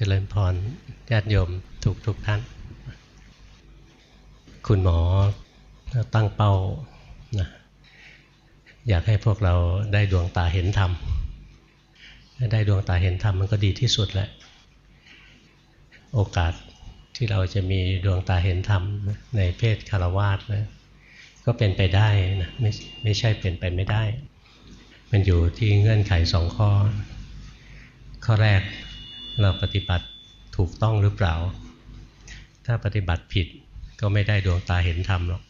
เจริญพรญาติโยมทุกทุกท่าน คุณหมอตั้งเป้านะอยากให้พวกเราได้ดวงตาเห็นธรรมได้ดวงตาเห็นธรรมมันก็ดีที่สุดแหละ โอกาสที่เราจะมีดวงตาเห็นธรรมในเพศคารวาสนะก็เป็นไปได้นะไม่ไม่ใช่เป็นไปไม่ได้ มันอยู่ที่เงื่อนไขสองข้อ ข้อแรก เราปฏิบัติถูกต้องหรือเปล่า ถ้าปฏิบัติผิดก็ไม่ได้ดวงตาเห็นธรรมหรอก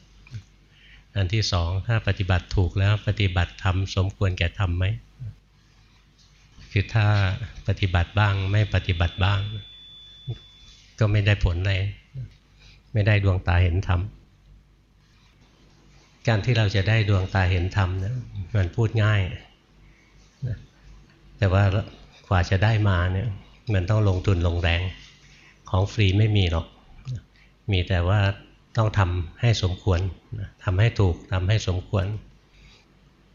อันที่สองถ้าปฏิบัติถูกแล้วปฏิบัติธรรมสมควรแก่ธรรมไหม คือถ้าปฏิบัติบ้างไม่ปฏิบัติบ้าง ก็ไม่ได้ผลอะไรไม่ได้ดวงตาเห็นธรรม การที่เราจะได้ดวงตาเห็นธรรมเนะมันพูดง่าย แต่ว่ากว่าจะได้มาเนี่ย มันต้องลงทุนลงแรง ของฟรีไม่มีหรอก มีแต่ว่าต้องทำให้สมควรทำให้ถูกทำให้สมควร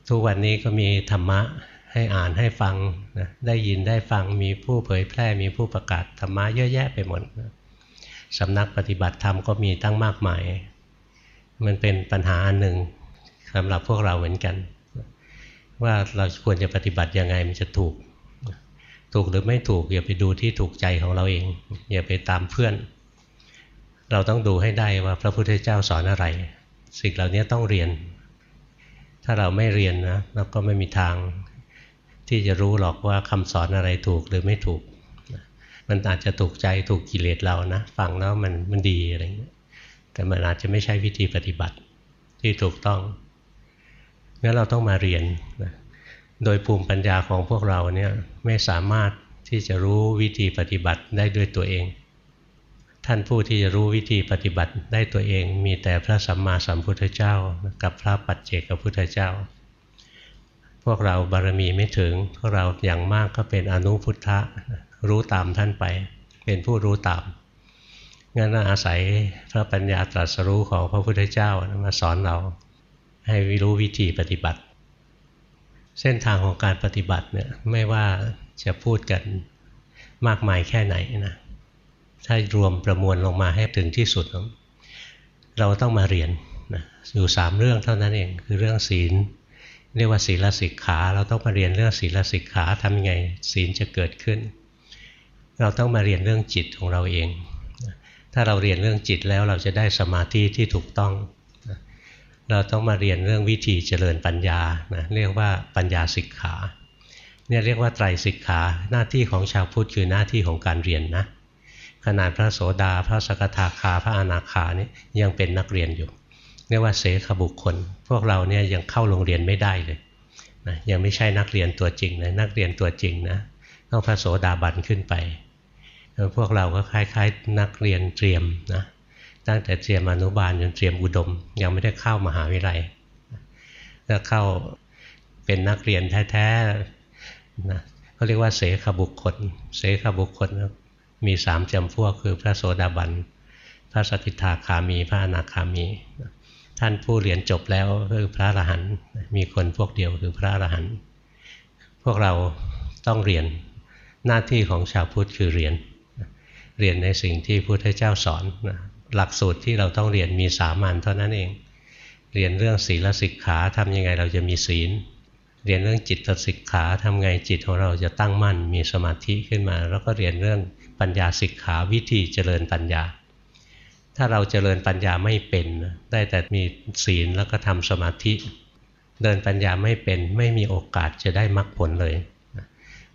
ทุกวันนี้ก็มีธรรมะให้อ่านให้ฟังนะได้ยินได้ฟังมีผู้เผยแพร่มีผู้ประกาศธรรมะเยอะแยะไปหมดสำนักปฏิบัติธรรมก็มีตั้งมากมาย มันเป็นปัญหาอันหนึ่งสำหรับพวกเราเหมือนกัน ว่าเราควรจะปฏิบัติยังไงมันจะถูก ถูกหรือไม่ถูกอย่าไปดูที่ถูกใจของเราเอง อย่าไปตามเพื่อน เราต้องดูให้ได้ว่าพระพุทธเจ้าสอนอะไร สิ่งเหล่านี้ต้องเรียน ถ้าเราไม่เรียนนะเราก็ไม่มีทางที่จะรู้หรอกว่าคำสอนอะไรถูกหรือไม่ถูก มันอาจจะถูกใจถูกกิเลสเรานะฟังแล้วมันมันดีอะไรเงี้ยแต่มันอาจจะไม่ใช่วิธีปฏิบัติที่ถูกต้องงั้นเราต้องมาเรียนนะ โดยภูมิปัญญาของพวกเราเนี่ยไม่สามารถที่จะรู้วิธีปฏิบัติได้ด้วยตัวเอง ท่านผู้ที่จะรู้วิธีปฏิบัติได้ตัวเอง มีแต่พระสัมมาสัมพุทธเจ้ากับพระปัจเจกพุทธเจ้า พวกเราบารมีไม่ถึง พวกเราอย่างมากก็เป็นอนุพุทธะรู้ตามท่านไป เป็นผู้รู้ตามงั้นอาศัยพระปัญญาตรัสรู้ของพระพุทธเจ้ามาสอนเราให้รู้วิธีปฏิบัติ เส้นทางของการปฏิบัติเนี่ยไม่ว่าจะพูดกันมากมายแค่ไหนนะถ้ารวมประมวลลงมาให้ถึงที่สุด เราต้องมาเรียนนะอยู่สามเรื่องเท่านั้นเองคือเรื่องศีล เรียกว่าศีลสิกขา เราต้องมาเรียนเรื่องศีลสิกขาทำยังไงศีลจะเกิดขึ้น เราต้องมาเรียนเรื่องจิตของเราเอง ถ้าเราเรียนเรื่องจิตแล้วเราจะได้สมาธิที่ถูกต้อง เราต้องมาเรียนเรื่องวิธีเจริญปัญญานะเรียกว่าปัญญาสิกขาเนี่ยเรียกว่าไตรสิกขาหน้าที่ของชาวพุทธคือหน้าที่ของการเรียนนะขนาดพระโสดา พระสกทาคา พระอนาคานี่ยังเป็นนักเรียนอยู่ เรียกว่าเสขบุคคล พวกเราเนี่ยยังเข้าโรงเรียนไม่ได้เลยนะยังไม่ใช่นักเรียนตัวจริงเลยนักเรียนตัวจริงนะต้องพระโสดาบันขึ้นไป พวกเราก็คล้ายๆนักเรียนเตรียมนะ ตั้งแต่เตรียมอนุบาลจนเตรียมอุดม ยังไม่ได้เข้ามหาวิทยาลัยถ้าเข้าเป็นนักเรียนแท้ๆนะเขาเรียกว่าเสขบุคคล เสขบุคคลมีสามจำพวกคือพระโสดาบัน พระสกิทาคามี พระอนาคามี ท่านผู้เรียนจบแล้วคือพระอรหันต์มีคนพวกเดียวคือพระอรหันต์พวกเราต้องเรียนหน้าที่ของชาวพุทธคือเรียน เรียนในสิ่งที่พุทธเจ้าสอนนะ หลักสูตรที่เราต้องเรียนมีสามัญเท่านั้นเอง เรียนเรื่องศีลสิกขาทำยังไงเราจะมีศีล เรียนเรื่องจิตสิกขาทำไงจิตของเราจะตั้งมั่นมีสมาธิขึ้นมา แล้วก็เรียนเรื่องปัญญาสิกขาวิธีเจริญปัญญา ถ้าเราเจริญปัญญาไม่เป็นได้แต่มีศีลแล้วก็ทำสมาธิ เดินปัญญาไม่เป็นไม่มีโอกาสจะได้มรรคผลเลย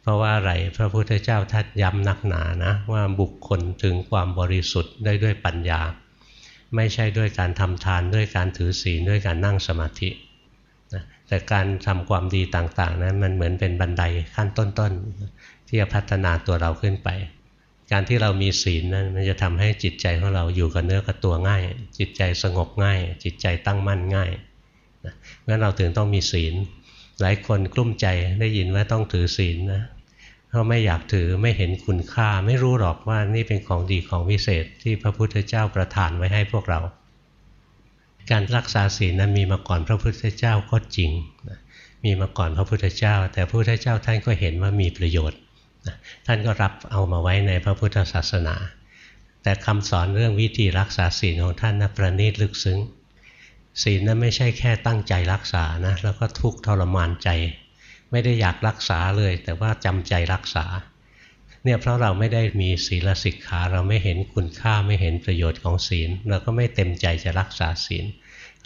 ราะว่าอะไรพระพุทธเจ้าท่านย้ำนักหนานะว่าบุคคลถึงความบริสุทธิ์ได้ด้วยปัญญา ไม่ใช่ด้วยการทำทานด้วยการถือศีลด้วยการนั่งสมาธินะแต่การทำความดีต่างๆนะั้นมันเหมือนเป็นบันไดขั้นต้นๆ ที่จะพัฒนาตัวเราขึ้นไป การที่เรามีศีลนั้นมันจะทำให้จิตใจของเราอยู่กับเนื้อกับตัวง่าย จิตใจสงบง่าย จิตใจตั้งมั่นง่ายนะงั้นเราถึงต้องมีศีล หลายคนกลุ้มใจได้ยินว่าต้องถือศีลนะ เขาไม่อยากถือไม่เห็นคุณค่า ไม่รู้หรอกว่านี่เป็นของดีของวิเศษที่พระพุทธเจ้าประทานไว้ให้พวกเรา การรักษาศีลนั้นมีมาก่อนพระพุทธเจ้าก็จริง มีมาก่อนพระพุทธเจ้า แต่พระพุทธเจ้าท่านก็เห็นว่ามีประโยชน์ ท่านก็รับเอามาไว้ในพระพุทธศาสนา แต่คำสอนเรื่องวิธีรักษาศีลของท่านนะประณีตลึกซึ้งศีลนั้นไม่ใช่แค่ตั้งใจรักษานะแล้วก็ทุกทรมานใจ ไม่ได้อยากรักษาเลย แต่ว่าจำใจรักษา เนี่ยเพราะเราไม่ได้มีศีลสิกขาเราไม่เห็นคุณค่าไม่เห็นประโยชน์ของศีล เราก็ไม่เต็มใจจะรักษาศีล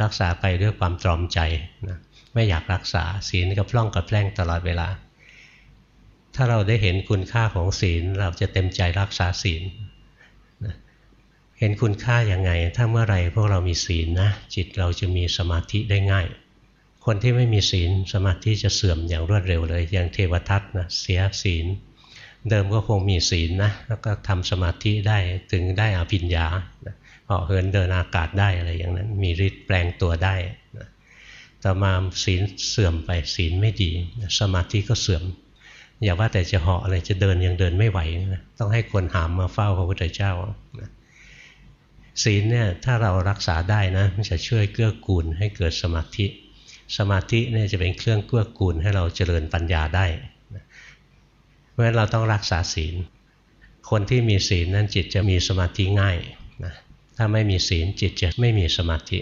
รักษาไปด้วยความตรอมใจนะไม่อยากรักษาศีลกับพร่องกับแพร่งตลอดเวลา ถ้าเราได้เห็นคุณค่าของศีลเราจะเต็มใจรักษาศีลนะเห็นคุณค่าอย่างไง ถ้าเมื่อไรพวกเรามีศีลนะ จิตเราจะมีสมาธิได้ง่าย คนที่ไม่มีศีลสมาธิจะเสื่อมอย่างรวดเร็วเลย อย่างเทวทัตนะเสียศีล เดิมก็คงมีศีลนะแล้วก็ทำสมาธิได้ถึงได้อภิญญาเหาะเหินเดินอากาศได้อะไรอย่างนั้น มีฤทธิ์แปลงตัวได้นะต่อมาศีลเสื่อมไปศีลไม่ดี สมาธิก็เสื่อม อย่าว่าแต่จะเหาะอะไรจะเดินยังเดินไม่ไหวนะต้องให้คนหามมาเฝ้าพระพุทธเจ้านะศีลเนี่ยถ้าเรารักษาได้นะมันจะช่วยเกื้อกูลให้เกิดสมาธิ สมาธิเนี่ยจะเป็นเครื่องเกื้อกูลให้เราเจริญปัญญาได้ เพราะฉะนั้นเราต้องรักษาศีล คนที่มีศีลนั้นจิตจะมีสมาธิง่ายนะถ้าไม่มีศีลจิตจะไม่มีสมาธิ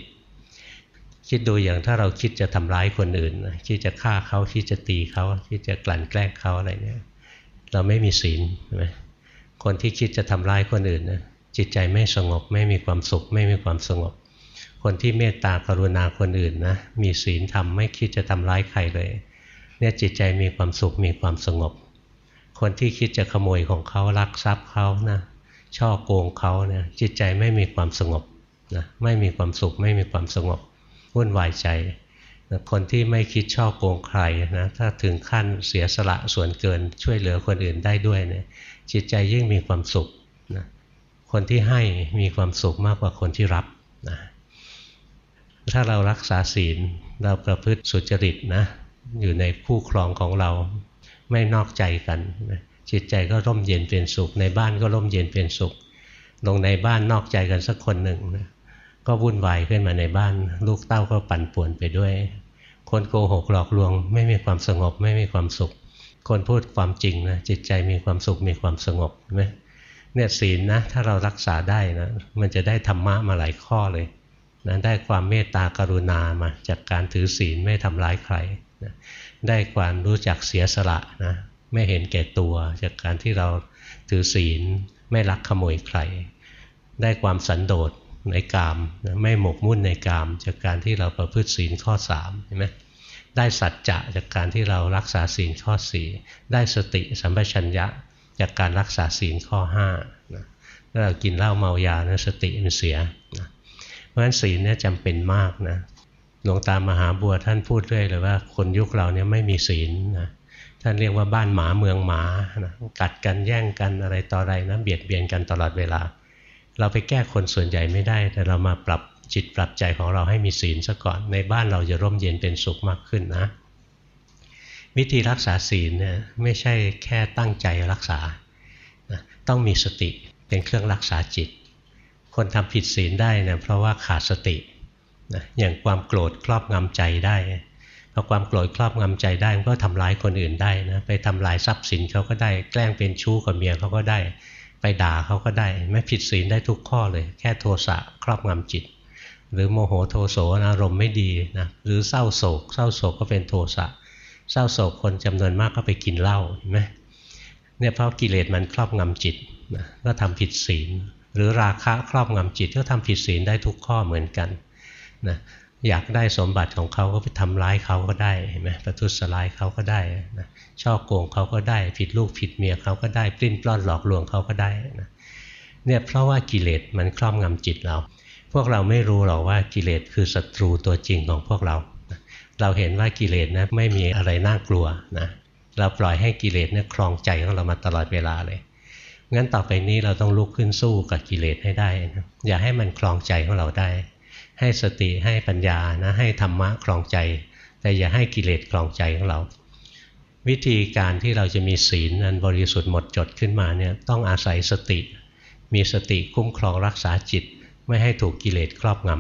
คิดดูอย่างถ้าเราคิดจะทำร้ายคนอื่นคิดจะฆ่าเขาคิดจะตีเขาคิดจะกลั่นแกล้งเขาอะไรเนี่ยเราไม่มีศีลใช่ไหมคนที่คิดจะทำร้ายคนอื่นนะจิตใจไม่สงบไม่มีความสุขไม่มีความสงบ คนที่เมตตากรุณาคนอื่นนะมีศีลทำไม่คิดจะทำร้ายใครเลย เนี่ยจิตใจมีความสุขมีความสงบ คนที่คิดจะขโมยของเขาลักทรัพย์เขานะช่อโกงเขาเนี่ยจิตใจไม่มีความสงบนะไม่มีความสุขไม่มีความสงบวุ่นวายใจนะคนที่ไม่คิดช่อโกงใครนะถ้าถึงขั้นเสียสละส่วนเกินช่วยเหลือคนอื่นได้ด้วยเนี่ยจิตใจยิ่งมีความสุขนะคนที่ให้มีความสุขมากกว่าคนที่รับนะ ถ้าเรารักษาศีล เราประพฤติสุจริตนะอยู่ในคู่ครองของเราไม่นอกใจกัน จิตใจก็ร่มเย็นเป็นสุข ในบ้านก็ร่มเย็นเป็นสุข ลงในบ้านนอกใจกันสักคนหนึ่งนะก็วุ่นวายขึ้นมาในบ้าน ลูกเต้าก็ปั่นป่วนไปด้วย คนโกหกหลอกลวง ไม่มีความสงบไม่มีความสุข คนพูดความจริงนะจิตใจมีความสุขมีความสงบไหมเนี่ยศีลนะถ้าเรารักษาได้นะมันจะได้ธรรมะมาหลายข้อเลย นะได้ความเมตตากรุณามาจากการถือศีลไม่ทำร้ายใครนะได้ความรู้จักเสียสละนะไม่เห็นแก่ตัวจากการที่เราถือศีลไม่ลักขโมยใคร ได้ความสันโดษในกามนะไม่หมกมุ่นในกาม จากการที่เราประพฤติศีลข้อ3เห็นไหมได้สัจจะจากการที่เรารักษาศีลข้อ 4 ได้สติสัมปชัญญะจากการรักษาศีลข้อ5นะถ้าเรากินเหล้าเมายานะสติมันเสียะเพราะฉะนั้นศีลเนี่ยจำเป็นมากนะหลวงตามหาบัวท่านพูดเรื่อยเลยว่าคนยุคเราเนี่ยไม่มีศีลนะท่านเรียกว่าบ้านหมาเมืองหมานะกัดกันแย่งกันอะไรต่ออะไรนะเบียดเบียนกันตลอดเวลา เราไปแก้คนส่วนใหญ่ไม่ได้ แต่เรามาปรับจิตปรับใจของเราให้มีศีลซะก่อน ในบ้านเราจะร่มเย็นเป็นสุขมากขึ้นนะ วิธีรักษาศีลเนี่ยไม่ใช่แค่ตั้งใจรักษา ต้องมีสติเป็นเครื่องรักษาจิต คนทำผิดศีลได้เนี่ยเพราะว่าขาดสตินะอย่างความโกรธครอบงำใจได้พอความโกรธครอบงำใจได้มันก็ทำร้ายคนอื่นได้นะไปทำลายทรัพย์สินเขาก็ได้ แกล้งเป็นชู้กับเมียเขาก็ได้ ไปด่าเขาก็ได้ ไม่ผิดศีลได้ทุกข้อเลย แค่โทสะครอบงำจิต หรือโมโหโทโสอารมณ์ไม่ดีนะหรือเศร้าโศก เศร้าโศกก็เป็นโทสะเศร้าโศกคนจำนวนมากก็ไปกินเหล้าเห็นไหมเนี่ยเพราะกิเลสมันครอบงำจิตนะก็ทำผิดศีล หรือราคะครอบงำจิตก็ทำผิดศีลได้ทุกข้อเหมือนกันนะอยากได้สมบัติของเขาก็ไปทำร้ายเขาก็ได้เห็นไหมประทุษร้ายเขาก็ได้นะชอโกงเขาก็ได้ ผิดลูกผิดเมียเขาก็ได้ปลิ้นปล้อนหลอกลวงเขาก็ได้นะเนี่ยเพราะว่ากิเลสมันครอบงำจิตเรา พวกเราไม่รู้หรอกว่ากิเลสคือศัตรูตัวจริงของพวกเรา เราเห็นว่ากิเลสนะไม่มีอะไรน่ากลัวนะเราปล่อยให้กิเลสเนี่ยครองใจของเรามาตลอดเวลาเลย งั้นต่อไปนี้เราต้องลุกขึ้นสู้กับกิเลสให้ได้นะอย่าให้มันครองใจของเราได้ ให้สติให้ปัญญานะให้ธรรมะคลองใจ แต่อย่าให้กิเลสคลองใจของเรา วิธีการที่เราจะมีศีลอันบริสุทธิ์หมดจดขึ้นมาเนี่ยต้องอาศัยสติ มีสติคุ้มครองรักษาจิต ไม่ให้ถูกกิเลสครอบง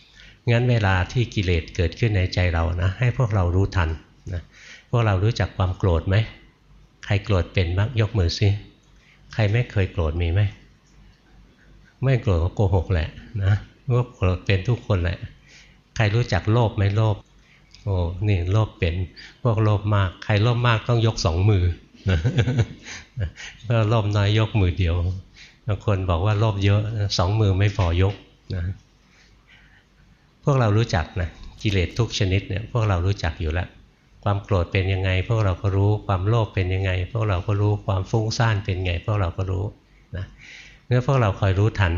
ำงั้นเวลาที่กิเลสเกิดขึ้นในใจเรานะให้พวกเรารู้ทันนะพวกเรารู้จักความโกรธไหมใครโกรธเป็นบ้างยกมือสิ รไม่เคยโกรธมีไหมไม่โกรธก็โกหกแหละนะว่าโกรธเป็นทุกคนแหละ ใครรู้จักโลภไหมโลภโอ้นี่โลภเป็นพวกโลภมาก ใครโลภมากต้องยกสองมือเพราโลภน้อยยกมือเดียวบางคนบอกว่าโลภเยอะสองมือไม่พอยกนะพวกเรารู้จักนะกิเลสทุกชนิดเนี่ยพวกเรารู้จักอยู่แล้ว ความโกรธเป็นยังไง พวกเราก็รู้ความโลภเป็นยังไง พวกเราก็รู้ความฟุ้งซ่านเป็นไง พวกเราก็รู้นะเมื่อพวกเราคอยรู้ทัน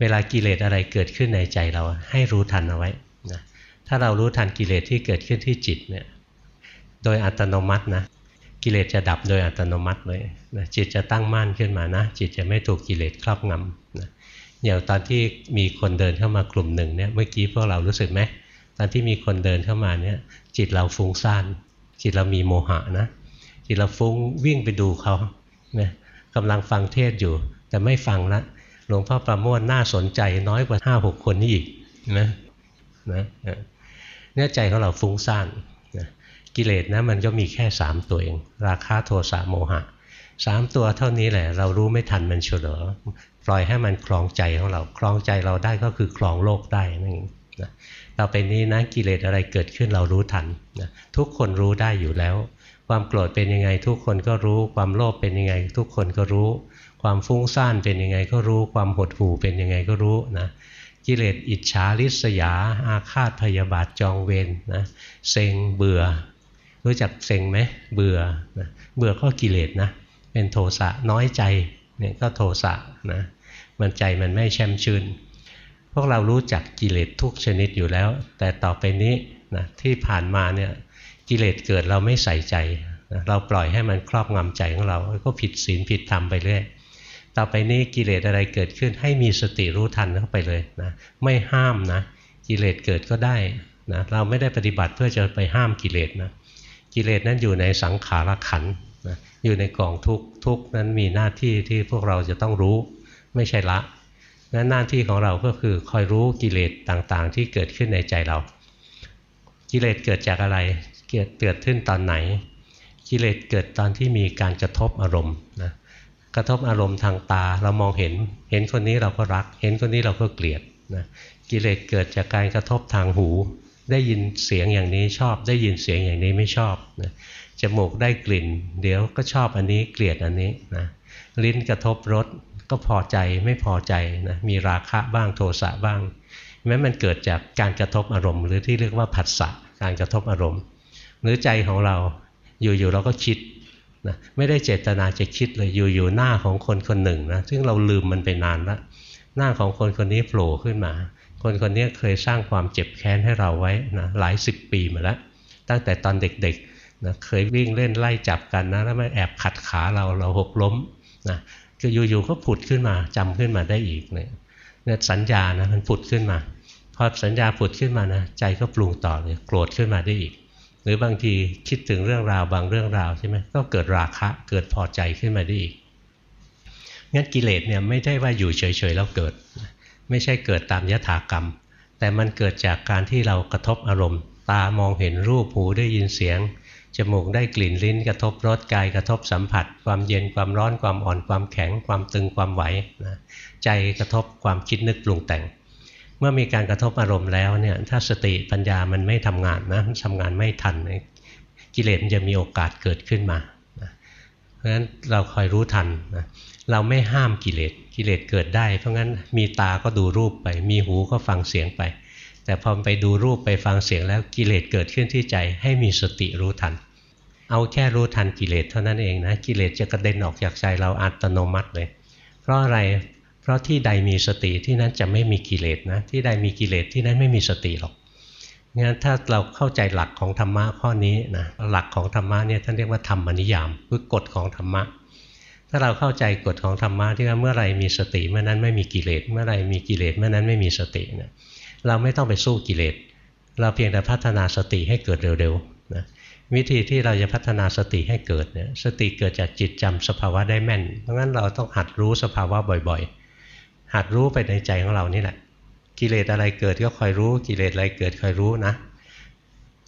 เวลากิเลสอะไรเกิดขึ้นในใจเราให้รู้ทันเอาไว้นะถ้าเรารู้ทันกิเลสที่เกิดขึ้นที่จิตเนี่ยโดยอัตโนมัตินะกิเลสจะดับโดยอัตโนมัติเลยนะจิตจะตั้งมั่นขึ้นมานะ จิตจะไม่ถูกกิเลสครอบงำนะอย่างตอนที่มีคนเดินเข้ามากลุ่มหนึ่งเนี่ยเมื่อกี้พวกเรารู้สึกไหม ตอนที่มีคนเดินเข้ามาเนี่ย จิตเราฟุ้งซ่าน จิตเรามีโมหะนะ จิตเราฟุ้งวิ่งไปดูเขาเนี่ยกำลังฟังเทศอยู่ แต่ไม่ฟังละหลวงพ่อประโมทน่าสนใจน้อยกว่าห้าหกคนนี่อีกนะนะเนี่ยใจของเราฟุ้งซ่านนะกิเลสนะมันก็มีแค่สามตัวเอง ราคะโทสะโมหะสามตัวเท่านี้แหละ เรารู้ไม่ทันมันเฉลอปล่อยให้มันคลองใจของเราคลองใจเราได้ก็คือคลองโลกได้นั่นเอง ต่อไปนี้นะกิเลสอะไรเกิดขึ้นเรารู้ทันนะทุกคนรู้ได้อยู่แล้ว ความโกรธเป็นยังไงทุกคนก็รู้ ความโลภเป็นยังไง ทุกคนก็รู้ ความฟุ้งซ่านเป็นยังไงก็รู้ ความหดหู่เป็นยังไงก็รู้นะกิเลสอิจฉาริษยา อาฆาตพยาบาทจองเวรนะเซ็งเบื่อ รู้จักเซ็งไหมเบื่อนะเบื่อก็กิเลสนะเป็นโทสะน้อยใจเนี่ยก็โทสะนะมันใจมันไม่แช่มชื่น วกเรารู้จักกิเลสทุกชนิดอยู่แล้ว แต่ต่อไปนี้นะที่ผ่านมาเนี่ยกิเลสเกิดเราไม่ใส่ใจนะเราปล่อยให้มันครอบงำใจของเราก็ผิดศีลผิดธรรมไปเรื่อยต่อไปนี้กิเลสอะไรเกิดขึ้นให้มีสติรู้ทันเข้าไปเลยนะไม่ห้ามนะกิเลสเกิดก็ได้นะเราไม่ได้ปฏิบัติเพื่อจะไปห้ามกิเลสนะกิเลสนั้นอยู่ในสังขารขันนะอยู่ในกองทุกทุกนั้นมีหน้าที่ที่พวกเราจะต้องรู้ไม่ใช่ละ นั้นหน้าที่ของเราก็คือคอยรู้กิเลสต่างๆ ที่เกิดขึ้นในใจเรา กิเลสเกิดจากอะไร เกิดเกิดขึ้นตอนไหน กิเลสเกิดตอนที่มีการกระทบอารมณ์นะกระทบอารมณ์ทางตาเรามองเห็น เห็นคนนี้เราก็รัก เห็นคนนี้เราก็เกลียดนะกิเลสเกิดจากการกระทบทางหู ได้ยินเสียงอย่างนี้ชอบ ได้ยินเสียงอย่างนี้ไม่ชอบนะจมูกได้กลิ่น เดี๋ยวก็ชอบอันนี้เกลียดอันนี้นะลิ้นกระทบรส ก็พอใจไม่พอใจนะมีราคะบ้างโทสะบ้าง แม้มันเกิดจากการกระทบอารมณ์ หรือที่เรียกว่าผัสสะการกระทบอารมณ์ หรือใจของเราอยู่ๆเราก็คิดนะไม่ได้เจตนาจะคิดเลยอยู่ๆหน้าของคนคนหนึ่งนะซึ่งเราลืมมันไปนานแล้วหน้าของคนคนนี้โผล่ขึ้นมา คนคนนี้เคยสร้างความเจ็บแค้นให้เราไว้นะหลายสิบปีมาแล้วตั้งแต่ตอนเด็กๆนะเคยวิ่งเล่นไล่จับกันนะแล้วมันแอบขัดขาเราเราหกล้มนะ คืออยู่ๆก็ผุดขึ้นมาจำขึ้นมาได้อีกเนี่ยเนี่ยสัญญานะมันผุดขึ้นมาพอสัญญาผุดขึ้นมานะใจก็ปรุงต่อเลยโกรธขึ้นมาได้อีก หรือบางทีคิดถึงเรื่องราวบางเรื่องราวใช่ไหมก็เกิดราคะเกิดพอใจขึ้นมาได้อีกงั้นกิเลสเนี่ยไม่ได้ว่าอยู่เฉยๆแล้วเกิด ไม่ใช่เกิดตามยถากรรม แต่มันเกิดจากการที่เรากระทบอารมณ์ ตามองเห็นรูปหูได้ยินเสียง จมูกได้กลิ่นลิ้น กระทบรสกายกระทบสัมผัส ความเย็นความร้อนความอ่อนความแข็ง ความตึงความไหวนะใจกระทบความคิดนึกปรุงแต่ง เมื่อมีการกระทบอารมณ์แล้วเนี่ยถ้าสติปัญญามันไม่ทำงานนะทำงานไม่ทันกิเลสมันจะมีโอกาสเกิดขึ้นมานะเพราะฉะนั้นเราคอยรู้ทันนะเราไม่ห้ามกิเลสกิเลสเกิดได้ เพราะงั้นมีตาก็ดูรูปไป มีหูก็ฟังเสียงไป แต่พอไปดูรูปไปฟังเสียงแล้วกิเลสเกิดขึ้นที่ใจให้มีสติรู้ทัน เอาแค่รู้ทันกิเลสเท่านั้นเองนะกิเลสจะกระเด็นออกจากใจเราอัตโนมัติเลย เพราะอะไรเพราะที่ใดมีสติที่นั้นจะไม่มีกิเลสนะที่ใดมีกิเลสที่นั้นไม่มีสติหรอกงั้นถ้าเราเข้าใจหลักของธรรมะข้อนี้นะหลักของธรรมะเนี่ยท่านเรียกว่าธรรมนิยามคือกฎของธรรมะถ้าเราเข้าใจกฎของธรรมะที่ว่าเมื่อไรมีสติเมื่อนั้นไม่มีกิเลสเมื่อไรมีกิเลสเมื่อนั้นไม่มีสติเนี่ย เราไม่ต้องไปสู้กิเลส เราเพียงแต่พัฒนาสติให้เกิดเร็วๆนะวิธีที่เราจะพัฒนาสติให้เกิดเนี่ยสติเกิดจากจิตจำสภาวะได้แม่น เพราะงั้นเราต้องหัดรู้สภาวะบ่อยๆ หัดรู้ไปในใจของเรานี่แหละ กิเลสอะไรเกิดก็คอยรู้กิเลสอะไรเกิดคอยรู้นะ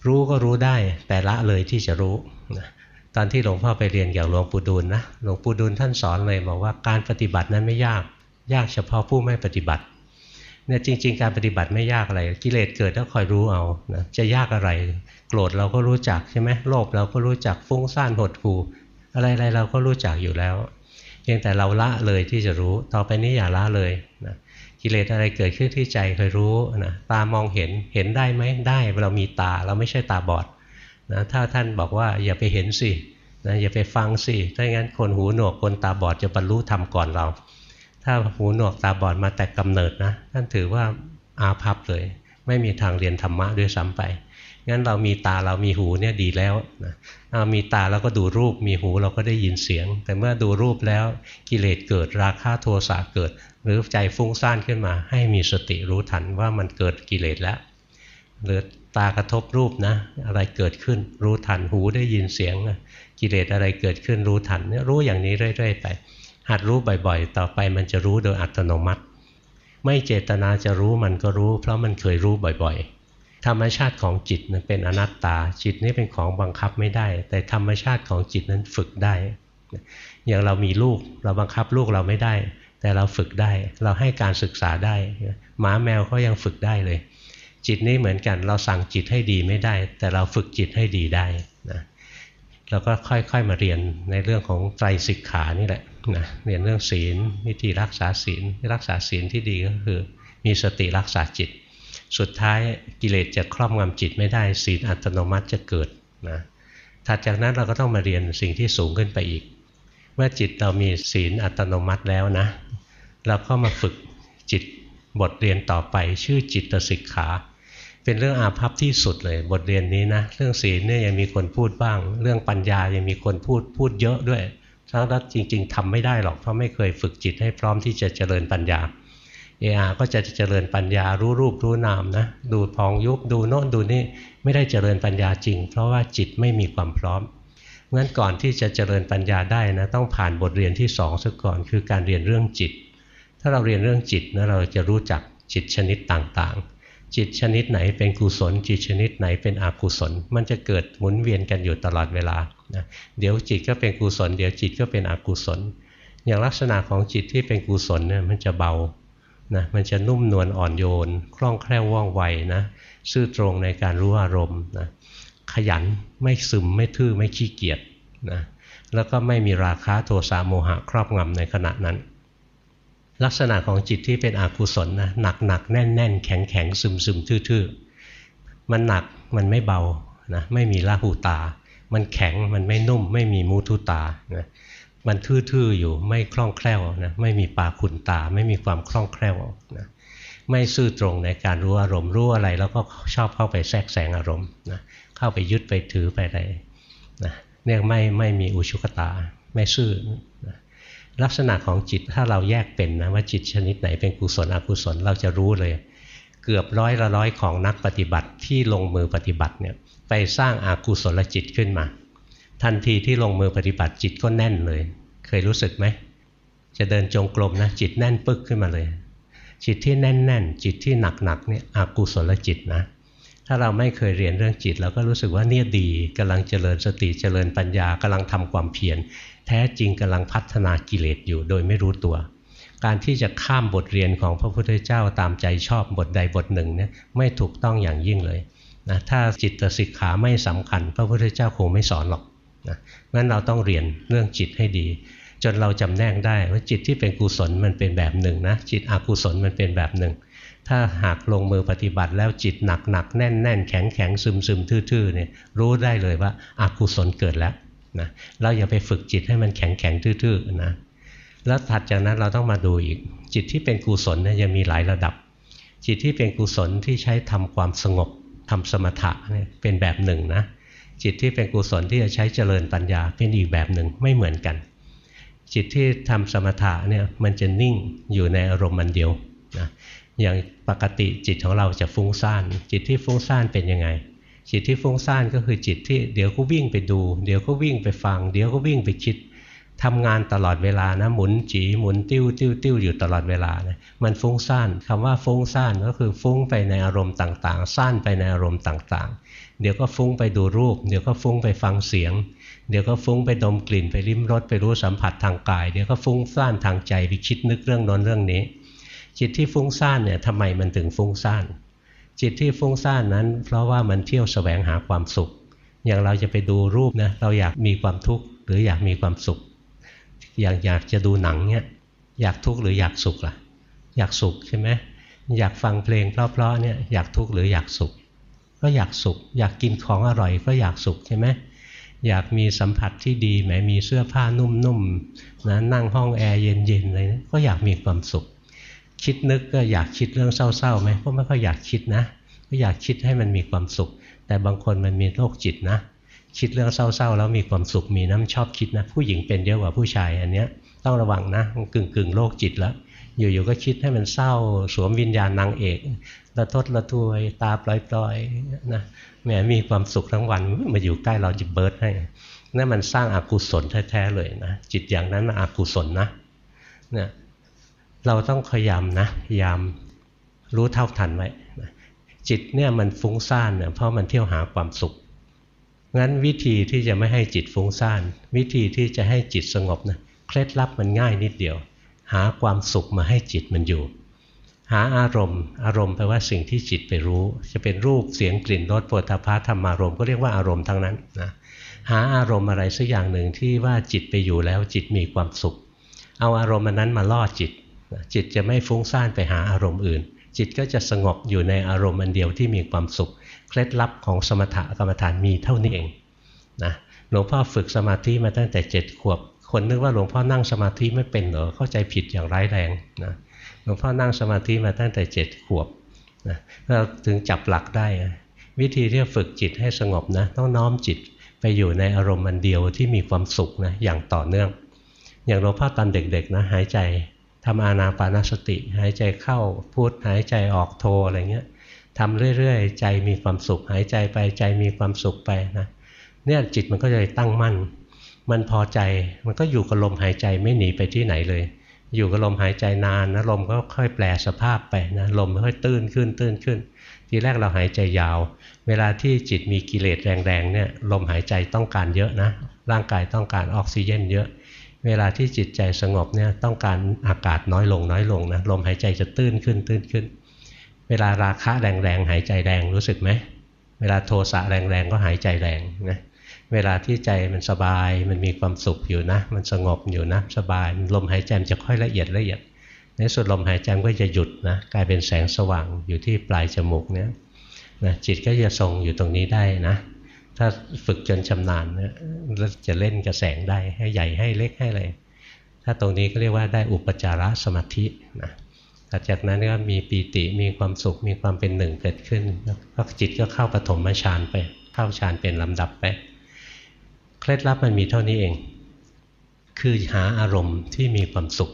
รู้ก็รู้ได้แต่ละเลยที่จะรู้นะตอนที่หลวงพ่อไปเรียนกับหลวงปู่ดูลนะหลวงปู่ดูลท่านสอนเลยบอกว่าการปฏิบัตินั้นไม่ยากยากเฉพาะผู้ไม่ปฏิบัติ เนี่ยจริง ๆ การปฏิบัติไม่ยากอะไร กิเลสเกิดแล้วคอยรู้เอานะจะยากอะไร โกรธเราก็รู้จักใช่ไหมโลภเราก็รู้จักฟุ้งซ่านหดหู่อะไรๆเราก็รู้จักอยู่แล้วเพียงแต่เราละเลยที่จะรู้ ต่อไปนี้อย่าละเลยนะกิเลสอะไรเกิดขึ้นที่ใจเคยรู้นะตามองเห็นเห็นได้ไหมได้เรามีตาเราไม่ใช่ตาบอดนะถ้าท่านบอกว่าอย่าไปเห็นสินะอย่าไปฟังสิถ้าอย่างนั้นคนหูหนวกคนตาบอดจะบรรลุธรรมก่อนเรา ถ้าหูหนวกตาบอดมาแต่กำเนิดนะท่านถือว่าอาภัพเลย ไม่มีทางเรียนธรรมะด้วยซ้ำไปงั้นเรามีตาเรามีหูเนี่ยดีแล้วนะมีตาเราก็ดูรูป มีหูเราก็ได้ยินเสียง แต่เมื่อดูรูปแล้วกิเลสเกิดราคะโทสะเกิด หรือใจฟุ้งซ่านขึ้นมา ให้มีสติรู้ทันว่ามันเกิดกิเลสแล้วหรือตากระทบรูปนะ อะไรเกิดขึ้นรู้ทันหูได้ยินเสียง กิเลสอะไรเกิดขึ้นรู้ทันเนี่ยรู้อย่างนี้เรื่อยๆไป หัดรู้บ่อยๆ ต่อไปมันจะรู้โดยอัตโนมัติ ไม่เจตนาจะรู้มันก็รู้ เพราะมันเคยรู้บ่อยๆ ธรรมชาติของจิตมันเป็นอนัตตา จิตนี่เป็นของบังคับไม่ได้ แต่ธรรมชาติของจิตนั้นฝึกได้ อย่างเรามีลูกเราบังคับลูกเราไม่ได้ แต่เราฝึกได้ เราให้การศึกษาได้หมาแมวเขายังฝึกได้เลย จิตนี้เหมือนกันเราสั่งจิตให้ดีไม่ได้ แต่เราฝึกจิตให้ดีได้นะเราก็ค่อยๆมาเรียนในเรื่องของไตรสิกขานี่แหละ นะเรียนเรื่องศีลวิธีรักษาศีลรักษาศีลที่ดีก็คือ มีสติรักษาจิต สุดท้ายกิเลสจะครอบงำจิตไม่ได้ศีลอัตโนมัติจะเกิดนะถัดจากนั้นเราก็ต้องมาเรียนสิ่งที่สูงขึ้นไปอีก เมื่อจิตเรามีศีลอัตโนมัติแล้วนะ เราก็มาฝึกจิตบทเรียนต่อไปชื่อจิตสิกขาเป็นเรื่องอาภัพที่สุดเลย บทเรียนนี้นะ เรื่องศีลเนี่ยยังมีคนพูดบ้าง เรื่องปัญญายังมีคนพูดพูดเยอะด้วย ทั้งนั้นจริง ๆทำไม่ได้หรอกเพราะไม่เคยฝึกจิตให้พร้อมที่จะเจริญปัญญาเออาก็จะเจริญปัญญารู้รูปรู้นามนะดูพองยุบดูโน่นดูนี่ไม่ได้เจริญปัญญาจริง เพราะว่าจิตไม่มีความพร้อมงั้นก่อนที่จะเจริญปัญญาได้นะต้องผ่านบทเรียนที่สองซะก่อนคือการเรียนเรื่องจิต ถ้าเราเรียนเรื่องจิตนะเราจะรู้จักจิตชนิดต่างๆ จิตชนิดไหนเป็นกุศล จิตชนิดไหนเป็นอกุศล มันจะเกิดหมุนเวียนกันอยู่ตลอดเวลานะเดี๋ยวจิตก็เป็นกุศล เดี๋ยวจิตก็เป็นอกุศล อย่างลักษณะของจิตที่เป็นกุศลเนี่ยมันจะเบานะมันจะนุ่มนวลอ่อนโยน คล่องแคล่วว่องไวนะซื่อตรงในการรู้อารมณ์นะขยันไม่ซึมไม่ทื่อไม่ขี้เกียจนะแล้วก็ไม่มีราคะโทสะโมหะครอบงำในขณะนั้น ลักษณะของจิตที่เป็นอกุศลนะหนักหนักแน่นแน่นแข็งแข็งซึมซึมทื่อๆ มันหนักมันไม่เบานะไม่มีลาหูตา มันแข็งมันไม่นุ่ม ไม่มีมูทุตานะมันทื่อๆอยู่ไม่คล่องแคล่วนะไม่มีปาขุนตา ไม่มีความคล่องแคล่วนะไม่ซื่อตรงในการรู้อารมณ์รู้อะไรแล้วก็ชอบเข้าไปแทรกแซงอารมณ์นะเข้าไปยึดไปถือไปอะไรนะเนี่ยไม่ไม่มีอุชุกตาไม่ซื่อ ลักษณะของจิตถ้าเราแยกเป็นนะว่าจิตชนิดไหนเป็นกุศลอกุศลเราจะรู้เลย เกือบร้อยละร้อยของนักปฏิบัติที่ลงมือปฏิบัติเนี่ยไปสร้างอากุศลจิตขึ้นมา ทันทีที่ลงมือปฏิบัติจิตก็แน่นเลย เคยรู้สึกไหมจะเดินจงกรมนะจิตแน่นปึ๊กขึ้นมาเลย จิตที่แน่นแน่นจิตที่หนักหนักเนี่ยอากุศลจิตนะถ้าเราไม่เคยเรียนเรื่องจิตเราก็รู้สึกว่าเนี่ยดีกำลังเจริญสติเจริญปัญญากำลังทำความเพียร แท้จริงกำลังพัฒนากิเลสอยู่โดยไม่รู้ตัว การที่จะข้ามบทเรียนของพระพุทธเจ้าตามใจชอบบทใดบทหนึ่งเนี่ยไม่ถูกต้องอย่างยิ่งเลยนะถ้าจิตสิกขาไม่สำคัญ พระพุทธเจ้าคงไม่สอนหรอกนะงั้นเราต้องเรียนเรื่องจิตให้ดี จนเราจำแนกได้ว่าจิตที่เป็นกุศลมันเป็นแบบหนึ่งนะจิตอกุศลมันเป็นแบบหนึ่ง ถ้าหากลงมือปฏิบัติแล้วจิตหนักหนักแน่นแน่นแข็งแข็งซึมซึมทื่อๆเนี่ยรู้ได้เลยว่าอากุศลเกิดแล้ว นะเราอย่าไปฝึกจิตให้มันแข็งแข็งทื่อๆนะแล้วถัดจากนั้นเราต้องมาดูอีก จิตที่เป็นกุศลเนี่ยยังมีหลายระดับ จิตที่เป็นกุศลที่ใช้ทำความสงบทำสมถะเนี่ยเป็นแบบหนึ่งนะจิตที่เป็นกุศลที่จะใช้เจริญปัญญาเป็นอีกแบบหนึ่งไม่เหมือนกัน จิตที่ทำสมถะเนี่ยมันจะนิ่งอยู่ในอารมณ์มันเดียวนะอย่างปกติจิตของเราจะฟุ้งซ่าน จิตที่ฟุ้งซ่านเป็นยังไง จิตที่ฟุ้งซ่านก็คือจิตที่เดี๋ยวก็วิ่งไปดู เดี๋ยวก็วิ่งไปฟัง เดี๋ยวก็วิ่งไปคิดทำงานตลอดเวลานะ หมุนจีหมุนติ้วติ้วติ้วอยู่ตลอดเวลานะมันฟุ้งซ่านคำว่าฟุ้งซ่านก็คือฟุ้งไปในอารมณ์ต่างๆซ่านไปในอารมณ์ต่างๆ เดี๋ยวก็ฟุ้งไปดูรูป เดี๋ยวก็ฟุ้งไปฟังเสียง เดี๋ยวก็ฟุ้งไปดมกลิ่นไปริมรสไปรู้สัมผัสทางกาย เดี๋ยวก็ฟุ้งซ่านทางใจไปคิดนึกเรื่องนนเรื่องนี้ จิตที่ฟุ้งซ่านเนี่ยทำไมมันถึงฟุ้งซ่าน จิตที่ฟุ้งซ่านนั้น เพราะว่ามันเที่ยวสแสวงหาความสุข อย่างเราจะไปดูรูปนะเราอยากมีความทุกข์หรืออยากมีความสุข อยากอยากจะดูหนังเนี่ยอยากทุกข์หรืออยากสุขล่ะ อยากสุขใช่ไหมอยากฟังเพลงเพราะๆเนี่ยอยากทุกข์หรืออยากสุข ก็อยากสุข อยากกินของอร่อยก็อยากสุขใช่ไหมอยากมีสัมผัสที่ดีแหมมีเสื้อผ้านุ่มๆนะนั่งห้องแอร์เย็นๆอะไรนะก็อยากมีความสุข คิดนึกก็อยากคิดเรื่องเศร้าๆไหมก็ไม่ค่อยอยากคิดนะ ก็อยากคิดให้มันมีความสุข แต่บางคนมันมีโรคจิตนะ คิดเรื่องเศร้าๆ แล้วมีความสุขมีน้ำชอบคิดนะ ผู้หญิงเป็นเยอะกว่าผู้ชายอันเนี้ยต้องระวังนะกึ่งกึ่งโรคจิตแล้ว อยู่ๆก็คิดให้มันเศร้า สวมวิญญาณนางเอกระทดระทวยตาปล่อยๆนะแหมมีความสุขทั้งวันมาอยู่ใกล้เราจะเบิร์ดให้นั่นมันสร้างอากุศลแท้ๆเลยนะจิตอย่างนั้นมันอกุศลนะเนี่ย เราต้องพยายามนะพยายามรู้เท่าทันไว้จิตเนี่ยมันฟุ้งซ่านเนี่ยเพราะมันเที่ยวหาความสุข งั้นวิธีที่จะไม่ให้จิตฟุ้งซ่าน วิธีที่จะให้จิตสงบนะเคล็ดลับมันง่ายนิดเดียว หาความสุขมาให้จิตมันอยู่ หาอารมณ์ อารมณ์แปลว่าสิ่งที่จิตไปรู้ จะเป็นรูปเสียงกลิ่นรสปวดทพะธรรมารมณ์ก็เรียกว่าอารมณ์ทั้งนั้นนะหาอารมณ์อะไรสักอย่างหนึ่งที่ว่าจิตไปอยู่แล้วจิตมีความสุข เอาอารมณ์นั้นมาล่อจิต จิตจะไม่ฟุ้งซ่านไปหาอารมณ์อื่น จิตก็จะสงบอยู่ในอารมณ์อันเดียวที่มีความสุข เคล็ดลับของสมถะกรรมฐานมีเท่านี้เองนะหลวงพ่อฝึกสมาธิมาตั้งแต่เจ็ดขวบ คนนึกว่าหลวงพ่อนั่งสมาธิไม่เป็นเหรอเข้าใจผิดอย่างร้ายแรงนะหลวงพ่อนั่งสมาธิมาตั้งแต่เจ็ดขวบนะเราถึงจับหลักได้ วิธีที่จะฝึกจิตให้สงบนะต้องน้อมจิตไปอยู่ในอารมณ์มันเดียวที่มีความสุขนะอย่างต่อเนื่อง อย่างหลวงพ่อตอนเด็กๆนะหายใจ ทำอานาปานสติ หายใจเข้าพูดหายใจออกโทอะไรเงี้ยทำเรื่อยๆ ใจมีความสุข หายใจไปใจมีความสุขไปนะเนี่ยจิตมันก็จะตั้งมั่น มันพอใจมันก็อยู่กับลมหายใจไม่หนีไปที่ไหนเลย อยู่กับลมหายใจนานนะลมก็ค่อยแปลสภาพไปนะลมค่อยตื้นขึ้นตื้นขึ้น ทีแรกเราหายใจยาว เวลาที่จิตมีกิเลสแรงๆเนี่ยลมหายใจต้องการเยอะนะร่างกายต้องการออกซิเจนเยอะ เวลาที่จิตใจสงบเนี่ยต้องการอากาศน้อยลงน้อยลงนะลมหายใจจะตื้นขึ้นตื้นขึ้น เวลาราคะแรงๆหายใจแรงรู้สึกไหมเวลาโทสะแรงๆก็หายใจแรงนะเวลาที่ใจมันสบายมันมีความสุขอยู่นะ มันสงบอยู่นะสบายลมหายใจมันจะค่อยละเอียดละเอียด ในสุดลมหายใจก็จะหยุดนะกลายเป็นแสงสว่างอยู่ที่ปลายจมูกเนี่ยนะจิตก็จะทรงอยู่ตรงนี้ได้นะ ถ้าฝึกจนชำนาญเนี่ยจะเล่นกระแสงได้ให้ใหญ่ให้เล็กให้อะไรถ้าตรงนี้ก็เรียกว่าได้อุปจารสมาธินะหลังจากนั้นก็มีปีติมีความสุขมีความเป็นหนึ่งเกิดขึ้นก็จิตก็เข้าปฐมฌานไป เข้าฌานเป็นลำดับไปเคล็ดลับมันมีเท่านี้เอง คือหาอารมณ์ที่มีความสุข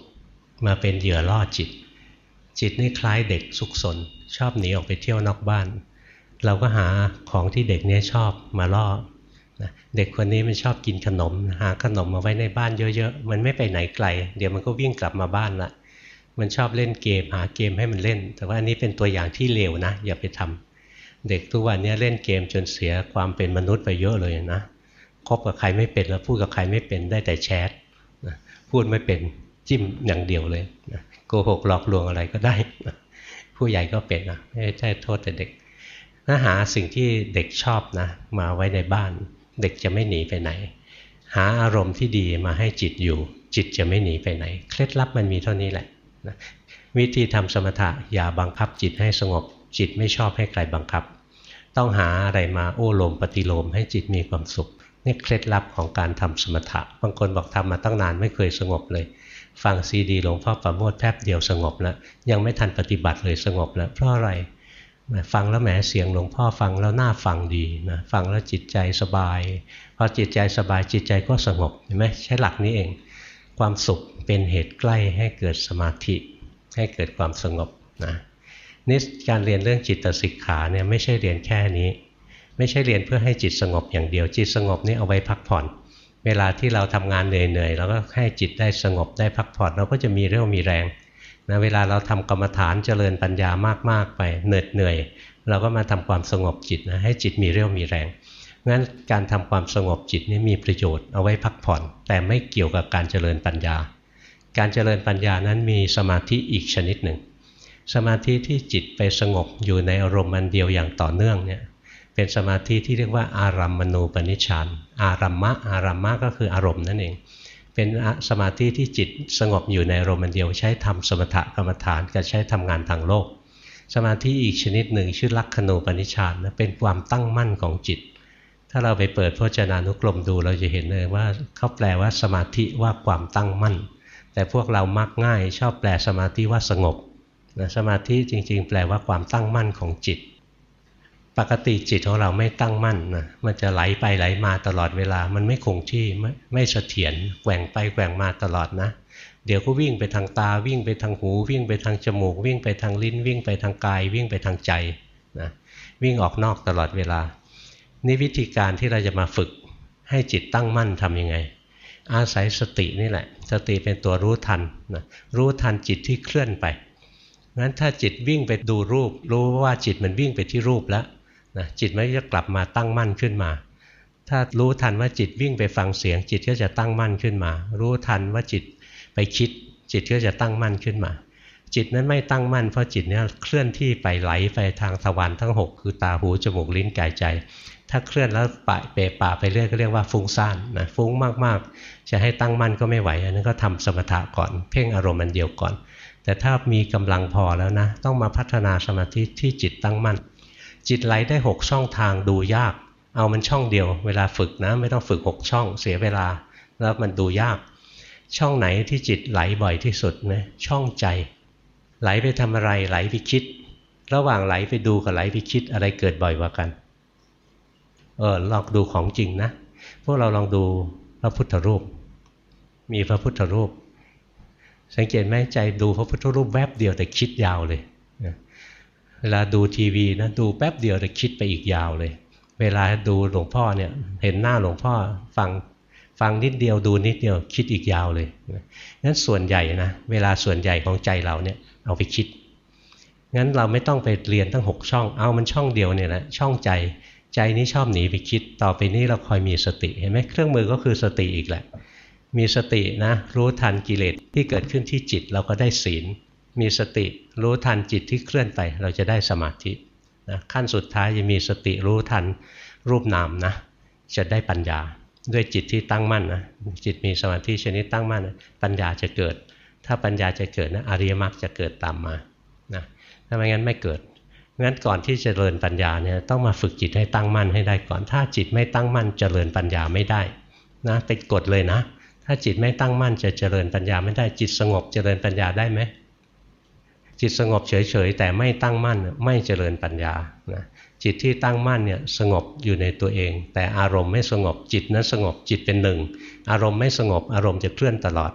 มาเป็นเหยื่อล่อจิต จิตนี่คล้ายเด็กสุขสน ชอบหนีออกไปเที่ยวนอกบ้าน เราก็หาของที่เด็กนี้ชอบมาล่อเด็กคนนี้มันชอบกินขนม หาขนมมาไว้ในบ้านเยอะๆ มันไม่ไปไหนไกล เดี๋ยวมันก็วิ่งกลับมาบ้านละมันชอบเล่นเกมหาเกมให้มันเล่น แต่ว่าอันนี้เป็นตัวอย่างที่เลวนะ อย่าไปทำเด็กทุกวันนี้เล่นเกมจนเสียความเป็นมนุษย์ไปเยอะเลยนะคบกับใครไม่เป็นแล้วพูดกับใครไม่เป็นได้แต่แชทพูดไม่เป็นจิ้มอย่างเดียวเลยโกหกหลอกลวงอะไรก็ได้ผู้ใหญ่ก็เป็นนะไม่ใช่โทษแต่เด็ก ถ้าหาสิ่งที่เด็กชอบนะมาไว้ในบ้าน เด็กจะไม่หนีไปไหน หาอารมณ์ที่ดีมาให้จิตอยู่ จิตจะไม่หนีไปไหน เคล็ดลับมันมีเท่านี้แหละนะวิธีทำสมถะอย่าบังคับจิตให้สงบ จิตไม่ชอบให้ใครบังคับ ต้องหาอะไรมาโอ้ลมปฏิโลมให้จิตมีความสุขนี่เคล็ดลับของการทำสมถะ บางคนบอกทำมาตั้งนานไม่เคยสงบเลย ฟังซีดีหลวงพ่อประโมทแป๊บเดียวสงบแล้วยังไม่ทันปฏิบัติเลยสงบแล้วเพราะอะไร ฟังแล้วแหมเสียงหลวงพ่อฟังแล้วน่าฟังดีนะฟังแล้วจิตใจสบายพอจิตใจสบายจิตใจก็สงบเห็นไหมใช้หลักนี้เอง ความสุขเป็นเหตุใกล้ให้เกิดสมาธิ ให้เกิดความสงบนะนี่การเรียนเรื่องจิตสิกขาเนี่ยไม่ใช่เรียนแค่นี้ ไม่ใช่เรียนเพื่อให้จิตสงบอย่างเดียว จิตสงบนี่เอาไว้พักผ่อน เวลาที่เราทำงานเหนื่อยๆเราก็ให้จิตได้สงบได้พักผ่อนเราก็จะมีเรี่ยวมีแรง นะเวลาเราทำกรรมฐานเจริญปัญญามากๆไปเหนื่อยเหนื่อยเราก็มาทำความสงบจิตนะให้จิตมีเรี่ยวมีแรงงั้นการทำความสงบจิตนี่มีประโยชน์เอาไว้พักผ่อน แต่ไม่เกี่ยวกับการเจริญปัญญา การเจริญปัญญานั้นมีสมาธิอีกชนิดหนึ่ง สมาธิที่จิตไปสงบอยู่ในอารมณ์มันเดียวอย่างต่อเนื่องเนี่ยเป็นสมาธิที่เรียกว่าอารัมมณูปนิชฌานอารัมมะอารัมมะก็คืออารมณ์นั่นเอง เป็นสมาธิที่จิตสงบอยู่ในอารมณ์มันเดียวใช้ทำสมถกรรมฐานกับใช้ทำงานทางโลก สมาธิอีกชนิดหนึ่งชื่อลักขณูปนิชฌานนะเป็นความตั้งมั่นของจิต ถ้าเราไปเปิดพจนานุกรมดูเราจะเห็นเลยว่าเขาแปลว่าสมาธิว่าความตั้งมั่น แต่พวกเรามักง่าย ชอบแปลสมาธิว่าสงบนะสมาธิจริง ๆ แปลว่าความตั้งมั่นของจิต ปกติจิตของเราไม่ตั้งมั่นนะมันจะไหลไปไหลมาตลอดเวลา มันไม่คงที่ไม่ไม่เสถียรแกว่งไปแกว่งมาตลอดนะ เดี๋ยวก็วิ่งไปทางตาวิ่งไปทางหู วิ่งไปทางจมูก วิ่งไปทางลิ้น วิ่งไปทางกาย วิ่งไปทางใจนะวิ่งออกนอกตลอดเวลา นี่วิธีการที่เราจะมาฝึกให้จิตตั้งมั่นทํำยังไง อาศัยสตินี่แหละ สติเป็นตัวรู้ทันนะรู้ทันจิตที่เคลื่อนไปงั้นถ้าจิตวิ่งไปดูรูป รู้ว่าจิตมันวิ่งไปที่รูปแล้ว นะจิตมันจะกลับมาตั้งมั่นขึ้นมา ถ้ารู้ทันว่าจิตวิ่งไปฟังเสียง จิตก็จะตั้งมั่นขึ้นมา รู้ทันว่าจิตไปคิด จิตก็จะตั้งมั่นขึ้นมา จิตนั้นไม่ตั้งมั่นเพราะจิตนี้เคลื่อนที่ไปไหลไปทางทวารทั้ง 6 คือตาหูจมูกลิ้นกายใจ ถ้าเคลื่อนแล้วปะเปป่าไปเรื่อยก็เรียกว่าฟุ้งซ่านนะฟุ้งมากๆ จะให้ตั้งมั่นก็ไม่ไหว อันนั้นก็ทำสมถะก่อน เพ่งอารมณ์มันเดียวก่อน แต่ถ้ามีกำลังพอแล้วนะ ต้องมาพัฒนาสมาธิที่จิตตั้งมั่น จิตไหลได้หกช่องทางดูยาก เอามันช่องเดียว เวลาฝึกนะ ไม่ต้องฝึกหกช่องเสียเวลา แล้วมันดูยาก ช่องไหนที่จิตไหลบ่อยที่สุดนะช่องใจ ไหลไปทำอะไรไหลไปคิด ระหว่างไหลไปดูกับไหลไปคิดอะไรเกิดบ่อยกว่ากันเออลองดูของจริงนะ พวกเราลองดูพระพุทธรูป มีพระพุทธรูป สังเกตไหมใจดูพระพุทธรูปแวบเดียวแต่คิดยาวเลย เวลาดูทีวีนะดูแป๊บเดียวจะคิดไปอีกยาวเลย เวลาดูหลวงพ่อเนี่ยเห็นหน้าหลวงพ่อฟังฟังนิดเดียวดูนิดเดียวคิดอีกยาวเลยงั้นส่วนใหญ่นะเวลาส่วนใหญ่ของใจเราเนี่ยเอาไปคิด งั้นเราไม่ต้องไปเรียนทั้ง 6 ช่อง เอามันช่องเดียวเนี่ยแหละช่องใจใจนี้ชอบหนีไปคิด ต่อไปนี้เราคอยมีสติเห็นไหมเครื่องมือก็คือสติอีกแหละ มีสตินะรู้ทันกิเลสที่เกิดขึ้นที่จิตเราก็ได้ศีล มีสติรู้ทันจิตที่เคลื่อนไป เราจะได้สมาธินะขั้นสุดท้ายจะมีสติรู้ทันรูปนามนะจะได้ปัญญา ด้วยจิตที่ตั้งมั่นนะจิตมีสมาธิชนิดตั้งมั่นนะปัญญาจะเกิด ถ้าปัญญาจะเกิดนะอริยมรรคจะเกิดตามมานะถ้าไม่งั้นไม่เกิดงั้นก่อนที่จะเจริญปัญญาเนี่ยต้องมาฝึกจิตให้ตั้งมั่นให้ได้ก่อน ถ้าจิตไม่ตั้งมั่นจเจริญปัญญาไม่ได้นะเป็นกฎเลยนะ ถ้าจิตไม่ตั้งมั่นจะเจริญปัญญาไม่ได้จิตสงบเจริญปัญญาได้ไหม จิตสงบเฉยๆ แต่ไม่ตั้งมั่นไม่เจริญปัญญานะจิตที่ตั้งมั่นเนี่ยสงบอยู่ในตัวเอง แต่อารมณ์ไม่สงบจิตนั้นสงบจิตเป็นหนึ่ง อารมณ์ไม่สงบอารมณ์จะเคลื่อนตลอด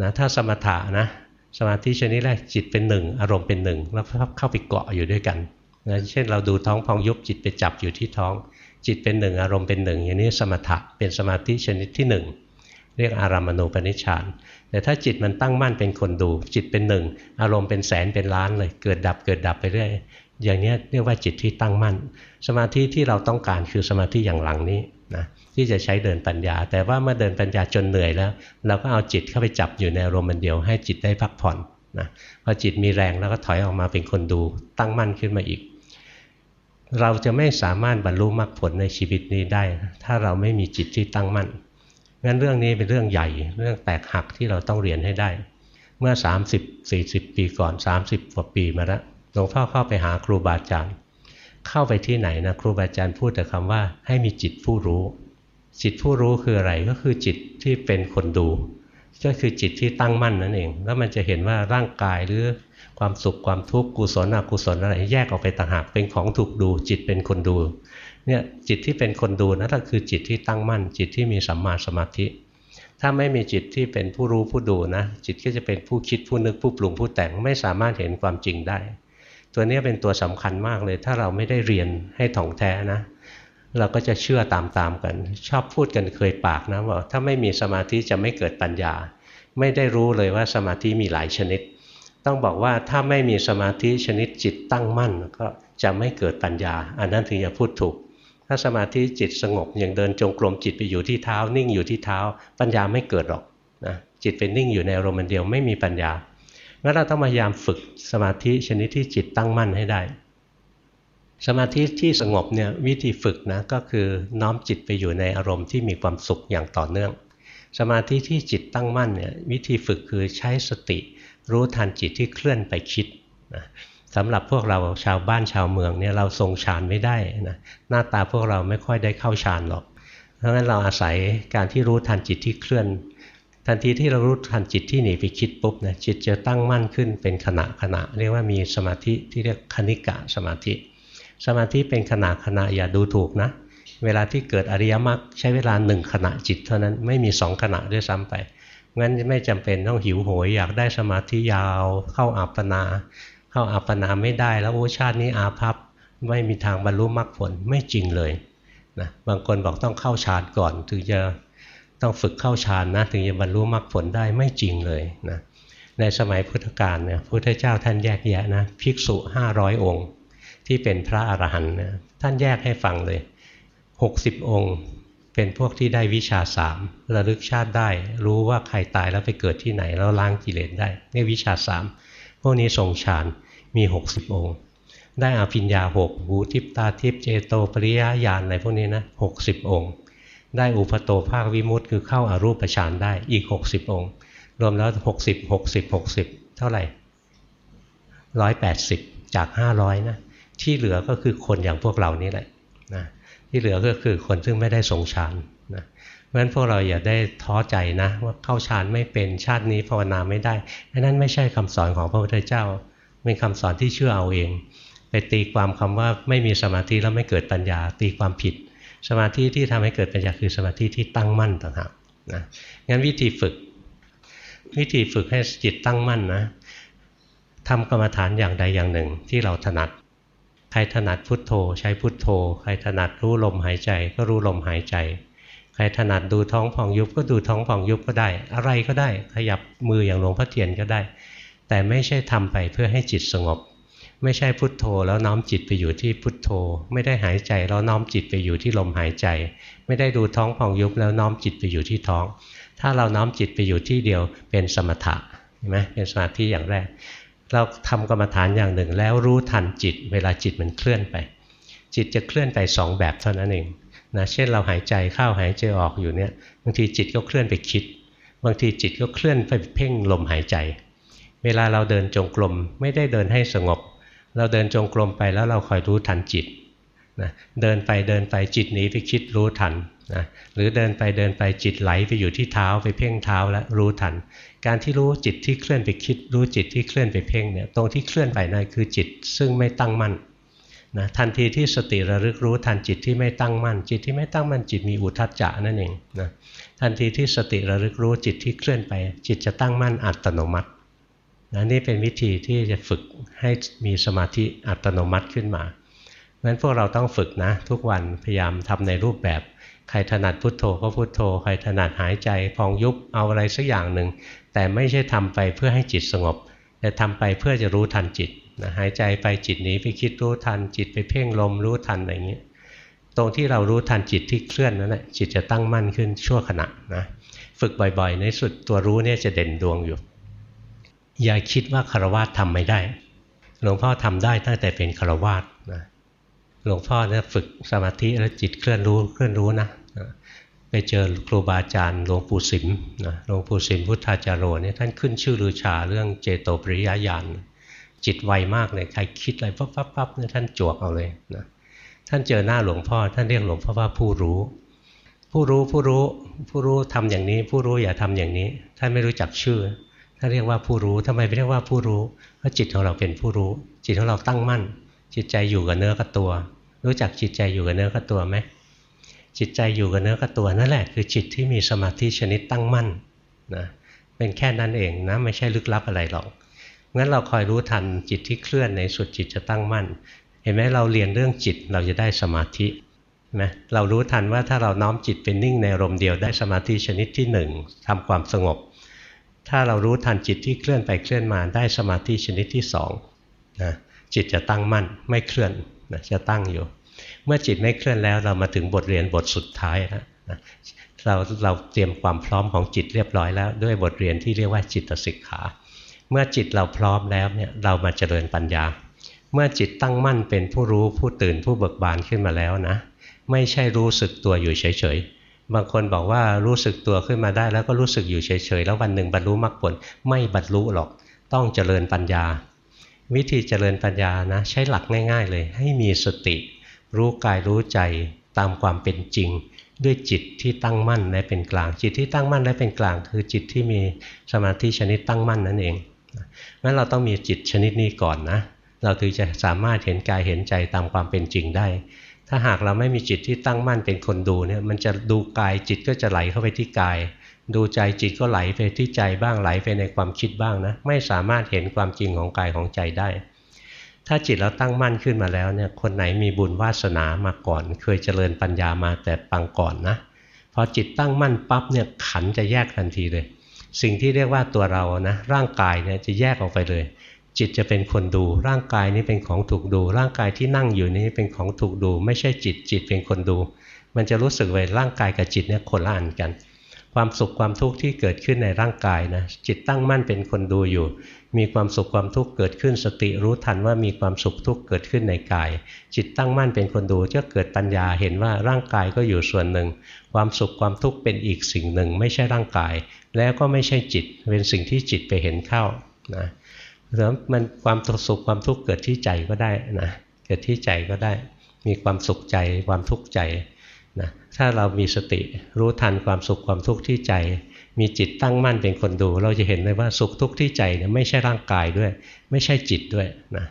นะถ้าสมถะนะสมาธิชนิดแรกจิตเป็นหนึ่งอารมณ์เป็นหนึ่งแล้วเข้าไปเกาะอยู่ด้วยกันนะเช่นเราดูท้องพองยุบจิตไปจับอยู่ที่ท้อง จิตเป็นหนึ่งอารมณ์เป็นหนึ่งอย่างนี้สมถะเป็นสมาธิชนิดที่หนึ่ง เรียกอารามณูปนิชฌานแต่ถ้าจิตมันตั้งมั่นเป็นคนดู จิตเป็นหนึ่ง อารมณ์เป็นแสนเป็นล้านเลย เกิดดับเกิดดับไปเรื่อยอย่างนี้เรียกว่าจิตที่ตั้งมั่น สมาธิที่เราต้องการคือสมาธิอย่างหลังนี้นะที่จะใช้เดินปัญญา แต่ว่าเมื่อเดินปัญญาจนเหนื่อยแล้ว เราก็เอาจิตเข้าไปจับอยู่ในอารมณ์เดียวให้จิตได้พักผ่อนนะพอจิตมีแรงแล้วก็ถอยออกมาเป็นคนดูตั้งมั่นขึ้นมาอีก เราจะไม่สามารถบรรลุมรรคผลในชีวิตนี้ได้ ถ้าเราไม่มีจิตที่ตั้งมั่น งั้นเรื่องนี้เป็นเรื่องใหญ่ เรื่องแตกหักที่เราต้องเรียนให้ได้ เมื่อ 30-40 ปีก่อน 30กว่าปีมาแล้วหลวงพ่อเข้าไปหาครูบาอาจารย์ เข้าไปที่ไหนนะครูบาอาจารย์พูดแต่คำว่าให้มีจิตผู้รู้ จิตผู้รู้คืออะไรก็คือจิตที่เป็นคนดู ก็คือจิตที่ตั้งมั่นนั่นเอง แล้วมันจะเห็นว่าร่างกายหรือความสุขความทุกข์กุศลอกุศลอะไรแยกออกไปต่างหากเป็นของถูกดู จิตเป็นคนดู เนี่ยจิตที่เป็นคนดูนั่นก็คือจิตที่ตั้งมั่น จิตที่มีสัมมาสมาธิ ถ้าไม่มีจิตที่เป็นผู้รู้ผู้ดูนะ จิตก็จะเป็นผู้คิดผู้นึกผู้ปรุงผู้แต่งไม่สามารถเห็นความจริงได้ ตัวนี้เป็นตัวสำคัญมากเลย ถ้าเราไม่ได้เรียนให้ถ่องแท้นะ เราก็จะเชื่อตามๆกัน ชอบพูดกันเคยปากนะว่าถ้าไม่มีสมาธิจะไม่เกิดปัญญา ไม่ได้รู้เลยว่าสมาธิมีหลายชนิด ต้องบอกว่าถ้าไม่มีสมาธิชนิดจิตตั้งมั่นก็จะไม่เกิดปัญญา อันนั้นถึงจะพูดถูก ถ้าสมาธิจิตสงบอย่างเดินจงกรมจิตไปอยู่ที่เท้า นิ่งอยู่ที่เท้า ปัญญาไม่เกิดหรอกนะจิตเป็นนิ่งอยู่ในอารมณ์เดียวไม่มีปัญญางั้นเราต้องพยายามฝึกสมาธิชนิดที่จิตตั้งมั่นให้ได้ สมาธิที่สงบเนี่ยวิธีฝึกนะก็คือน้อมจิตไปอยู่ในอารมณ์ที่มีความสุขอย่างต่อเนื่อง สมาธิที่จิตตั้งมั่นเนี่ยวิธีฝึกคือใช้สติ รู้ทันจิตที่เคลื่อนไปคิดนะ สำหรับพวกเราชาวบ้านชาวเมืองเนี่ยเราทรงฌานไม่ได้นะหน้าตาพวกเราไม่ค่อยได้เข้าฌานหรอก เพราะงั้นเราอาศัยการที่รู้ทันจิตที่เคลื่อน ทันทีที่เรารู้ทันจิตที่หนีไปคิดปุ๊บนะจิตจะตั้งมั่นขึ้นเป็นขณะขณะ เรียกว่ามีสมาธิที่เรียกคณิกะสมาธิ สมาธิเป็นขณะขณะอย่าดูถูกนะ เวลาที่เกิดอริยมรรคใช้เวลาหนึ่งขณะจิตเท่านั้นไม่มีสองขณะด้วยซ้ำไปงั้นไม่จำเป็นต้องหิวโหยอยากได้สมาธิยาวเข้าอัปปนา เข้าอัปปนาไม่ได้แล้วโอ้ชาตินี้อาภัพไม่มีทางบรรลุมรรคผลไม่จริงเลยนะบางคนบอกต้องเข้าฌานก่อนถึงจะต้องฝึกเข้าฌานนะถึงจะบรรลุมรรคผลได้ไม่จริงเลยนะในสมัยพุทธกาลเนี่ยพุทธเจ้าท่านแยกแยะนะภิกษุ 500 องค์ ที่เป็นพระอรหันต์นะท่านแยกให้ฟังเลย 60 องค์ เป็นพวกที่ได้วิชาสามระลึกชาติได้ รู้ว่าใครตายแล้วไปเกิดที่ไหนแล้วล้างกิเลสได้นี่วิชาสามพวกนี้ทรงฌาน มี60องค์ ได้อภิญญาหกหูทิพตาทิพเจโตปริยญาณอะไรพวกนี้นะหกสิบองค์ ได้อุปโตภาควิมุตต์คือเข้าอารูปฌานได้อีก60องค์ รวมแล้ว60 60 60เท่าไหร่180จาก500นะที่เหลือก็คือคนอย่างพวกเรานี่แหละนะที่เหลือก็คือคนซึ่งไม่ได้ทรงฌานนะเพราะฉะนั้นพวกเราอย่าได้ท้อใจนะว่าเข้าฌานไม่เป็นชาตินี้ภาวนาไม่ได้อันนั้นไม่ใช่คำสอนของพระพุทธเจ้า เป็นคำสอนที่เชื่อเอาเอง ไปตีความคำว่าไม่มีสมาธิแล้วไม่เกิดปัญญา ตีความผิด สมาธิที่ทำให้เกิดปัญญาคือสมาธิที่ตั้งมั่นต่างหากนะงั้นวิธีฝึก วิธีฝึกให้จิตตั้งมั่นนะทำกรรมฐานอย่างใดอย่างหนึ่งที่เราถนัด ใครถนัดพุทโธ ใช้พุทโธ ใครถนัดรู้ลมหายใจ ก็รู้ลมหายใจ ใครถนัดดูท้องผ่องยุบก็ดูท้องผ่องยุบก็ได้ อะไรก็ได้ ขยับมืออย่างหลวงพ่อเทียนก็ได้ แต่ไม่ใช่ทำไปเพื่อให้จิตสงบ ไม่ใช่พุทโธแล้วน้อมจิตไปอยู่ที่พุทโธ ไม่ได้หายใจแล้วน้อมจิตไปอยู่ที่ลมหายใจ ไม่ได้ดูท้องพองยุบแล้วน้อมจิตไปอยู่ที่ท้อง ถ้าเราน้อมจิตไปอยู่ที่เดียวเป็นสมถะเห็นไหมเป็นสมาธิอย่างแรก เราทำกรรมฐานอย่างหนึ่งแล้วรู้ทันจิต เวลาจิตมันเคลื่อนไป จิตจะเคลื่อนไปสองแบบเท่านั้นเองนะเช่นเราหายใจเข้าหายใจออกอยู่เนี่ยบางทีจิตก็เคลื่อนไปคิด บางทีจิตก็เคลื่อนไปเพ่งลมหายใจ เวลาเราเดินจงกรมไม่ได้เดินให้สงบ เราเดินจงกรมไปแล้วเราคอยรู้ทันจิตนะเดินไปเดินไปจิตหนีไปคิดรู้ทันนะหรือเดินไปเดินไปจิตไหลไปอยู่ที่เท้าไปเพ่งเท้าแล้วรู้ทัน การที่รู้จิตที่เคลื่อนไปคิด รู้จิตที่เคลื่อนไปเพ่งเนี่ยตรงที่เคลื่อนไปนั่นคือจิตซึ่งไม่ตั้งมั่นนะทันทีที่สติระลึกรู้ทันจิตที่ไม่ตั้งมั่น จิตที่ไม่ตั้งมั่นจิตมีอุทัจจะนั่นเองนะทันทีที่สติระลึกรู้จิตที่เคลื่อนไป จิตจะตั้งมั่นอัตโนมัติ นะนี่เป็นวิธีที่จะฝึกให้มีสมาธิอัตโนมัติขึ้นมาเพราะฉะนั้นพวกเราต้องฝึกนะ ทุกวันพยายามทำในรูปแบบ ใครถนัดพุทโธก็พุทโธ ใครถนัดหายใจพองยุบเอาอะไรสักอย่างหนึ่ง แต่ไม่ใช่ทำไปเพื่อให้จิตสงบ แต่ทำไปเพื่อจะรู้ทันจิตนะหายใจไปจิตหนีไปคิดรู้ทัน จิตไปเพ่งลมรู้ทันอะไรอย่างนี้ตรงที่เรารู้ทันจิตที่เคลื่อนนั้นแหละจิตจะตั้งมั่นขึ้นชั่วขณะนะฝึกบ่อยๆ ในสุดตัวรู้เนี่ยจะเด่นดวงอยู่ อย่าคิดว่าคารวะทำไม่ได้ หลวงพ่อทำได้ตั้งแต่เป็นคารวะนะหลวงพ่อเนี่ยฝึกสมาธิแล้วจิตเคลื่อนรู้เคลื่อนรู้นะไปเจอครูบาอาจารย์หลวงปู่สิมนะหลวงปู่สิมพุทธาจารโรเนี่ยท่านขึ้นชื่อลือชาเรื่องเจโตปริยญาณจิตไวมากเลยใครคิดอะไรปั๊บปั๊บปั๊บเนี่ยท่านจวกเอาเลยนะท่านเจอหน้าหลวงพ่อ ท่านเรียกหลวงพ่อว่าผู้รู้ ผู้รู้ผู้รู้ผู้รู้ทำอย่างนี้ ผู้รู้อย่าทำอย่างนี้ ท่านไม่รู้จักชื่อ ถ้าเรียกว่าผู้รู้ทำไมไม่เรียกว่าผู้รู้เพราะจิตของเราเป็นผู้รู้ จิตของเราตั้งมั่น จิตใจอยู่กับเนื้อกับตัว รู้จักจิตใจอยู่กับเนื้อกับตัวไหมจิตใจอยู่กับเนื้อกับตัวนั่นแหละคือจิตที่มีสมาธิชนิดตั้งมั่นนะเป็นแค่นั้นเองนะไม่ใช่ลึกลับอะไรหรอกงั้นเราคอยรู้ทันจิตที่เคลื่อนในสุดจิตจะตั้งมั่น เห็นไหมเราเรียนเรื่องจิตเราจะได้สมาธิไหมเรารู้ทันว่าถ้าเราน้อมจิตเป็นนิ่งในอารมณ์เดียวได้สมาธิชนิดที่หนึ่งทำความสงบ ถ้าเรารู้ทันจิตที่เคลื่อนไปเคลื่อนมาได้สมาธิชนิดที่สองนะจิตจะตั้งมั่นไม่เคลื่อนนะจะตั้งอยู่ เมื่อจิตไม่เคลื่อนแล้วเรามาถึงบทเรียนบทสุดท้ายนะนะเราเราเตรียมความพร้อมของจิตเรียบร้อยแล้ว ด้วยบทเรียนที่เรียกว่าจิตสิกขา เมื่อจิตเราพร้อมแล้วเนี่ยเรามาเจริญปัญญา เมื่อจิตตั้งมั่นเป็นผู้รู้ผู้ตื่นผู้เบิกบานขึ้นมาแล้วนะ ไม่ใช่รู้สึกตัวอยู่เฉยๆ บางคนบอกว่ารู้สึกตัวขึ้นมาได้แล้วก็รู้สึกอยู่เฉยๆ แล้ววันหนึ่งบรรลุมรรคผลไม่บรรลุหรอก ต้องเจริญปัญญา วิธีเจริญปัญญานะ ใช้หลักง่าย ๆ เลย ให้มีสติ รู้กายรู้ใจตามความเป็นจริง ด้วยจิตที่ตั้งมั่นและเป็นกลาง จิตที่ตั้งมั่นและเป็นกลาง คือจิตที่มีสมาธิชนิดตั้งมั่นนั่นเองงั้นเราต้องมีจิตชนิดนี้ก่อนนะเราถึงจะสามารถเห็นกายเห็นใจตามความเป็นจริงได้ ถ้าหากเราไม่มีจิตที่ตั้งมั่นเป็นคนดูเนี่ยมันจะดูกายจิตก็จะไหลเข้าไปที่กาย ดูใจจิตก็ไหลไปที่ใจบ้างไหลไปในความคิดบ้างนะไม่สามารถเห็นความจริงของกายของใจได้ ถ้าจิตเราตั้งมั่นขึ้นมาแล้วเนี่ยคนไหนมีบุญวาสนามาก่อน เคยเจริญปัญญามาแต่ปังก่อนนะพอจิตตั้งมั่นปั๊บเนี่ยขันจะแยกทันทีเลย สิ่งที่เรียกว่าตัวเรานะร่างกายเนี่ยจะแยกออกไปเลย จิตจะเป็นคนดู ร่างกายนี้เป็นของถูกดู ร่างกายที่นั่งอยู่นี้เป็นของถูกดู ไม่ใช่จิตจิตเป็นคนดู มันจะรู้สึกว่าร่างกายกับจิตเนี่ยคนละอันกัน ความสุขความทุกข์ที่เกิดขึ้นในร่างกายนะจิตตั้งมั่นเป็นคนดูอยู่ มีความสุขความทุกข์เกิดขึ้นสติรู้ทันว่ามีความสุขทุกข์เกิดขึ้นในกาย จิตตั้งมั่นเป็นคนดูจะเกิดปัญญาเห็นว่าร่างกายก็อยู่ส่วนหนึ่ง ความสุขความทุกข์เป็นอีกสิ่งหนึ่ง ไม่ใช่ร่างกาย แล้วก็ไม่ใช่จิตเป็นสิ่งที่จิตไปเห็นเข้านะ หรือมันความสุขความทุกข์เกิดที่ใจก็ได้นะเกิดที่ใจก็ได้ มีความสุขใจความทุกข์ใจนะถ้าเรามีสติรู้ทันความสุขความทุกข์ที่ใจ มีจิตตั้งมั่นเป็นคนดู เราจะเห็นเลยว่าสุขทุกข์ที่ใจเนี่ยไม่ใช่ร่างกายด้วย ไม่ใช่จิตด้วยนะ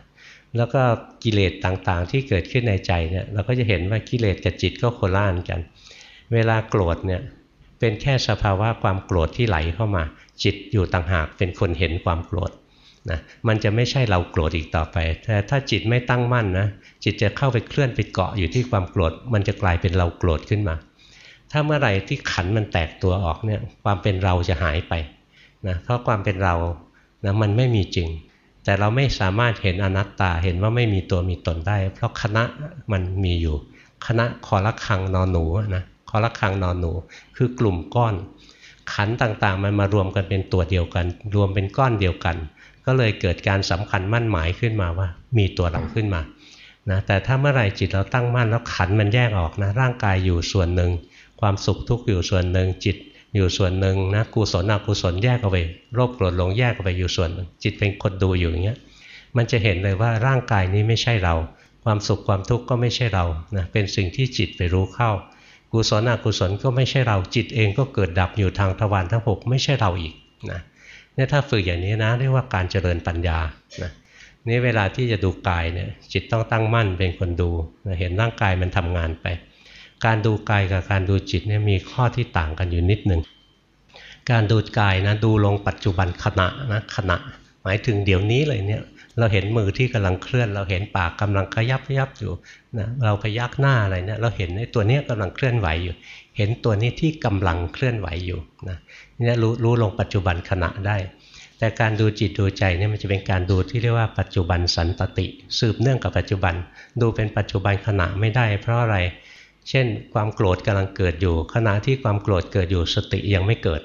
แล้วก็กิเลสต่างๆ ที่เกิดขึ้นในใจเนี่ยเราก็จะเห็นว่ากิเลสกับจิตก็โคล่านกัน เวลาโกรธเนี่ยเป็นแค่สภาวะความโกรธที่ไหลเข้ามา จิตอยู่ต่างหากเป็นคนเห็นความโกรธ นะมันจะไม่ใช่เราโกรธอีกต่อไป แต่ถ้าจิตไม่ตั้งมั่นนะจิตจะเข้าไปเคลื่อนไปเกาะอยู่ที่ความโกรธ มันจะกลายเป็นเราโกรธขึ้นมา ถ้าเมื่อไหร่ที่ขันมันแตกตัวออกเนี่ยความเป็นเราจะหายไปนะเพราะความเป็นเรานะมันไม่มีจริง แต่เราไม่สามารถเห็นอนัตตาเห็นว่าไม่มีตัวมีตนได้ เพราะคณะมันมีอยู่ คณะคอละคังนอนหนูนะคอละคังนอนหนู คือกลุ่มก้อน ขันต่างๆ มันมารวมกันเป็นตัวเดียวกัน รวมเป็นก้อนเดียวกัน ก็เลยเกิดการสำคัญมั่นหมายขึ้นมาว่า มีตัวเราขึ้นมานะแต่ถ้าเมื่อไรจิตเราตั้งมั่นแล้วขันมันแยกออกนะร่างกายอยู่ส่วนหนึ่ง ความสุขทุกข์อยู่ส่วนหนึ่ง จิตอยู่ส่วนหนึ่งนะกุศลอกุศลแยกออกไปโรคโกรธหลงแยกออกไปอยู่ส่วนหนึ่ง จิตเป็นคนดูอยู่อย่างเงี้ยมันจะเห็นเลยว่าร่างกายนี้ไม่ใช่เรา ความสุขความทุกข์ก็ไม่ใช่เรานะเป็นสิ่งที่จิตไปรู้เข้า กุศลอกุศลก็ไม่ใช่เราจิตเองก็เกิดดับอยู่ทางทวารทั้งหกไม่ใช่เราอีกนะ เนี่ยถ้าฝึกอย่างนี้นะเรียกว่าการเจริญปัญญานะนี่เวลาที่จะดูกายเนี่ยจิตต้องตั้งมั่นเป็นคนดูนะเห็นร่างกายมันทำงานไป การดูกายกับการดูจิตเนี่ยมีข้อที่ต่างกันอยู่นิดหนึ่งการดูกายนะดูลงปัจจุบันขณะนะขณะ หมายถึงเดี๋ยวนี้เลยเนี่ยเราเห็นมือที่กำลังเคลื่อน เราเห็นปากกำลังขยับยับอยู่นะเราพยักหน้าอะไรเนี่ยเราเห็นไอ้ตัวนี้กำลังเคลื่อนไหวอยู่ เห็นตัวนี้ที่กำลังเคลื่อนไหวอยู่นะ นี่รู้รู้ลงปัจจุบันขณะได้ แต่การดูจิตดูใจเนี่ยมันจะเป็นการดูที่เรียกว่าปัจจุบันสันตติ สืบเนื่องกับปัจจุบัน ดูเป็นปัจจุบันขณะไม่ได้ เพราะอะไร เช่น ความโกรธกำลังเกิดอยู่ ขณะที่ความโกรธเกิดอยู่สติยังไม่เกิด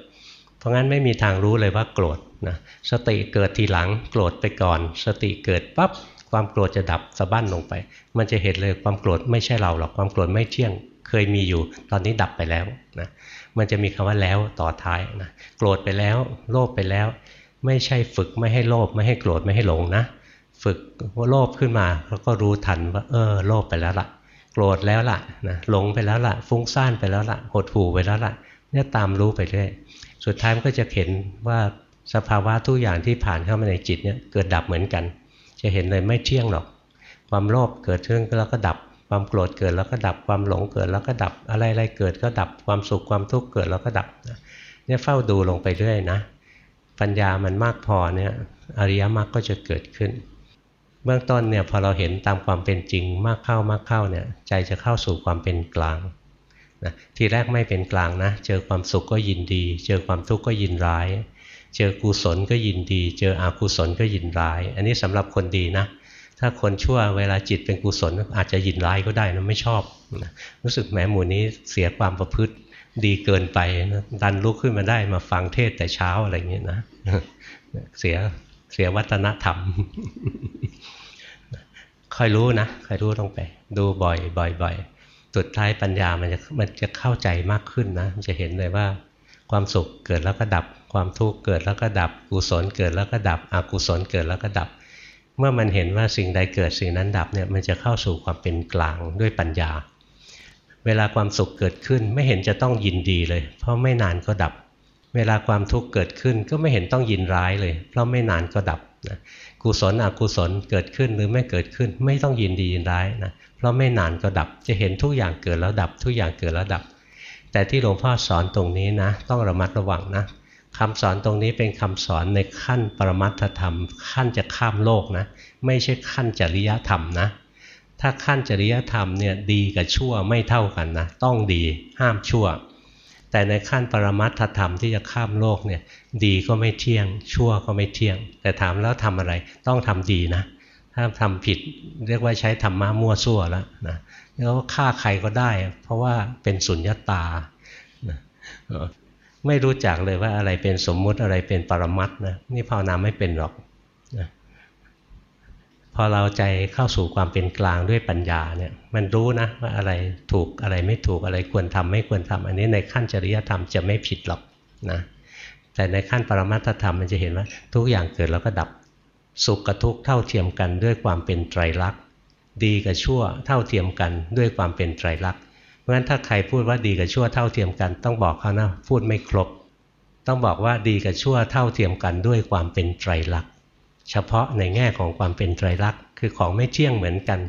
เพราะงั้นไม่มีทางรู้เลยว่าโกรธนะสติเกิดทีหลังโกรธไปก่อน สติเกิดปั๊บความโกรธจะดับสะบั้นลงไป มันจะเห็นเลยความโกรธไม่ใช่เราหรอกความโกรธไม่เที่ยงเคยมีอยู่ ตอนนี้ดับไปแล้วนะ มันจะมีคำว่าแล้วต่อท้ายนะโกรธไปแล้ว โลภไปแล้ว ไม่ใช่ฝึกไม่ให้โลภไม่ให้โกรธไม่ให้หลงนะ ฝึกว่าโลภขึ้นมาแล้วก็รู้ทันว่า เออ โลภไปแล้วละ่ะ โกรธแล้วล่ะนะหลงไปแล้วล่ะ ฟุ้งซ่านไปแล้วล่ะ หดหู่ไปแล้วล่ะ เนี่ยตามรู้ไปเรื่อยสุดท้ายมันก็จะเห็นว่าสภาวะทุกอย่างที่ผ่านเข้ามาในจิตเนี่ยเกิดดับเหมือนกัน จะเห็นเลยไม่เที่ยงหรอก ความโลภเกิดขึ้นแล้วก็ดับ ความโกรธเกิดแล้วก็ดับความหลงเกิดแล้วก็ดับอะไรอะไรเกิดก็ดับความสุขความทุกข์เกิดแล้วก็ดับเนี่ยเฝ้าดูลงไปเรื่อยนะ ปัญญามันมากพอเนี่ยอริยมรรคก็จะเกิดขึ้น เบื้องต้นเนี่ยพอเราเห็นตามความเป็นจริงมากเข้ามากเข้าเนี่ยใจจะเข้าสู่ความเป็นกลางนะทีแรกไม่เป็นกลางนะ เจอความสุขก็ยินดี เจอความทุกข์ก็ยินร้าย เจอกุศลก็ยินดี เจออกุศลก็ยินร้าย อันนี้สำหรับคนดีนะ ถ้าคนชั่วเวลาจิตเป็นกุศลอาจจะยินร้ายก็ได้นะไม่ชอบนะรู้สึกแหมหมู่นี้เสียความประพฤติดีเกินไปนะดันลุกขึ้นมาได้มาฟังเทศแต่เช้าอะไรอย่างนี้ยนะเสียเสียวัฒนธรรมค่อยรู้นะค่อยรู้ต้องไป ดูบ่อยบ่อยบ่อยสุดท้ายปัญญามันจะมันจะเข้าใจมากขึ้นนะมันจะเห็นเลยว่า ความสุขเกิดแล้วก็ดับ ความทุกข์เกิดแล้วก็ดับ กุศลเกิดแล้วก็ดับ อกุศลเกิดแล้วก็ดับ เมื่อมันเห็นว่าสิ่งใดเกิดสิ่งนั้นดับเนี่ยมันจะเข้าสู่ความเป็นกลางด้วยปัญญา เวลาความสุขเกิดขึ้นไม่เห็นจะต้องยินดีเลย เพราะไม่นานก็ดับ เวลาความทุกข์เกิดขึ้นก็ไม่เห็นต้องยินร้ายเลย เพราะไม่นานก็ดับนะกุศลอกุศลเกิดขึ้นหรือไม่เกิดขึ้น ไม่ต้องยินดียินร้ายนะเพราะไม่นานก็ดับจะเห็นทุกอย่างเกิดแล้วดับ ทุกอย่างเกิดแล้วดับ แต่ที่หลวงพ่อสอนตรงนี้นะ ต้องระมัดระวังนะ คำสอนตรงนี้เป็นคำสอนในขั้นปรมัตถธรรม ขั้นจะข้ามโลกนะ ไม่ใช่ขั้นจริยธรรมนะ ถ้าขั้นจริยธรรมเนี่ยดีกับชั่วไม่เท่ากันนะ ต้องดีห้ามชั่ว แต่ในขั้นปรมัตถธรรมที่จะข้ามโลกเนี่ยดีก็ไม่เที่ยง ชั่วก็ไม่เที่ยง แต่ถามแล้วทำอะไรต้องทำดีนะ ถ้าทำผิดเรียกว่าใช้ธรรมะมั่วซั่วแล้วนะแล้วฆ่าใครก็ได้ เพราะว่าเป็นสุญญตานะ ไม่รู้จักเลยว่าอะไรเป็นสมมุติอะไรเป็นปรมัตนะนี่ภาวนาไม่เป็นหรอกนะพอเราใจเข้าสู่ความเป็นกลางด้วยปัญญาเนี่ยมันรู้นะว่าอะไรถูกอะไรไม่ถูกอะไรควรทำไม่ควรทำอันนี้ในขั้นจริยธรรมจะไม่ผิดหรอกนะแต่ในขั้นปรมัตธรรมมันจะเห็นว่า ทุกอย่างเกิดแล้วก็ดับสุขกับทุกข์เท่าเทียมกันด้วยความเป็นไตรลักษณ์ดีกับชั่วเท่าเทียมกันด้วยความเป็นไตรลักษณ์ ราะฉะนั้นถ้าใครพูดว่าดีกับชั่วเท่าเทียมกัน ต้องบอกเขานะพูดไม่ครบ ต้องบอกว่าดีกับชั่วเท่าเทียมกันด้วยความเป็นไตรลักษณ์เฉพาะในแง่ของความเป็นไตรลักษณ์คือของไม่เที่ยงเหมือนกัน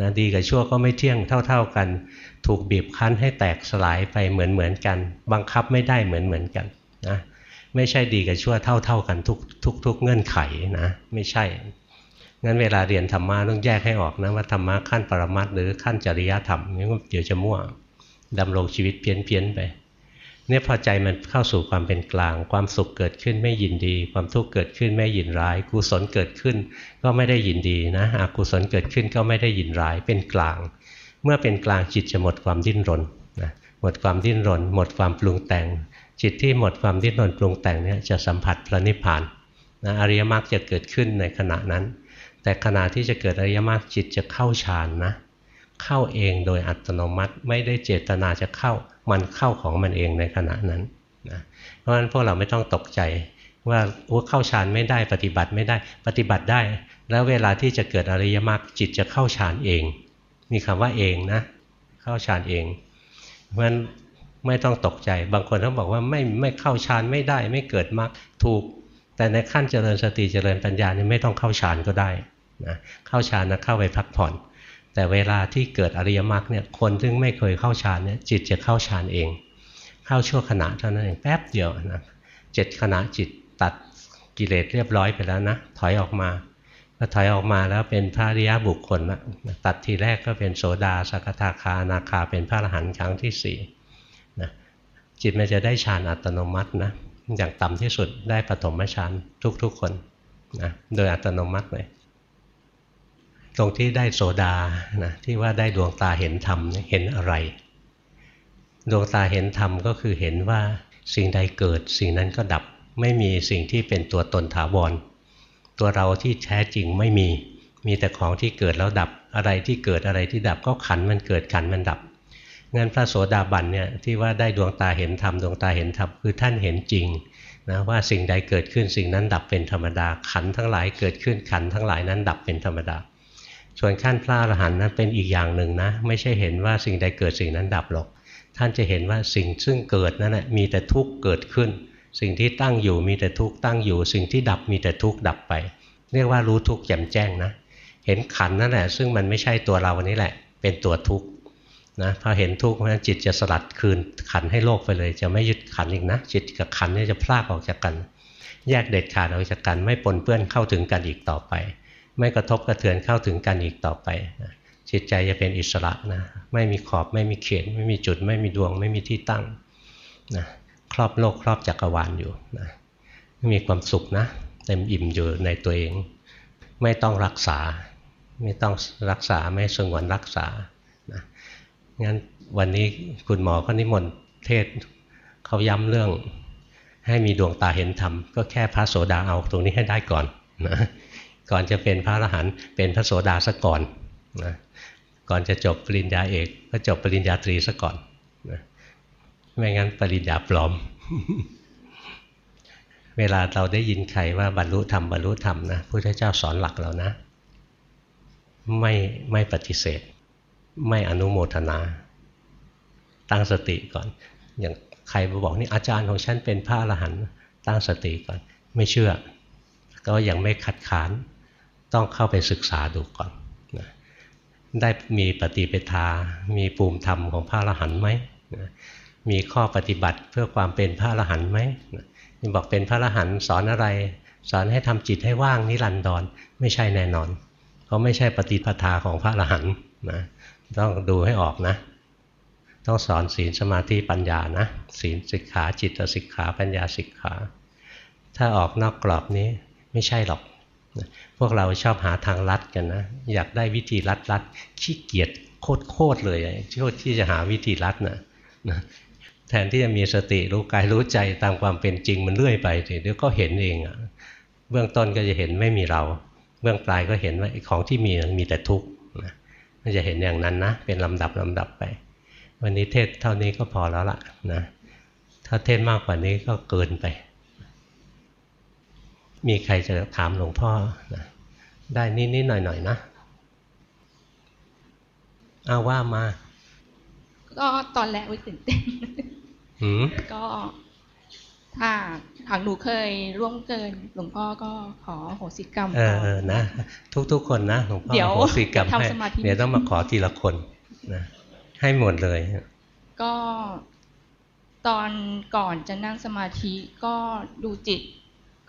นะดีกับชั่วก็ไม่เที่ยงเท่า ๆกัน ถูกบีบคั้นให้แตกสลายไปเหมือนเหมือนกัน บังคับไม่ได้เหมือนเหมือนกันนะไม่ใช่ดีกับชั่วเท่าเท่ากันทุกทุกทุกเงื่อนไขนะไม่ใช่ งั้นเวลาเรียนธรรมะต้องแยกให้ออกนะว่าธรรมะขั้นปรมัตหรือขั้นจริยธรรมนี่เดี๋ยวจะมั่วดำรงชีวิตเพี้ยนเพี้ยนไปเนี่ยพอใจมันเข้าสู่ความเป็นกลาง ความสุขเกิดขึ้นไม่ยินดี ความทุกข์เกิดขึ้นไม่ยินร้ายกุศลเกิดขึ้น ก็ไม่ได้ยินดีนะอกุศลเกิดขึ้นก็ไม่ได้ยินร้ายเป็นกลาง เมื่อเป็นกลางจิตจะหมดความดิ้นรนนะหมดความดิ้นรน หมดความปรุงแต่ง จิตที่หมดความดิ้นรนปรุงแต่งเนี่ยจะสัมผัสพระนิพพานนะอริยมรรคจะเกิดขึ้นในขณะนั้น แต่ขณะที่จะเกิดอริยมรรคจิตจะเข้าฌานนะ เข้าเองโดยอัตโนมัติไม่ได้เจตนาจะเข้ามันเข้าของมันเองในขณะนั้นนะเพราะฉะนั้นพวกเราไม่ต้องตกใจว่าเข้าฌานไม่ได้ปฏิบัติไม่ได้ปฏิบัติได้ แล้วเวลาที่จะเกิดอริยมรรคจิตจะเข้าฌานเอง มีคำว่าเองนะ เข้าฌานเอง เพราะฉะนั้นไม่ต้องตกใจ บางคนเขาบอกว่าไม่ไม่เข้าฌานไม่ได้ไม่เกิดมรรคถูก แต่ในขั้นเจริญสติเจริญปัญญานี่ไม่ต้องเข้าฌานก็ได้นะเข้าฌานนะเข้าไปพักผ่อน แต่เวลาที่เกิดอริยมรรคเนี่ยคนซึ่งไม่เคยเข้าฌานเนี่ยจิตจะเข้าฌานเอง เข้าชั่วขณะเท่านั้นเองแป๊บเดียวนะเจ็ดขณะจิตตัดกิเลสเรียบร้อยไปแล้วนะถอยออกมาพอถอยออกมาแล้วเป็นพระริยบุคคลละตัดทีแรกก็เป็นโสดาสกทาคานาคาเป็นพระอรหันต์ครั้งที่สี่จิตมันจะได้ฌานอัตโนมัตินะ อย่างต่ำที่สุดได้ปฐมฌานทุกๆคนนะโดยอัตโนมัติเลยตรงที่ได้โสดานะที่ว่าได้ดวงตาเห็นธรรมเห็นอะไร ดวงตาเห็นธรรมก็คือเห็นว่าสิ่งใดเกิด สิ่งนั้นก็ดับไม่มีสิ่งที่เป็นตัวตนถาวร ตัวเราที่แท้จริงไม่มี มีแต่ของที่เกิดแล้วดับอะไรที่เกิดอะไรที่ดับก็ขันมันเกิดขันมันดับ งั้นพระโสดาบันเนี่ยที่ว่าได้ดวงตาเห็นธรรมดวงตาเห็นธรรมคือท่านเห็นจริงนะว่าสิ่งใดเกิดขึ้นสิ่งนั้นดับเป็นธรรมดาขันทั้งหลายเกิดขึ้นขันทั้งหลายนั้นดับเป็นธรรมดา ส่วนขั้นพระอรหันต์นั้นเป็นอีกอย่างหนึ่งนะไม่ใช่เห็นว่าสิ่งใดเกิดสิ่งนั้นดับหรอก ท่านจะเห็นว่าสิ่งซึ่งเกิดนั้นนะมีแต่ทุกข์เกิดขึ้น สิ่งที่ตั้งอยู่มีแต่ทุกข์ตั้งอยู่ สิ่งที่ดับมีแต่ทุกข์ดับไป เรียกว่ารู้ทุกข์แจ่มแจ้งนะ เห็นขันนั่นแหละซึ่งมันไม่ใช่ตัวเรานนี้แหละ เป็นตัวทุกข์ นะพอเห็นทุกข์เพราะนั้นจิตจะสลัดคืนขันให้โลกไปเลย จะไม่ยึดขันอีกนะ จิตกับขันนี่จะพลากออกจากกัน แยกเด็ดขาดออกจากกัน ไม่ปนเปื้อนเข้าถึงกันอีกต่อไป ไม่กระทบกระเทือนเข้าถึงกันอีกต่อไปนะจิตใจจะเป็นอิสระนะไม่มีขอบไม่มีเขตไม่มีจุด ไม่มีดวง ไม่มีที่ตั้งนะครอบโลกครอบจักรวาลอยู่นะมีความสุขนะเต็มอิ่มอยู่ในตัวเอง ไม่ต้องรักษา ไม่ต้องรักษาไม่สงวนรักษา งั้นวันนี้คุณหมอก็นิมนต์เทศเขาย้ำเรื่อง ให้มีดวงตาเห็นธรรมก็แค่พระโสดาเอาตรงนี้ให้ได้ก่อนนะก่อนจะเป็นพระอรหันต์เป็นพระโสดาซะก่อนนะก่อนจะจบปริญญาเอกก็จบปริญญาตรีซะก่อนนะไม่งั้นปริญญาปลอม เวลาเราได้ยินใครว่าบรรลุธรรมบรรลุธรรมนะพระเจ้าสอนหลักเรานะ ไม่ไม่ปฏิเสธ ไม่อนุโมทนา ตั้งสติก่อน อย่างใครมาบอกนี่อาจารย์ของฉันเป็นพระอรหันต์ตั้งสติก่อน ไม่เชื่อ ก็ยังไม่คัดค้าน ต้องเข้าไปศึกษาดูก่อนนะได้มีปฏิปทา มีภูมิธรรมของพระอรหันต์ไหมนะมีข้อปฏิบัติเพื่อความเป็นพระอรหันต์ไหมนะบอกเป็นพระอรหันต์สอนอะไร สอนให้ทำจิตให้ว่างนิรันดรไม่ใช่แน่นอน เพราะไม่ใช่ปฏิปทาของพระอรหันต์นะ ต้องดูให้ออกนะ ต้องสอนศีลสมาธิปัญญานะ ศีลสิกขาจิตสิกขาปัญญาสิกขา ถ้าออกนอกกรอบนี้ไม่ใช่หรอก พวกเราชอบหาทางลัดกันนะ อยากได้วิธีลัดลัดขี้เกียจโคตรโคตรเลยที่จะหาวิธีลัดนะนะแทนที่จะมีสติรู้กายรู้ใจตามความเป็นจริงมันเลื่อยไปเดี๋ยวก็เห็นเองอะเบื้องต้นก็จะเห็นไม่มีเรา เบื้องปลายก็เห็นว่าของที่มีมีแต่ทุกข์ มันจะเห็นอย่างนั้นนะเป็นลำดับลำดับไป วันนี้เทศเท่านี้ก็พอแล้วล่ะนะถ้าเทศมากกว่านี้ก็เกินไป มีใครจะถามหลวงพ่อนะได้นิดๆหน่อยๆนะเอาว่ามา ก็ตอนแรกวิตื่นเต้นก็ ถ้าหากหนูเคยร่วงเกิน หลวงพ่อก็ขอโหสิกรรมเออนะ ทุกๆคนนะหลวงพ่อโหสิกรรมให้เดี๋ยวต้องมาขอทีละคนนะให้หมดเลย ก็ตอนก่อนจะนั่งสมาธิก็ดูจิต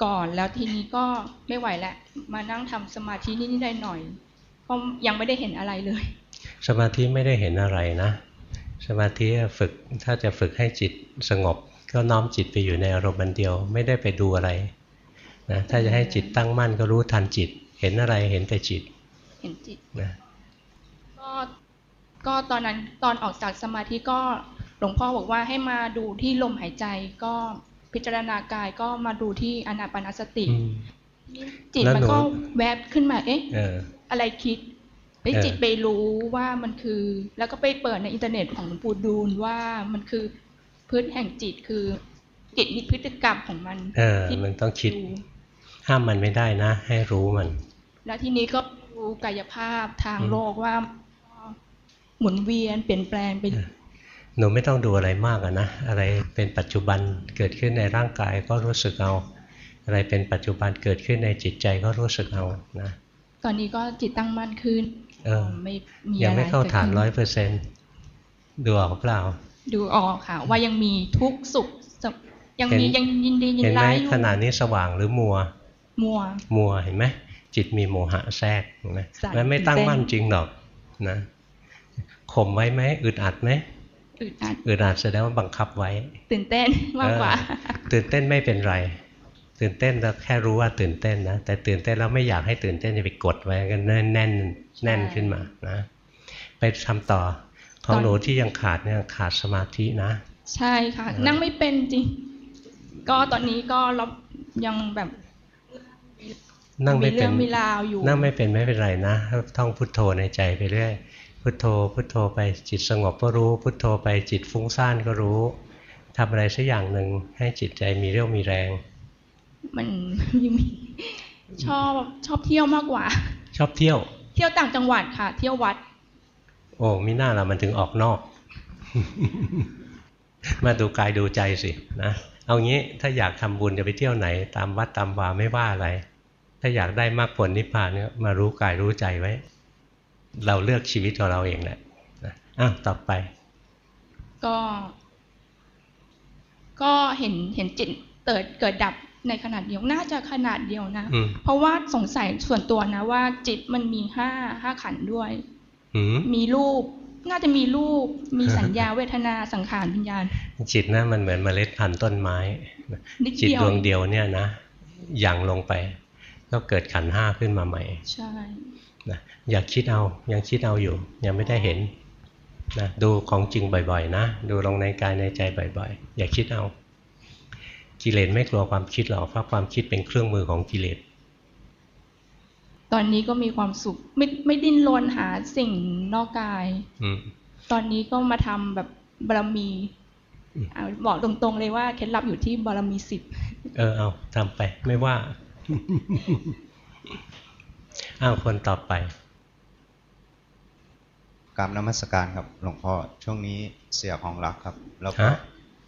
ก่อนแล้วทีนี้ก็ไม่ไหวแล้วมานั่งทำสมาธินิดๆหน่อยๆก็ยังไม่ได้เห็นอะไรเลย สมาธิไม่ได้เห็นอะไรนะ สมาธิฝึกถ้าจะฝึกให้จิตสงบ ก็น้อมจิตไปอยู่ในอารมณ์เดียว ไม่ได้ไปดูอะไรนะถ้าจะให้จิตตั้งมั่นก็รู้ทันจิต เห็นอะไรเห็นแต่จิต เห็นจิตนะก็ก็ตอนนั้นตอนออกจากสมาธิก็หลวงพ่อบอกว่าให้มาดูที่ลมหายใจก็พิจารณากายก็มาดูที่อนาปานสติ จิตมันก็แวบขึ้นมาเอ๊ะอะไรคิดไปจิตไปรู้ว่ามันคือ แล้วก็ไปเปิดในอินเทอร์เน็ตของหลวงปู่ดูลว่ามันคือ พื้นแห่งจิตคือจิตมีพฤติกรรมของมันเออมันต้องคิด ห้ามมันไม่ได้นะ ให้รู้มัน แล้วทีนี้ก็รู้กายภาพทางโลกว่า หมุนเวียนเปลี่ยนแปลงไปหนูไม่ต้องดูอะไรมากอะนะ อะไรเป็นปัจจุบันเกิดขึ้นในร่างกายก็รู้สึกเอา อะไรเป็นปัจจุบันเกิดขึ้นในจิตใจก็รู้สึกเอานะตอนนี้ก็จิตตั้งมั่นขึ้นเออไม่มียังไม่เข้าฐานร้อยเปอร์เซ็นดูออกเปล่า ดูออกค่ะ ว่ายังมีทุกสุขยังมียังยินดียินร้ายอยู่ขนาดนี้สว่างหรือมัว มัว มัวเห็นไหมจิตมีโมหะแทรกเห็นไหมมันไม่ตั้งมั่นจริงหรอกนะข่มไว้ไหมอึดอัดไหมอึดอัดอึดอัดแสดงว่าบังคับไว้ ตื่นเต้นมากกว่า ตื่นเต้นไม่เป็นไร ตื่นเต้นแล้วแค่รู้ว่าตื่นเต้นนะแต่ตื่นเต้นแล้วไม่อยากให้ตื่นเต้นจะไปกดไว้กันแน่นแน่นแน่นขึ้นมานะ ไปทำต่อ ของหนูที่ยังขาดเนี่ยขาดสมาธินะ ใช่ค่ะ นั่งไม่เป็นจริง ก็ตอนนี้ก็รับยังแบบนั่งไม่เป็นมีราวอยู่นั่งไม่เป็นไม่เป็นไรนะท่องพุทโธในใจไปเรื่อยพุทโธพุทโธไปจิตสงบก็รู้ พุทโธไปจิตฟุ้งซ่านก็รู้ทำอะไรสักอย่างหนึ่งให้จิตใจมีเรี่ยวมีแรง มันยังมีชอบชอบเที่ยวมากกว่า ชอบเที่ยว เที่ยวต่างจังหวัดค่ะ เที่ยววัด โอ้มิน่าละมันถึงออกนอก มาดูกายดูใจสินะเอางี้ถ้าอยากทำบุญจะไปเที่ยวไหน ตามวัดตามวาไม่ว่าอะไร ถ้าอยากได้มากผลนิพพานเนี่ยมารู้กายรู้ใจไว้ เราเลือกชีวิตของเราเองแหละนะอ้าวต่อไป ก็ ก็เห็นเห็นจิตเกิดเกิดดับในขนาดเดียวน่าจะขนาดเดียวนะอืมเพราะว่าสงสัยส่วนตัวนะว่าจิตมันมีห้าห้าขันธ์ด้วยหื มมีรูป น่าจะมีรูป มีสัญญาเวทนาสังขารวิญญาณ จิตนะมันเหมือนเมล็ดพันธุ์ต้นไม้นิดจิตเดียวดวงเดียวเนี่ยนะหยั่งลงไป ก็เกิดขันธ์ห้าขึ้นมาใหม่ ใช่นะอยากคิดเอายังคิดเอาอยู่ ยังไม่ได้เห็นนะดูของจริงบ่อยๆ นะ ดูลงในกายในใจบ่อยๆ อย่าคิดเอา กิเลสไม่กลัวความคิดหรอกเพราะความคิดเป็นเครื่องมือของกิเลส ตอนนี้ก็มีความสุข ไม่ไม่ดิ้นรนหาสิ่งนอกกายอืมตอนนี้ก็มาทำแบบบารมีอืมอะบอกตรงๆเลยว่าเคล็ดลับอยู่ที่บารมีสิบเออเอาทำไปไม่ว่าอ้าวคนต่อไปกรรมนมัสการครับ หลวงพ่อช่วงนี้เสียของรักครับ แล้วก็ฮะ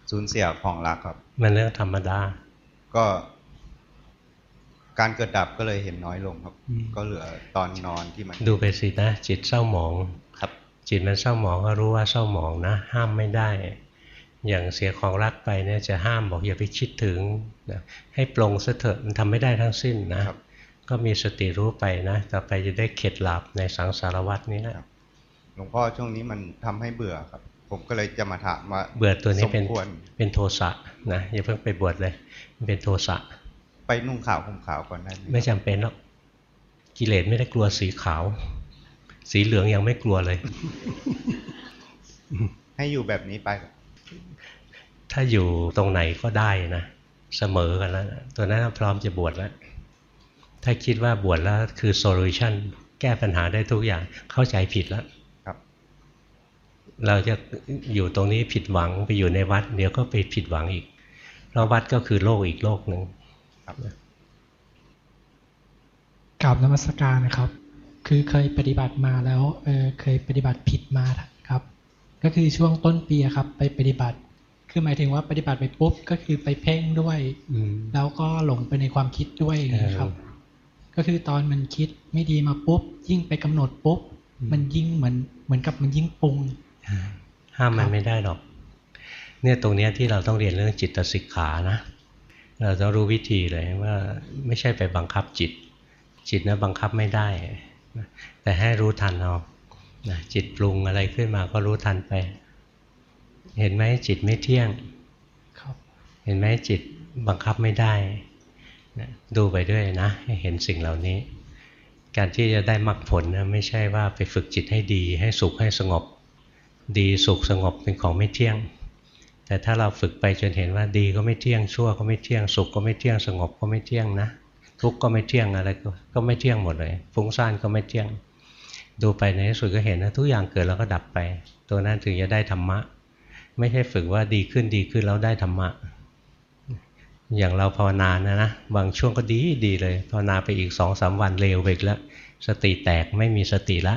สูญเสียของรักครับ มันเรื่องธรรมดา ก็ การเกิดดับก็เลยเห็นน้อยลงครับอืมก็เหลือตอนนอนที่มัน ดูไปสินะ จิตเศร้าหมองครับ จิตมันเศร้าหมองก็รู้ว่าเศร้าหมองนะ ห้ามไม่ได้ อย่างเสียของรักไปเนี่ยจะห้ามบอกอย่าไปคิดถึงนะให้ปลงซะเถอะมันทำไม่ได้ทั้งสิ้นนะครับก็มีสติรู้ไปนะต่อไปจะได้เข็ดหลับในสังสารวัฏนี้นะหลวงพ่อช่วงนี้มันทำให้เบื่อครับ ผมก็เลยจะมาถามว่าเบื่อตัวนี้เป็นสมควรเป็นโทสะนะอย่าเพิ่งไปบวชเลยมันเป็นโทสะ ไปนุ่งขาวห่มขาวก่อนได้ไหมไม่จำเป็นหรอกกิเลสไม่ได้กลัวสีขาว สีเหลืองยังไม่กลัวเลย ให้อยู่แบบนี้ไปก่อนถ้าอยู่ตรงไหนก็ได้นะเสมอกันแล้วนะตัวนั้นพร้อมจะบวชแล้วถ้าคิดว่าบวชแล้วคือโซลูชันแก้ปัญหาได้ทุกอย่างเข้าใจผิดแล้วครับเราจะอยู่ตรงนี้ผิดหวังไปอยู่ในวัด เดี๋ยวก็ไปผิดหวังอีก เพราะวัดก็คือโลกอีกโลกหนึ่ง ครับกราบนมัสการนะครับ คือเคยปฏิบัติมาแล้วเออเคยปฏิบัติผิดมาครับ ก็คือช่วงต้นปีอะครับ ไปปฏิบัติ คือหมายถึงว่าปฏิบัติไปปุ๊บก็คือไปเพ่งด้วยแล้วก็หลงไปในความคิดด้วยอย่างนี้ยครับ ก็คือตอนมันคิดไม่ดีมาปุ๊บ ยิ่งไปกำหนดปุ๊บอืมมันยิ่งเหมือนเหมือนกับมันยิ่งปรุงห้ามมัคนรับไม่ได้หรอก เนี่ยตรงเนี้ยที่เราต้องเรียนเรื่องจิตสิกขานะ เราต้องรู้วิธีเลยว่าไม่ใช่ไปบังคับจิต จิตนะบังคับไม่ได้นะแต่ให้รู้ทันเอานะจิตปรุงอะไรขึ้นมาก็รู้ทันไป เห็นไหมจิตไม่เที่ยงครับเห็นไหมจิตบังคับไม่ได้นะดูไปด้วยนะให้เห็นสิ่งเหล่านี้ การที่จะได้มรรคผลนะไม่ใช่ว่าไปฝึกจิตให้ดี ให้สุขให้สงบ ดีสุขสงบเป็นของไม่เที่ยง แต่ถ้าเราฝึกไปจนเห็นว่าดีก็ไม่เที่ยงชั่วก็ไม่เที่ยงสุขก็ไม่เที่ยงสงบก็ไม่เที่ยงนะทุกข์ก็ไม่เที่ยงอะไรก็ไม่เที่ยงหมดเลยฟุ้งซ่านก็ไม่เที่ยง ดูไปในที่สุดก็เห็นนะทุกอย่างเกิดแล้วก็ดับไป ตัวนั้นถึงจะได้ธรรมะ ไม่ใช่ฝึกว่าดีขึ้นดีขึ้นแล้วได้ธรรมะ อย่างเราภาวนานะนะบางช่วงก็ดีดีเลยภาวนาไปอีกสองสามวันเร็วไปอีกแล้วสติแตกไม่มีสติละ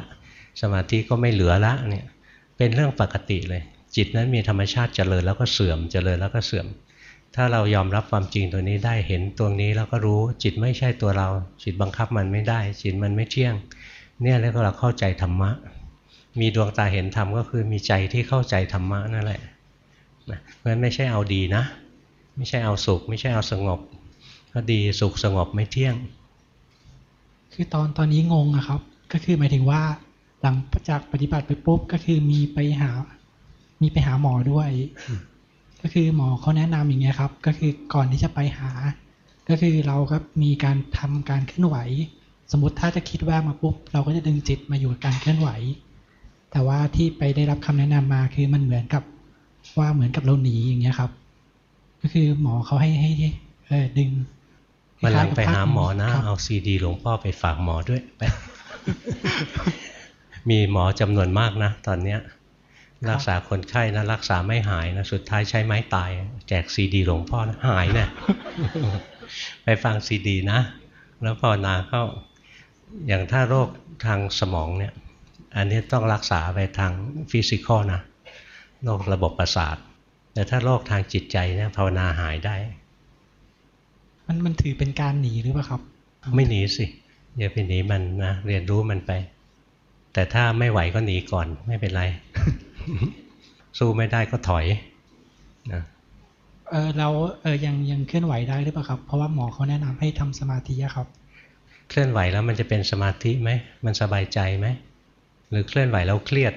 สมาธิก็ไม่เหลือละเนี่ยเป็นเรื่องปกติเลย จิตนั้นมีธรรมชาติเจริญแล้วก็เสื่อมเจริญแล้วก็เสื่อม ถ้าเรายอมรับความจริงตัวนี้ได้เห็นตัวนี้แล้วก็รู้จิตไม่ใช่ตัวเรา จิตบังคับมันไม่ได้ จิตมันไม่เที่ยง เนี่ยแล้วก็เราเข้าใจธรรมะ มีดวงตาเห็นธรรมก็คือมีใจที่เข้าใจธรรมะนั่นแหละนะเพราะฉะนั้นไม่ใช่เอาดีนะ ไม่ใช่เอาสุข ไม่ใช่เอาสงบก็ดีสุขสงบไม่เที่ยง คือตอนตอนนี้งงอะครับ ก็คือหมายถึงว่าหลังจากปฏิบัติไปปุ๊บก็คือมีไปหา มีไปหาหมอด้วย ก็คือหมอเขาแนะนำอย่างเงี้ยครับ ก็คือก่อนที่จะไปหา ก็คือเราก็มีการทำการเคลื่อนไหว สมมติถ้าจะคิดแวบมาปุ๊บเราก็จะดึงจิตมาอยู่กับการเคลื่อนไหว แต่ว่าที่ไปได้รับคำแนะนำมาคือมันเหมือนกับว่าเหมือนกับเราหนีอย่างเงี้ยครับ ก็คือหมอเขาให้ให้ให้เออดึงวันหลังไปคล้ายๆกับหาหมอนะครับเอาซีดีหลวงพ่อไปฝากหมอด้วยไปมีหมอจำนวนมากนะ ตอนเนี้ย รักษาคนไข้นะรักษาไม่หายนะสุดท้ายใช้ไม้ตาย แจกซีดีหลวงพ่อนะหายนะไปฟังซีดีนะ แล้วภาวนาเข้าอย่างถ้าโรคทางสมองเนี่ย อันนี้ต้องรักษาไปทาง physical นะโรคระบบประสาท แต่ถ้าโรคทางจิตใจเนี่ยภาวนาหายได้ มันมันถือเป็นการหนีหรือเปล่าครับ ไม่หนีสิอย่าไปหนีมันนะเรียนรู้มันไป แต่ถ้าไม่ไหวก็หนีก่อนไม่เป็นไร สู้ไม่ได้ก็ถอยนะเอเออเราเออยังยังเคลื่อนไหวได้หรือเปล่าครับ เพราะว่าหมอเขาแนะนำให้ทำสมาธิอะครับ เคลื่อนไหวแล้วมันจะเป็นสมาธิไหมมันสบายใจไหมหรือเคลื่อนไหวแล้วเครียด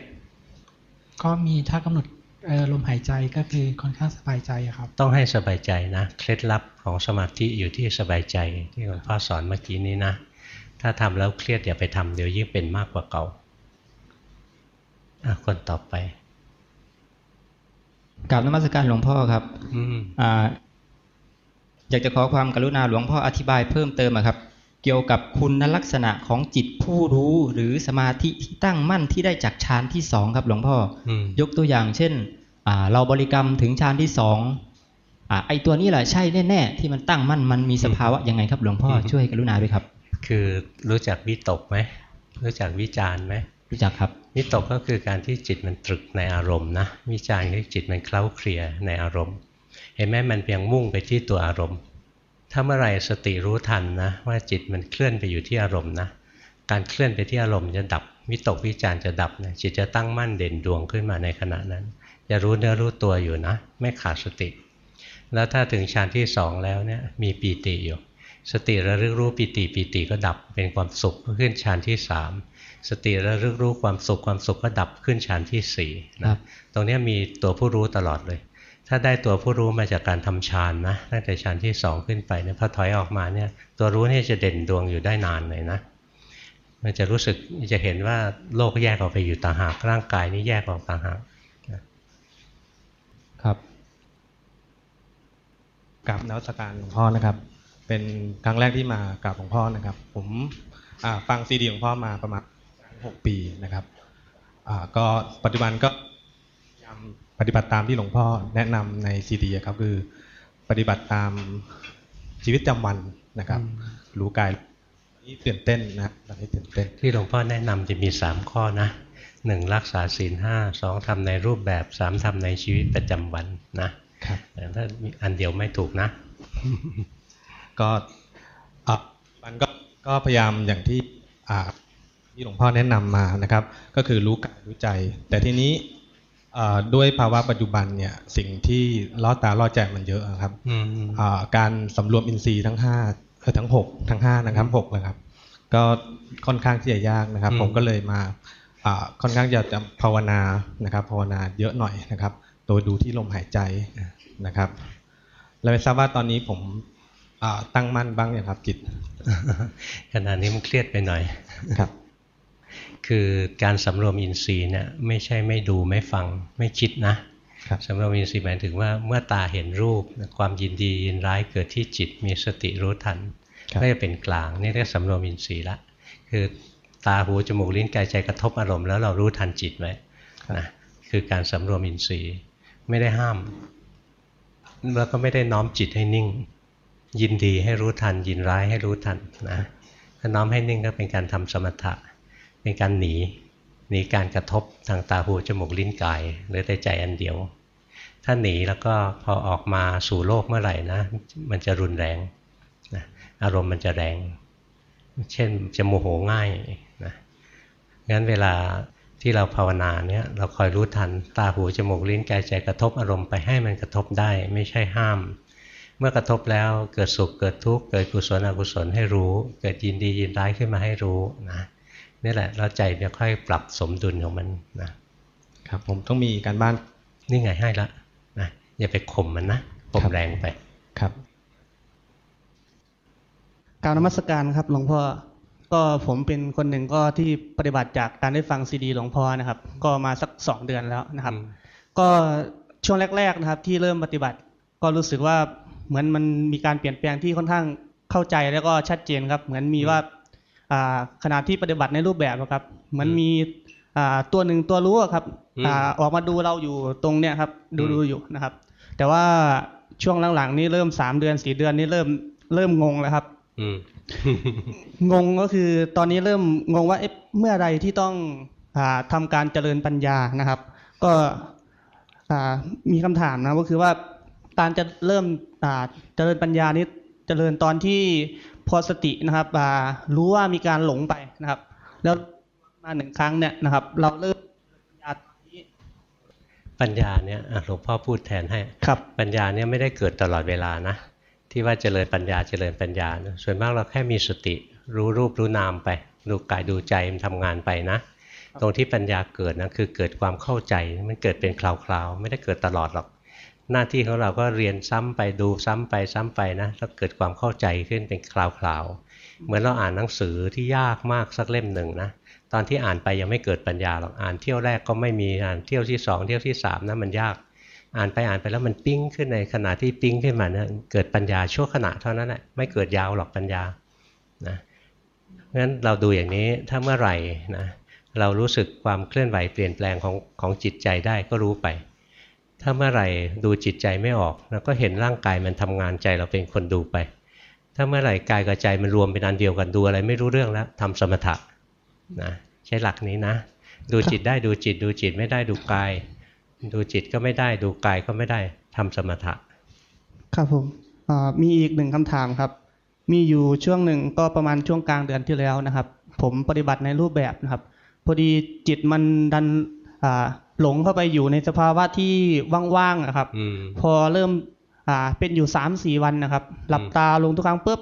ก็มีถ้ากำหนดเออลมหายใจก็คือค่อนข้างสบายใจอะครับ ต้องให้สบายใจนะ เคล็ดลับของสมาธิอยู่ที่สบายใจที่หลวงพ่อสอนเมื่อกี้นี้นะ ถ้าทำแล้วเครียดอย่าไปทำเดี๋ยวยิ่งเป็นมากกว่าเก่าอะ คนต่อไปกราบนมัสการหลวงพ่อครับอืมอ่าอยากจะขอความกรุณาหลวงพ่ออธิบายเพิ่มเติมอะครับ เกี่ยวกับคุณลักษณะของจิตผู้รู้หรือสมาธิที่ตั้งมั่นที่ได้จากฌานที่สองครับ หลวงพ่ออืมยกตัวอย่างเช่นอ่าเราบริกรรมถึงฌานที่สองอ่าไอตัวนี้แหละใช่แน่ๆที่มันตั้งมั่นมันมีสภาวะยังไงครับ หลวงพ่อช่วยกรุณาด้วยครับ คือรู้จักวิตกไหมรู้จักวิจารณ์ไหมรู้จักครับ วิตกก็คือการที่จิตมันตรึกในอารมณ์นะวิจารณ์คือจิตมันเคล้าเคลียในอารมณ์ เห็นไหมมันเพียงมุ่งไปที่ตัวอารมณ์ ถ้าเมื่อไรสติรู้ทันนะว่าจิตมันเคลื่อนไปอยู่ที่อารมณ์นะการเคลื่อนไปที่อารมณ์จะดับวิตกวิจารณ์จะดับนะจิตจะตั้งมั่นเด่นดวงขึ้นมาในขณะนั้น จะรู้เนื้อรู้ตัวอยู่นะ ไม่ขาดสติ แล้วถ้าถึงฌานที่สองแล้วเนี่ยมีปีติอยู่ สติระลึกรู้ปีติปีติก็ดับเป็นความสุขก็ขึ้นฌานที่สาม สติระลึกรู้ความสุขความสุขก็ดับขึ้นฌานที่สี่ครันะบตรงเนี้ยมีตัวผู้รู้ตลอดเลย ถ้าได้ตัวผู้รู้มาจากการทำฌานนะตั้งแต่ฌานที่สองขึ้นไปเนี่ยพอถอยออกมาเนี่ยตัวรู้เนี่ยจะเด่นดวงอยู่ได้นานเลยนะมันจะรู้สึกจะเห็นว่าโลกแยกออกไปอยู่ต่างหากร่างกายนี่แยกออกต่างหากครับกับนวัตการหลวงพ่อนะครับ เป็นครั้งแรกที่มากราบหลวงพ่อนะครับ ผมอ่าฟังซีดีหลวงพ่อมาประมาณ หกปีนะครับอ่าก็ปัจจุบันก็พยายามปฏิบัติตามที่หลวงพ่อแนะนำในซีดีครับคือปฏิบัติตามชีวิตประจำวันนะครับ รู้กายนี่ตื่นเต้นนะครับตอนนี้ตื่นเต้นที่หลวงพ่อแนะนำจะมี 3 ข้อนะหนึ่งรักษาศีลห้าสองทำในรูปแบบสามทำในชีวิตประจำวันนะครับแต่ถ้ามีอันเดียวไม่ถูกนะ ก็อะมันก็ก็พยายามอย่างที่อ่า ที่หลวงพ่อแนะนำมานะครับ ก็คือรู้กายรู้ใจ แต่ทีนี้อ่าด้วยภาวะปัจจุบันเนี่ยสิ่งที่ล่อตาล่อใจมันเยอะอะครับอืมอ่าการสำรวมอินทรีย์ทั้งห้าเอ่อทั้งหกทั้งห้านะครับหกนะครับ ก็ค่อนข้างที่จะยากนะครับ ผมก็เลยมาอ่าค่อนข้างจะจะภาวนานะครับ ภาวนาเยอะหน่อยนะครับโดยดูที่ลมหายใจนะครับแล้วไม่ทราบว่าตอนนี้ผมอ่าตั้งมั่นบ้างอย่างครับจิตขณะนี้มันเครียดไปหน่อยครับ คือการสำรวมอินทรีย์เนี่ยไม่ใช่ไม่ดูไม่ฟังไม่คิดนะครับสำรวมอินทรีย์หมายถึงว่าเมื่อตาเห็นรูปความยินดียินร้ายเกิดที่จิตมีสติรู้ทันครับก็จะเป็นกลางนี่เรียกสำรวมอินทรีย์ละ คือตาหูจมูกลิ้นกายใจกระทบอารมณ์แล้วเรารู้ทันจิตไว้นะคือการสำรวมอินทรีย์ไม่ได้ห้าม แล้วก็ไม่ได้น้อมจิตให้นิ่ง ยินดีให้รู้ทันยินร้ายให้รู้ทันนะถ้าน้อมให้นิ่งก็เป็นการทำสมถะ เป็นการหนีหนีการกระทบทางตาหูจมูกลิ้นกายหรือแต่ใจอันเดียว ถ้าหนีแล้วก็พอออกมาสู่โลกเมื่อไหร่นะ มันจะรุนแรงนะอารมณ์มันจะแรง เช่นจะโมโหง่ายนะงั้นเวลาที่เราภาวนาเนี่ยเราคอยรู้ทันตาหูจมูกลิ้นกายใจกระทบอารมณ์ไปให้มันกระทบได้ไม่ใช่ห้าม เมื่อกระทบแล้วเกิดสุขเกิดทุกข์เกิดกุศลอกุศลให้รู้ เกิดยินดียินร้ายขึ้นมาให้รู้นะ นี่แหละเราใจจะค่อยปรับสมดุลของมันนะครับผมต้องมีการบ้านนี่ไงให้ละนะอย่าไปข่มมันนะข่มครับแรงไปครับกรารนมัสการครับหลวงพ่อก็ผมเป็นคนหนึ่งก็ที่ปฏิบัติจากการได้ฟังซีดีหลวงพ่อนะครับ ก็มาสักสองเดือนแล้วนะครับอืมก็ช่วงแรก ๆนะครับ ที่เริ่มปฏิบัติ ก็รู้สึกว่าเหมือนมันมีการเปลี่ยนแปลงที่ค่อนข้างเข้าใจแล้วก็ชัดเจนครับ เหมือนมีว่าอ่า ขณะที่ปฏิบัติในรูปแบบอะครับ เหมือนมีอ่าตัวหนึ่งตัวรู้อะครับอืมอ่าออกมาดูเราอยู่ตรงเนี้ยครับ ดูอืมดูอยู่นะครับ แต่ว่าช่วงหลังๆนี่เริ่มสามเดือนสี่เดือนนี่เริ่มเริ่มงงแล้วครับอืมงงก็คือตอนนี้เริ่มงงว่าเอ๊ะเมื่อไรที่ต้องอาทำการเจริญปัญญานะครับ ก็อ่ามีคำถามนะก็คือว่าการจะเริ่มอ่าเจริญปัญญานี้เจริญตอนที่ พอสตินะครับอ่ารู้ว่ามีการหลงไปนะครับ แล้วมาหนึ่งครั้งเนี่ยนะครับ เราเริ่มเจริญปัญญาตอนนี้ปัญญาเนี่ยอะหลวงพ่อพูดแทนให้ครับปัญญาเนี่ยไม่ได้เกิดตลอดเวลานะ ที่ว่าเจริญปัญญาเจริญปัญญานะส่วนมากเราแค่มีสติ รู้รูปรู้นามไป ดูกายดูใจมันทำงานไปนะ ตรงที่ปัญญาเกิดนะคือเกิดความเข้าใจมันเกิดเป็นคราวๆ ไม่ได้เกิดตลอดหรอก หน้าที่ของเราก็เรียนซ้ำไปดูซ้ำไปซ้ำไปนะแล้วเกิดความเข้าใจขึ้นเป็นคราวๆเหมือนเราอ่านหนังสือที่ยากมากสักเล่มหนึ่งนะตอนที่อ่านไปยังไม่เกิดปัญญาหรอกอ่านเที่ยวแรกก็ไม่มีอ่านเที่ยวที่สองเที่ยวที่สามนะมันยาก อ่านไปอ่านไปแล้วมันปิ้งขึ้นในขณะที่ปิ้งขึ้นมาเนี่ยเกิดปัญญาชั่วขณะเท่านั้นแหละไม่เกิดยาวหรอกปัญญานะเพราะฉะนั้นเราดูอย่างนี้ถ้าเมื่อไหร่นะเรารู้สึกความเคลื่อนไหวเปลี่ยนแปลงของของจิตใจได้ก็รู้ไป ถ้าเมื่อไหร่ดูจิตใจไม่ออกเราก็เห็นร่างกายมันทำงานใจเราเป็นคนดูไป ถ้าเมื่อไหร่กายกับใจมันรวมเป็นอันเดียวกันดูอะไรไม่รู้เรื่องแล้วทำสมถะนะใช้หลักนี้นะ ดูจิตได้ดูจิตดูจิตไม่ได้ดูกาย ดูจิตก็ไม่ได้ดูกายก็ไม่ได้ทำสมถะ ครับผมมีอีกหนึ่งคำถามครับ มีอยู่ช่วงหนึ่งก็ประมาณช่วงกลางเดือนที่แล้วนะครับ ผมปฏิบัติในรูปแบบนะครับ พอดีจิตมันดัน หลงเข้าไปอยู่ในสภาวะที่ว่างๆนะครับอืมพอเริ่มอ่าเป็นอยู่สามสี่วันนะครับ หลับตาลงทุกครั้งปุ๊บ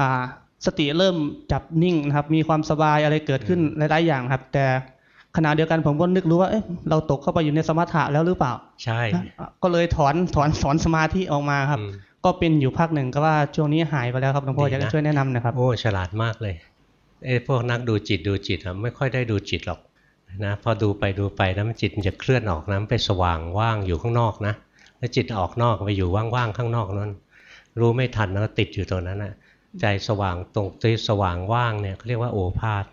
อ่าสติเริ่มจับนิ่งนะครับ มีความสบายอะไรเกิดขึ้นหลายๆอย่างครับ แต่ขณะเดียวกันผมก็นึกรู้ว่าเอ๊ะเราตกเข้าไปอยู่ในสมถะแล้วหรือเปล่า ใช่นะก็เลยถอนถอนถอนสมาธิออกมาครับอืมก็เป็นอยู่พักหนึ่งก็ว่าช่วงนี้หายไปแล้วครับหลวงพ่อดีอยากนะจะช่วยแนะนำหนะครับ โอ้ฉลาดมากเลยไอ้พวกนักดูจิตดูจิตอะไม่ค่อยได้ดูจิตหรอก นะพอดูไปดูไปนะมันจิตมันจะเคลื่อนออกนะมันไปสว่างว่างอยู่ข้างนอกนะแล้วจิตออกนอกไปอยู่ว่างๆข้างนอกนั้นรู้ไม่ทันแล้วก็ติดอยู่ตรงนั้นนะใจสว่างตรงที่สว่างว่างเนี่ยเขาเรียกว่าโอภาษ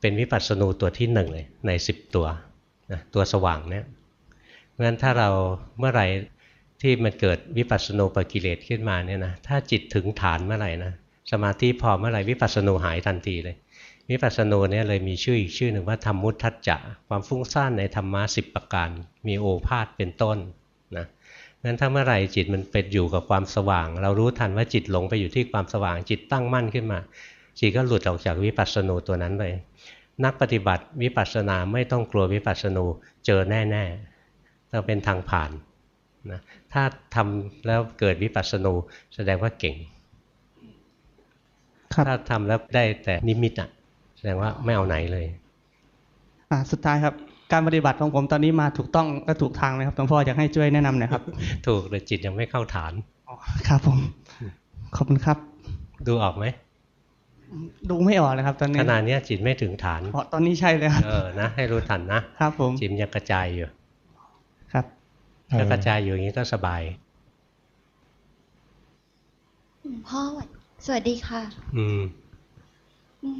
เป็นวิปัสสนูตัวที่หนึ่งเลยในสิบตัวนะตัวสว่างเนี่ยเพราะฉะนั้นถ้าเราเมื่อไหร่ที่มันเกิดวิปัสสนูปกิเลสขึ้นมาเนี่ยนะถ้าจิตถึงฐานเมื่อไหร่นะสมาธิพอเมื่อไหร่วิปัสสนูหายทันทีเลย วิปัสสนูเนี่ยเลยมีชื่ออีกชื่อหนึ่งว่าธรรมุทัจจะความฟุ้งซ่านในธรรมะสิบประการ มีโอภาษเป็นต้นนะงั้นถ้าเมื่อไหร่จิตมันเป็นอยู่กับความสว่าง เรารู้ทันว่าจิตหลงไปอยู่ที่ความสว่างจิตตั้งมั่นขึ้นมาจิตก็หลุดออกจากวิปัสสนูตัวนั้นเลยนักปฏิบัติวิปัสสนาไม่ต้องกลัววิปัสสนูเจอแน่ๆต้องเป็นทางผ่านนะถ้าทำแล้วเกิดวิปัสสนูแสดงว่าเก่งครับถ้าทำแล้วได้แต่นิมิตอะ แสดงว่าไม่เอาไหนเลย อ่าสุดท้ายครับ การปฏิบัติของผมตอนนี้มาถูกต้องและถูกทางไหมครับหลวงพ่ออยากให้ช่วยแนะนำหน่อยครับ ถูกแต่จิตยังไม่เข้าฐานอ๋อครับผม ขอบคุณครับ ดูออกไหมดูไม่ออกเลยครับ ตอนนี้ขณะเนี้ยจิตไม่ถึงฐานอ๋อตอนนี้ใช่เลยครับเออนะให้รู้ทันนะครับ ผมจิตยังกระจายอยู่ ครับถ้ากระจายอยู่อย่างนี้ก็สบายหลวงพ่อสวัสดีค่ะ อืมหลวง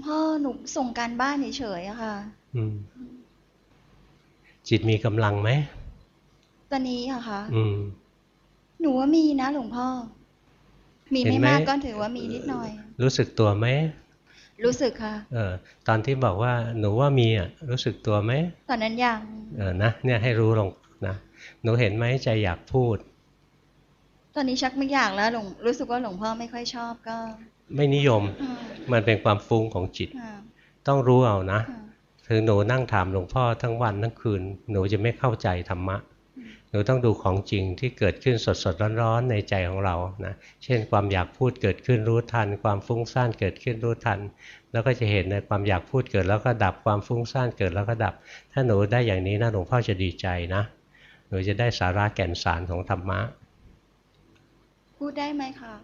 พ่อหนูส่งการบ้านเฉยๆอะค่ะอืมจิตมีกำลังไหมตอนนี้อะค่ะอืมหนูว่ามีนะหลวงพ่อ มีเห็ไม่นไหมมากก็ถือว่ามีนิดหน่อย รู้สึกตัวไหมรู้สึกค่ะ เออ ตอนที่บอกว่าหนูว่ามีอะรู้สึกตัวไหมตอนนั้นยังเออนะเนี่ยให้รู้ลงนะหนูเห็นไหมใจอยากพูด ตอนนี้ชักไม่อยากแล้วหลวงรู้สึกว่าหลวงพ่อไม่ค่อยชอบก็ ไม่นิยมอ่ามันเป็นความฟุ้งของจิตอ่าต้องรู้เอานะอ่าถึงหนูนั่งถามหลวงพ่อทั้งวันทั้งคืน หนูจะไม่เข้าใจธรรมะ หนูต้องดูของจริงที่เกิดขึ้นสดสดๆร้อนๆในใจของเรานะ เช่นความอยากพูดเกิดขึ้นรู้ทัน ความฟุ้งซ่านเกิดขึ้นรู้ทัน แล้วก็จะเห็นในความอยากพูดเกิดแล้วก็ดับ ความฟุ้งซ่านเกิดแล้วก็ดับ ถ้าหนูได้อย่างนี้นะหลวงพ่อจะดีใจนะ หนูจะได้สาระแก่นสารของธรรมะ พูดได้ไหมคะ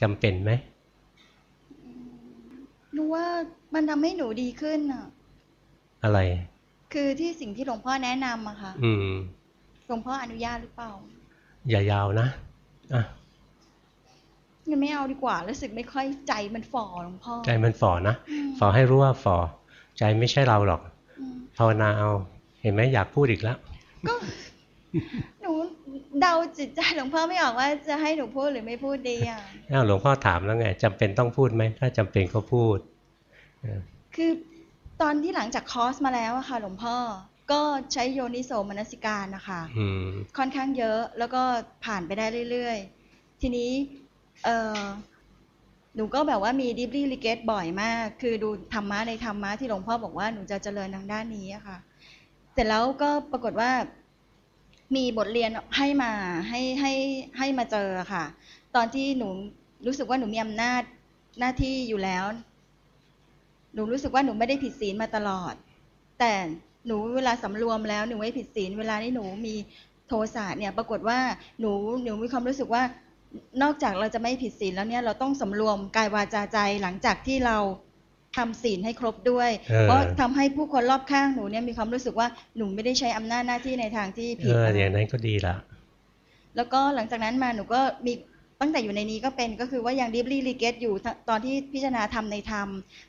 จำเป็นไหม หนูว่ามันทำให้หนูดีขึ้นอะอะไร คือที่สิ่งที่หลวงพ่อแนะนำอะค่ะ อืม หลวงพ่ออนุญาตหรือเปล่า อย่ายาวนะ อะงั้นไม่เอาดีกว่า รู้สึกไม่ค่อยใจมันฝ่อหลวงพ่อ ใจมันฝ่อนะอืมฝ่อให้รู้ว่าฝ่อ ใจไม่ใช่เราหรอกอืมภาวนาเอา เห็นไหมอยากพูดอีกแล้ว ก็ หนู เดาจิตใจหลวงพ่อไม่ออกว่าจะให้หนูพูดหรือไม่พูดดีอะอ้าวหลวงพ่อถามแล้วไงจำเป็นต้องพูดไหมถ้าจำเป็นก็พูด คือตอนที่หลังจากคอร์สมาแล้วอะค่ะ หลวงพ่อก็ใช้โยนิโสมนสิการนะคะอืมค่อนข้างเยอะแล้วก็ผ่านไปได้เรื่อยๆ ทีนี้เออหนูก็แบบว่ามีดิบลี่ลิเกตบ่อยมาก คือดูธรรมะในธรรมะที่หลวงพ่อบอกว่าหนูจะเจริญทางด้านนี้อะค่ะ เสร็จแล้วก็ปรากฏว่า มีบทเรียนให้มาให้ให้ให้มาเจอค่ะ ตอนที่หนูรู้สึกว่าหนูมีอำนาจหน้าที่อยู่แล้ว หนูรู้สึกว่าหนูไม่ได้ผิดศีลมาตลอด แต่หนูเวลาสำรวมแล้วหนูไม่ผิดศีลเวลาที่หนูมีโทสะเนี่ย ปรากฏว่าหนูหนูมีความรู้สึกว่านอกจากเราจะไม่ผิดศีลแล้วเนี่ยเราต้องสำรวมกายวาจาใจหลังจากที่เรา ทำศีลให้ครบด้วยเออเพราะทำให้ผู้คนรอบข้างหนูเนี่ยมีความรู้สึกว่าหนูไม่ได้ใช้อำนาจหน้าที่ในทางที่เอผิดอนะอย่างนั้นก็ดีละแล้วก็หลังจากนั้นมาหนูก็มีตั้งแต่อยู่ในนี้ก็เป็นก็คือว่ายังดิฟลี่รีเกตอยู่ตตอนที่พิจารณาธรรมในธรรม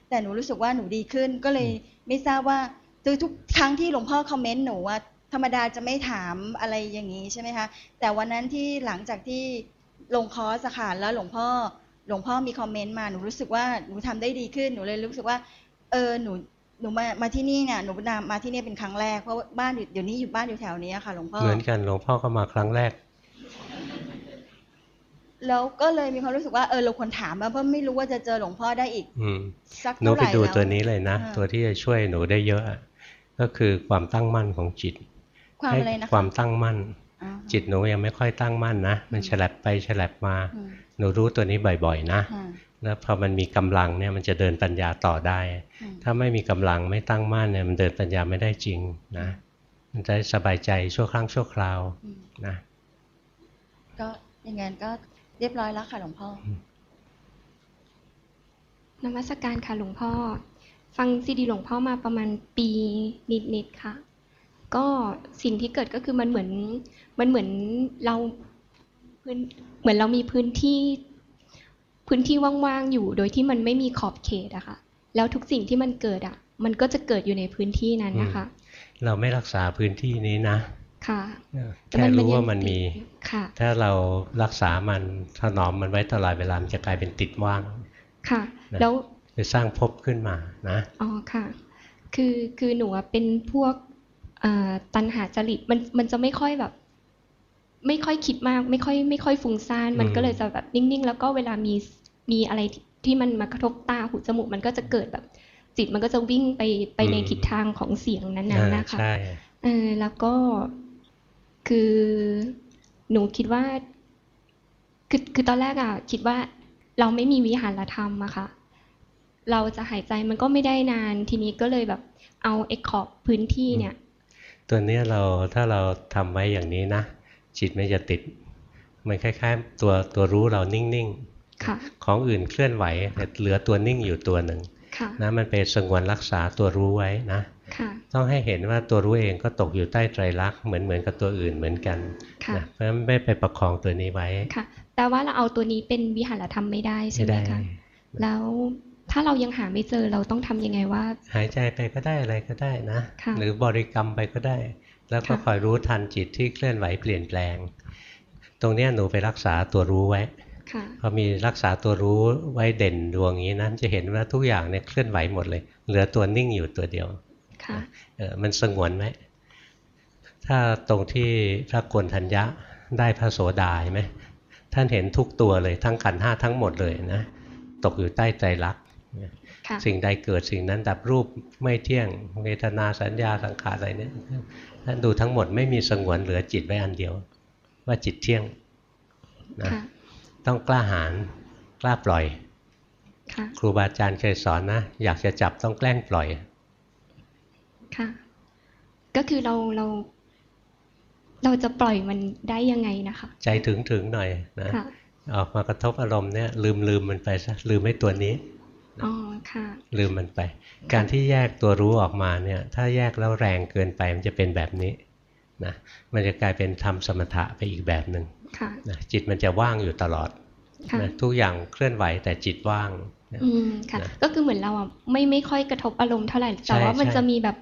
แต่หนูรู้สึกว่าหนูดีขึ้นก็เลยไม่ทราบว่าคือทุกครั้งที่หลวงพ่อคอมเมนต์หนูว่า ธรรมดาจะไม่ถามอะไรอย่างนี้ใช่ไหมคะแต่วันนั้นที่หลังจากที่ลงคอร์สอะค่ะแล้วหลวงพ่อ หลวงพ่อมีคอมเมนต์มาหนูรู้สึกว่าหนูทำได้ดีขึ้นหนูเลยรู้สึกว่า เออหนูหนูมามาที่นี่เนี่ยหนูมามาที่นี่เป็นครั้งแรกเพราะว่าบ้านอยู่เดี๋ยวนี้อยู่บ้านอยู่แถวนี้ค่ะหลวงพ่อเหมือนกันหลวงพ่อก็มาครั้งแรก แล้วก็เลยมีความรู้สึกว่าเออเราควรถามมาเพราะไม่รู้ว่าจะเจอหลวงพ่อได้อีกอืมสักหนูเท่าไหไปร่ดูแล้วตัวนี้เลยนะอ่าตัวที่จะช่วยหนูได้เยอะอะ ก็คือความตั้งมั่นของจิต ความให้อะไรนะคะความตั้งมั่นอ่าจิตหนูยังไม่ค่อยตั้งมั่นนะมันอืมฉลับไปฉลับมาอืม หนูรู้ตัวนี้บ่อยๆนะอ่าแล้วพอมันมีกำลังเนี่ยมันจะเดินปัญญาต่อได้อืมถ้าไม่มีกำลังไม่ตั้งมั่นเนี่ยมันเดินปัญญาไม่ได้จริงนะ มันจะสบายใจชั่วครั้งชั่วคราวอืมนะก็อย่างงั้นก็เรียบร้อยแล้วค่ะหลวงพ่อนมัสการค่ะหลวงพ่อ ฟังซีดีหลวงพ่อมาประมาณปีนิดๆค่ะ ก็สิ่งที่เกิดก็คือมันเหมือนมันเหมือนเราพื้น เหมือนเรามีพื้นที่พื้นที่ว่างๆอยู่ โดยที่มันไม่มีขอบเขตอะค่ะ แล้วทุกสิ่งที่มันเกิดอะมันก็จะเกิดอยู่ในพื้นที่นั้นนะคะ เราไม่รักษาพื้นที่นี้นะ ค่ะแค่รู้ว่ามันมีค่ะ ถ้าเรารักษามันถนอมมันไว้ตลอดเวลามันจะกลายเป็นติดว่าง ค่ะนะแล้วคือสร้างภพขึ้นมานะ อ๋อค่ะ คือคือหนูอะเป็นพวกเอ่อตันหาจริตมันมันจะไม่ค่อยแบบ ไม่ค่อยคิดมาก ไม่ค่อยไม่ค่อยฟุ้งซ่านมันอืมก็เลยจะแบบนิ่งๆ แล้วก็เวลามีมีอะไรที่ที่มันมากระทบตาหูจมูกมันก็จะเกิดแบบ จิตมันก็จะวิ่งไปไปในทิศทางของเสียงนั้นๆนะคะใช่เออแล้วก็คือหนูคิดว่าคือคือตอนแรกอะคิดว่าเราไม่มีวิหารธรรมอะค่ะ เราจะหายใจมันก็ไม่ได้นานทีนี้ก็เลยแบบเอาไอ้ขอบพื้นที่เนี่ย ตัวเนี้ยเราถ้าเราทำไว้อย่างนี้นะ จิตไม่จะติด มันคล้ายๆ ตัวตัวรู้เรานิ่งค่ะๆของอื่นเคลื่อนไหวแต่เหลือตัวนิ่งอยู่ตัวหนึ่งค่ะนะมันเป็นสงวนรักษาตัวรู้ไว้นะค่ะต้องให้เห็นว่าตัวรู้เองก็ตกอยู่ใต้ไตรลักษณ์เหมือนเหมือนกับตัวอื่นเหมือนกันค่ะนะเพราะฉะนั้นไม่ไปประคองตัวนี้ไว้ค่ะแต่ว่าเราเอาตัวนี้เป็นวิหารธรรมไม่ได้ใช่ไม่ไหมได้คะแล้วถ้าเรายังหาไม่เจอเราต้องทำยังไงว่า หายใจไปก็ได้อะไรก็ได้นะค่ะหรือบริกรรมไปก็ได้ แล้วก็ค่ะคอยรู้ทันจิตที่เคลื่อนไหวเปลี่ยนแปลง ตรงเนี้ยหนูไปรักษาตัวรู้ไว้ค่ะพอมีรักษาตัวรู้ไว้เด่นดวงอย่างนี้นะจะเห็นว่าทุกอย่างเนี่ยเคลื่อนไหวหมดเลย เหลือตัวนิ่งอยู่ตัวเดียวค่ะเออมันสงวนไหมถ้าตรงที่พระโกนทัญญะได้พระโสดาเห็นไหมท่านเห็นทุกตัวเลยทั้งขันธ์ห้าทั้งหมดเลยนะตกอยู่ใต้ใจรักษณ์ค่ะสิ่งใดเกิดสิ่งนั้นดับรูปไม่เที่ยงเวทนาสัญญาสังขารอะไรเนี่ย ท่านดูทั้งหมดไม่มีสงวนเหลือจิตไว้อันเดียว ว่าจิตเที่ยงนะค่ะต้องกล้าหาญกล้าปล่อยค่ะครูบาอาจารย์เคยสอนนะอยากจะจับต้องแกล้งปล่อยค่ะก็คือเราเรา เราจะปล่อยมันได้ยังไงนะคะ ใจถึงถึงหน่อยนะค่ะออกมากระทบอารมณ์เนี่ยลืมลืมมันไปซะลืมไม่ตัวนี้ อ๋อค่ะ ลืมมันไป การที่แยกตัวรู้ออกมาเนี่ย ถ้าแยกแล้วแรงเกินไปมันจะเป็นแบบนี้นะมันจะกลายเป็นทำสมถะไปอีกแบบหนึ่งค่ะนะจิตมันจะว่างอยู่ตลอดค่ะนะทุกอย่างเคลื่อนไหวแต่จิตว่างนะอืมค่ะนะก็คือเหมือนเราอะไม่ไม่ค่อยกระทบอารมณ์เท่าไหร่ใช่แต่ว่ามันใช่จะมีแบบ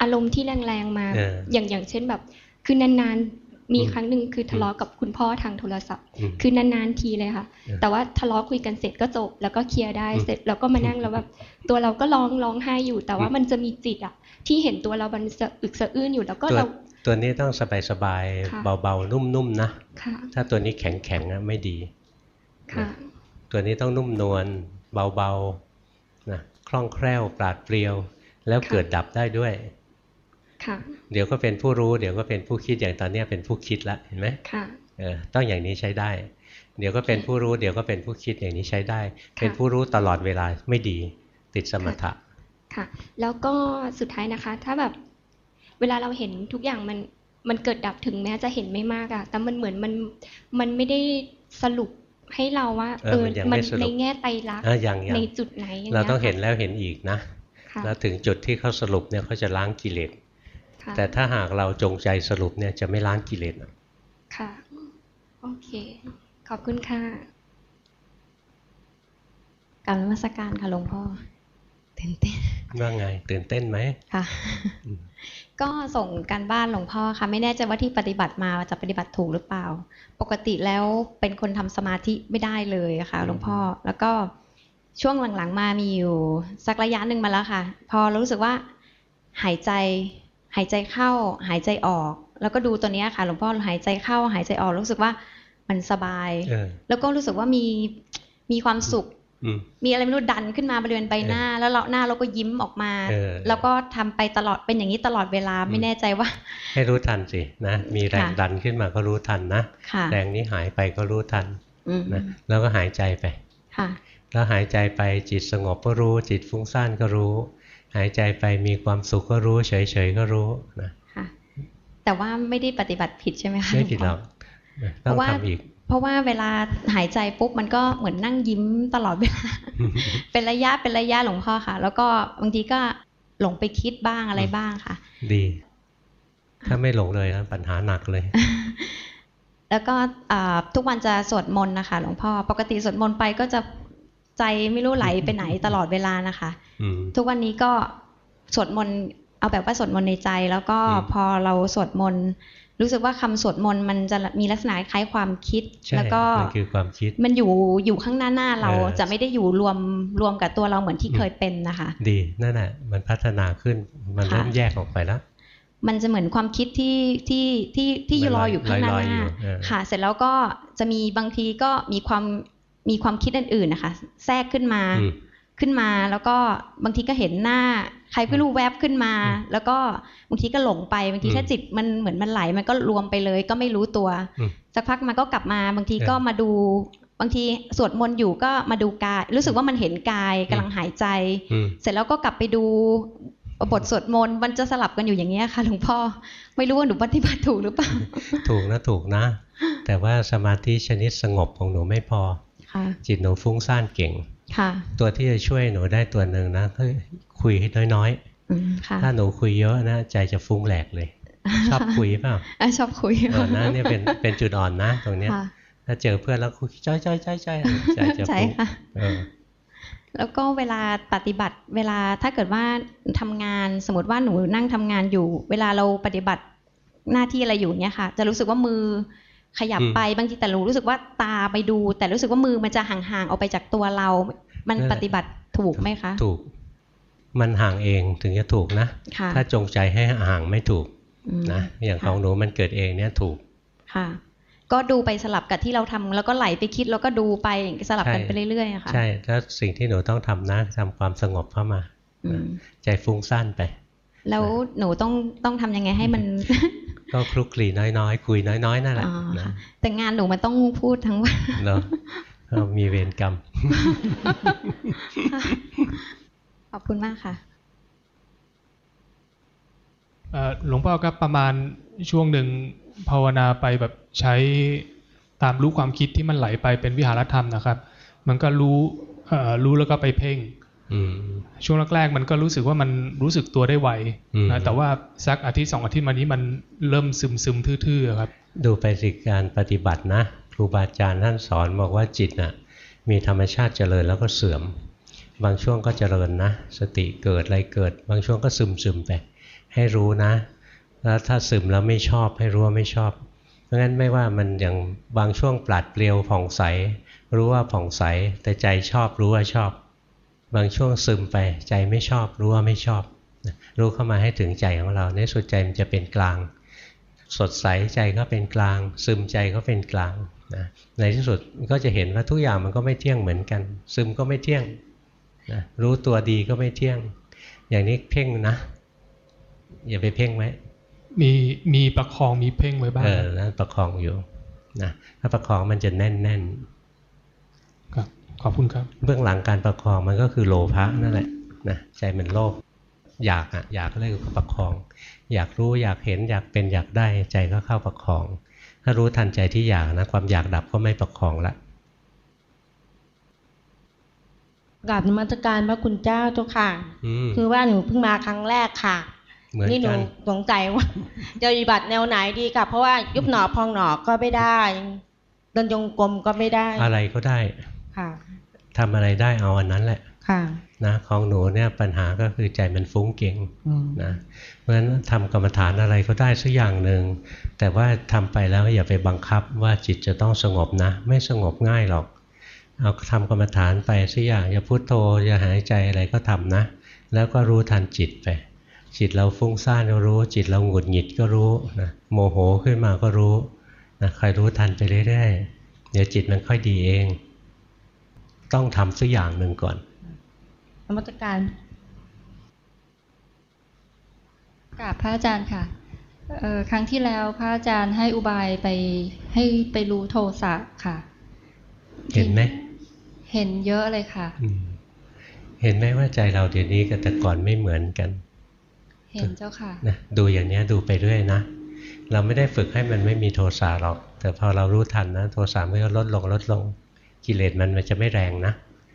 อารมณ์ที่แรงๆมาเอออย่างอย่างเช่นแบบ คือนานๆ มีอืมครั้งหนึ่งคือทะเลาะกับคุณพ่อทางโทรศัพท์อืมคือนานๆทีเลยค่ะเออแต่ว่าทะเลาะคุยกันเสร็จก็จบ แล้วก็เคลียร์ได้อืมเสร็จแล้วก็มานั่งแล้วแบบตัวเราก็ร้องร้องไห้อยู่ แต่ว่าอืมมันจะมีจิตอะ ที่เห็นตัวเรามันสะอึกสะอื้นอยู่แล้วก็ตัวเราตัวนี้ต้องสบายค่ะๆเบาๆนุ่มๆนะค่ะถ้าตัวนี้แข็งๆนะไม่ดีค่ะตัวนี้ต้องนุ่มนวลเบาๆนะคล่องแคล่วปราดเปรียว แล้วค่ะเกิดดับได้ด้วยค่ะ เดี๋ยวก็เป็นผู้รู้ เดี๋ยวก็เป็นผู้คิดอย่างตอนเนี้ยเป็นผู้คิดละเห็นไหมค่ะเออต้องอย่างนี้ใช้ได้ เดี๋ยวก็เป็นผู้รู้ เดี๋ยวก็เป็นผู้คิดอย่างนี้ใช้ได้ เป็นผู้รู้ตลอดเวลาไม่ดี ติดสมถะค่ะ แล้วก็สุดท้ายนะคะ ถ้าแบบเวลาเราเห็นทุกอย่างมันมันเกิดดับถึงแม้จะเห็นไม่มากอะแต่มันเหมือนมันมันไม่ได้สรุปให้เราว่า เออมันยังไม่สรุปในแง่ไตรลักษณ์อะยังยังในจุดไหนย่เราต้องยค่ะเห็นแล้วเห็นอีกนะค่ะแล้วถึงจุดที่เขาสรุปเนี่ยเขาจะล้างกิเลสค่ะ แต่ถ้าหากเราจงใจสรุปเนี่ยจะไม่ล้างกิเลสอะค่ะ โอเค ขอบคุณค่ะกรารนมัสการค่ะหลวงพ่อตื่นเต้นว่าไง ตื่นเต้นไหมค่ะอืมก็ส่งการบ้านหลวงพ่อค่ะไม่แน่ใจว่าที่ปฏิบัติมาจะปฏิบัติถูกหรือเปล่า ปกติแล้วเป็นคนทำสมาธิไม่ได้เลยอะค่ะ หลวงพ่อแล้วก็ช่วงหลังๆมามีอยู่ สักระยะหนึ่งมาแล้วค่ะ พอรู้สึกว่าหายใจ หายใจเข้าหายใจออก แล้วก็ดูตัวเนี้ยค่ะหลวงพ่อหายใจเข้าหายใจออกรู้สึกว่ามันสบายเออแล้วก็รู้สึกว่ามีมีความสุขอืมมีอะไรไม่รู้ดันขึ้นมาบริเวณใบหน้า แล้วเราหน้าเราก็ยิ้มออกมาเออแล้วก็ทำไปตลอดเป็นอย่างนี้ตลอดเวลาไม่แน่ใจว่า ให้รู้ทันสินะ มีแรงค่ะดันขึ้นมาก็รู้ทันนะค่ะแรงนี้หายไปก็รู้ทันอืมนะแล้วก็หายใจไปค่ะแล้วหายใจไปจิตสงบก็รู้จิตฟุ้งซ่านก็รู้ หายใจไปมีความสุขก็รู้ เฉยๆก็รู้นะค่ะแต่ว่าไม่ได้ปฏิบัติผิดใช่ไหมคะไม่ผิดหรอกนะเพต้องราะว่าทำอีก เพราะว่าเวลาหายใจปุ๊บมันก็เหมือนนั่งยิ้มตลอดเวลาเป็นระยะเป็นระยะหลวงพ่อค่ะ แล้วก็บางทีก็หลงไปคิดบ้างอะไรบ้างค่ะ ดี ถ้าไม่หลงเลยนะปัญหาหนักเลย แล้วก็อ่าทุกวันจะสวดมนต์นะคะ หลวงพ่อ ปกติสวดมนต์ไปก็จะ ใจไม่รู้ไหลไปไหนตลอดเวลานะคะอืมทุกวันนี้ก็สวดมนต์เอาแบบว่าสวดมนต์ในใจ แล้วก็อืมพอเราสวดมนต์รู้สึกว่าคำสวดมนต์มันจะมีลักษณะคล้ายความคิดใช่แล้วก็มันคือความคิด มันอยู่อยู่ข้างหน้าหน้าเราเออจะไม่ได้อยู่รวมรวมกับตัวเราเหมือนที่อืมเคยเป็นนะคะ ดีนั่นแหละมันพัฒนาขึ้นมันค่ะเริ่มแยกออกไปแล้วมันจะเหมือนความคิดที่ที่ที่ที่มันรออยู่ข้างหน้าลอยๆหน้าอยู่เออค่ะ เสร็จแล้วก็จะมีบางทีก็มีความ มีความคิดอื่นๆนะคะแทรกขึ้นมาอืมขึ้นมาแล้วก็บางทีก็เห็นหน้า ใครไม่รู้แวบขึ้นมา แล้วก็บางทีก็หลงไปบางทีอืมถ้าจิตมันเหมือนมันไหลมันก็รวมไปเลย ก็ไม่รู้ตัวอืมสักพักมันก็กลับมาบางทีเออก็มาดูบางทีสวดมนต์อยู่ก็มาดูกาย รู้สึกว่ามันเห็นกายกำลังหายใจอืมเสร็จแล้วก็กลับไปดูบทสวดมนต์มันจะสลับกันอยู่อย่างเงี้ยค่ะหลวงพ่อไม่รู้ว่าหนูปฏิบัติถูกหรือเปล่าถูกนะถูกนะ แต่ว่าสมาธิชนิดสงบของหนูไม่พอค่ะ จิตหนูฟุ้งซ่านเก่งค่ะ ตัวที่จะช่วยหนูได้ตัวหนึ่งนะคือคุยให้น้อยอืมค่ะๆถ้าหนูคุยเยอะนะใจจะฟุ้งแหลกเลย ชอบคุยเปล่าเอ้ยชอบคุยเออนะเนี่ยเป็นเป็นจุดอ่อนนะ ตรงเนี้ยค่ะถ้าเจอเพื่อนแล้วคุยจ้อยจ้อยจ้อยจ้อยใจจะใช่ฟุ้งค่ะเออแล้วก็เวลาปฏิบัติเวลาถ้าเกิดว่าทำงานสมมติว่าหนูนั่งทำงานอยู่ เวลาเราปฏิบัติหน้าที่อะไรอยู่เนี่ยค่ะ จะรู้สึกว่ามือ ขยับอืมไปบางทีแต่รู้สึกว่าตาไปดู แต่รู้สึกว่ามือมันจะห่างๆออกไปจากตัวเรา มันนั่นแหละปฏิบัติถูกไหมคะ ถูก มันห่างเองถึงจะถูกนะค่ะถ้าจงใจให้ห่างไม่ถูกอืมนะอย่างของหนูมันเกิดเองเนี่ยถูกค่ะก็ดูไปสลับกับที่เราทำแล้วก็ไหลไปคิดแล้วก็ดูไปสลับกันใช่ไปเรื่อยๆอะค่ะใช่แล้วสิ่งที่หนูต้องทำนะทำความสงบเข้ามาอืมใจฟุ้งซ่านไป แล้วหนูต้องต้องทำยังไงให้มัน ก็คลุกคลีน้อยๆ คุยน้อยๆนั่นแหละอ๋อนะค่ะแต่งานหนูมันต้องพูดทั้งวันเนาะก็มีเวรกรรม ขอบคุณมากค่ะเอ่อหลวงพ่อครับประมาณช่วงหนึ่งภาวนาไปแบบใช้ตามรู้ความคิดที่มันไหลไปเป็นวิหารธรรมนะครับ มันก็รู้เอ่อรู้แล้วก็ไปเพ่งอืม ช่วงแรกๆมันก็รู้สึกว่ามันรู้สึกตัวได้ไวอืมนะแต่ว่าสักอาทิตย์สองอาทิตย์มานี้มันเริ่มซึมซึมๆทื่อๆครับ ดูไปสิการปฏิบัตินะ ครูบาอาจารย์ท่านสอนบอกว่าจิตน่ะมีธรรมชาติเจริญแล้วก็เสื่อม บางช่วงก็เจริญนะ สติเกิดอะไรเกิด บางช่วงก็ซึมซึมๆไป ให้รู้นะ แล้วถ้าซึมแล้วไม่ชอบให้รู้ว่าไม่ชอบ เพราะงั้นไม่ว่ามันอย่างบางช่วงปลัดเปลี่ยวผ่องใส รู้ว่าผ่องใส แต่ใจชอบรู้ว่าชอบ บางช่วงซึมไปใจไม่ชอบรู้ว่าไม่ชอบนะรู้เข้ามาให้ถึงใจของเรา ในสุดใจมันจะเป็นกลาง สดใสใจก็เป็นกลาง ซึมใจก็เป็นกลางนะในที่สุดก็จะเห็นว่าทุกอย่างมันก็ไม่เที่ยงเหมือนกัน ซึมก็ไม่เที่ยงนะรู้ตัวดีก็ไม่เที่ยง อย่างนี้เพ่งนะ อย่าไปเพ่งไว้มีมีประคองมีเพ่งไว้บ้างเออแล้วประคองอยู่นะถ้าประคองมันจะแน่นแน่นครับ ขอบคุณครับ เบื้องหลังการประคองมันก็คือโลภะนั่นแหละนะใจมันโลภอยากอะอยากก็เลยประคอง อยากรู้อยากเห็นอยากเป็นอยากได้ใจก็เข้าประคอง ถ้ารู้ทันใจที่อยากนะ ความอยากดับก็ไม่ประคองละกราบนมัสการพระคุณเจ้าเจ้าค่ะอืมคือว่าหนูเพิ่งมาครั้งแรกค่ะเหมือนนี่หนูกันสงสัยว่าจะปฏิบัติแนวไหนดีค่ะ เพราะว่ายุบหนอพองหนอก็ไม่ได้เดินจงกรมก็ไม่ได้ อะไรก็ได้ ค่ะทำอะไรได้เอาอันนั้นแหละค่ะนะของหนูเนี่ยปัญหาก็คือใจมันฟุ้งเก่งอืมนะเพราะฉะนั้นทำกรรมฐานอะไรก็ได้สักอย่างหนึ่งแต่ว่าทำไปแล้วอย่าไปบังคับว่าจิตจะต้องสงบนะ ไม่สงบง่ายหรอกเอาทำกรรมฐานไปสักอย่างอย่าพุโทโธอย่าหายใจอะไรก็ทำนะ แล้วก็รู้ทันจิตไป จิตเราฟุ้งซ่านก็รู้ จิตเราหงุดหงิดก็รู้นะโมโหขึ้นมาก็รู้นะคอยรู้ทันไปเรื่อยๆเดี๋ยวจิตมันค่อยดีเอง ต้องทำสักอย่างหนึ่งก่อนนมัสการกราบพระอาจารย์ค่ะเอ่อครั้งที่แล้วพระอาจารย์ให้อุบายไปให้ไปรู้โทสะค่ะ เห็นไหมเห็นเยอะเลยค่ะอืมเห็นไหมว่าใจเราเดี๋ยวนี้กับแต่ก่อนไม่เหมือนกัน เห็นเจ้าค่ะนะดูอย่างเนี้ยดูไปเรื่อยนะเราไม่ได้ฝึกให้มันไม่มีโทสะหรอก แต่พอเรารู้ทันนะ โทสะมันก็ลดลงลดลง กิเลสมันมันจะไม่แรงนะ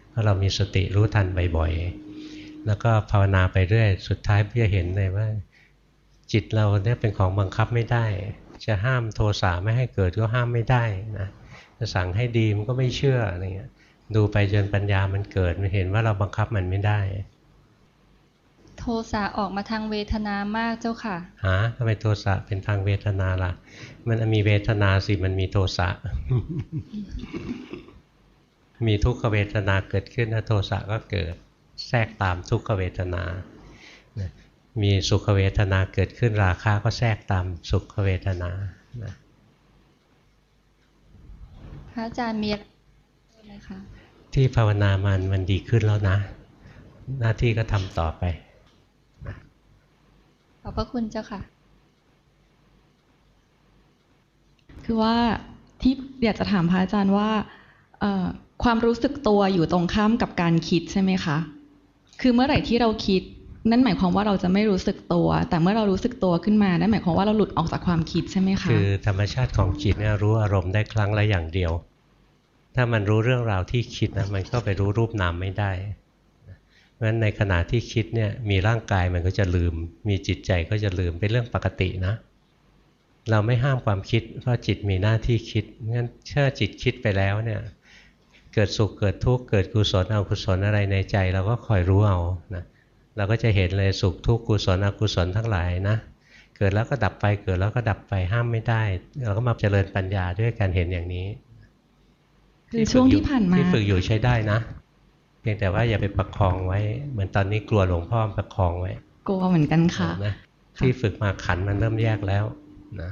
เพราะเรามีสติรู้ทันบ่อยๆ แล้วก็ภาวนาไปเรื่อย สุดท้ายพี่จะเห็นเลยว่า จิตเราเนี่ยเป็นของบังคับไม่ได้ จะห้ามโทสะไม่ให้เกิดก็ห้ามไม่ได้นะจะสั่งให้ดีมันก็ไม่เชื่ออะไรเงี้ยดูไปจนปัญญามันเกิดมันเห็นว่าเราบังคับมันไม่ได้ โทสะออกมาทางเวทนามากเจ้าค่ะหาทำไมโทสะเป็นทางเวทนาล่ะ มันมีเวทนาสิมันมีโทสะ มีทุกขเวทนาเกิดขึ้นนะโทสะก็เกิดแทรกตามทุกขเวทนานะมีสุขเวทนาเกิดขึ้นราคาก็แทรกตามสุขเวทนานะพระอาจารย์มีอะไรไหมคะที่ภาวนามันมันดีขึ้นแล้วนะ หน้าที่ก็ทำต่อไป ขอบพระคุณเจ้าค่ะ คือว่าที่อยากจะถามพระอาจารย์ว่าเอ่อ ความรู้สึกตัวอยู่ตรงข้ามกับการคิดใช่ไหมคะ คือเมื่อไหร่ที่เราคิด นั่นหมายความว่าเราจะไม่รู้สึกตัว แต่เมื่อเรารู้สึกตัวขึ้นมา นั่นหมายความว่าเราหลุดออกจากความคิดใช่ไหมคะ คือธรรมชาติของจิตเนี่ยรู้อารมณ์ได้ครั้งละอย่างเดียว ถ้ามันรู้เรื่องราวที่คิดนะมันก็ไปรู้รูปนามไม่ได้เพราะฉะนั้นในขณะที่คิดเนี่ยมีร่างกายมันก็จะลืม มีจิตใจก็จะลืมเป็นเรื่องปกตินะเราไม่ห้ามความคิด เพราะจิตมีหน้าที่คิดงั้นเชื่อจิตคิดไปแล้วเนี่ย เกิดสุขเกิดทุกข์เกิดกุศลอกุศลอะไรในใจ เราก็คอยรู้เอานะเราก็จะเห็นเลยสุขทุกข์กุศลอกุศลทั้งหลายนะ เกิดแล้วก็ดับไปเกิดแล้วก็ดับไปห้ามไม่ได้ เราก็มาเจริญปัญญาด้วยการเห็นอย่างนี้คือช่วงที่ผ่านมาที่ฝึกอยู่ใช้ได้นะเพียงแต่ว่าอย่าไปประคองไว้ เหมือนตอนนี้กลัวหลวงพ่อประคองไว้ กลัวเหมือนกันค่ะนะที่ฝึกมาขันมันเริ่มแยกแล้วนะ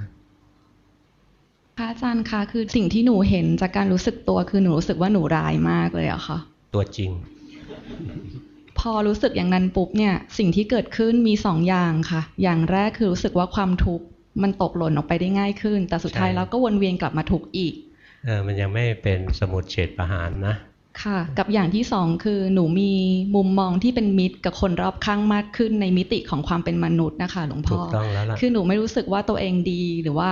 พระอาจารย์คะคือสิ่งที่หนูเห็นจากการรู้สึกตัวคือหนูรู้สึกว่าหนูร้ายมากเลยอะค่ะ ตัวจริง พอรู้สึกอย่างนั้นปุ๊บเนี่ย สิ่งที่เกิดขึ้นมีสองอย่างค่ะ อย่างแรกคือรู้สึกว่าความทุกข์มันตกหล่นออกไปได้ง่ายขึ้น แต่สุดท้ายใช่แล้วก็วนเวียนกลับมาทุกข์อีกเออมันยังไม่เป็นสมุดเฉดประหารนะ ค่ะ กับอย่างที่สองคือหนูมีมุมมองที่เป็นมิตรกับคนรอบข้างมากขึ้นในมิติของความเป็นมนุษย์นะคะหลวงพ่ถูอกต้องแล้วล่ะคือหนูไม่รู้สึกว่าตัวเองดีหรือว่า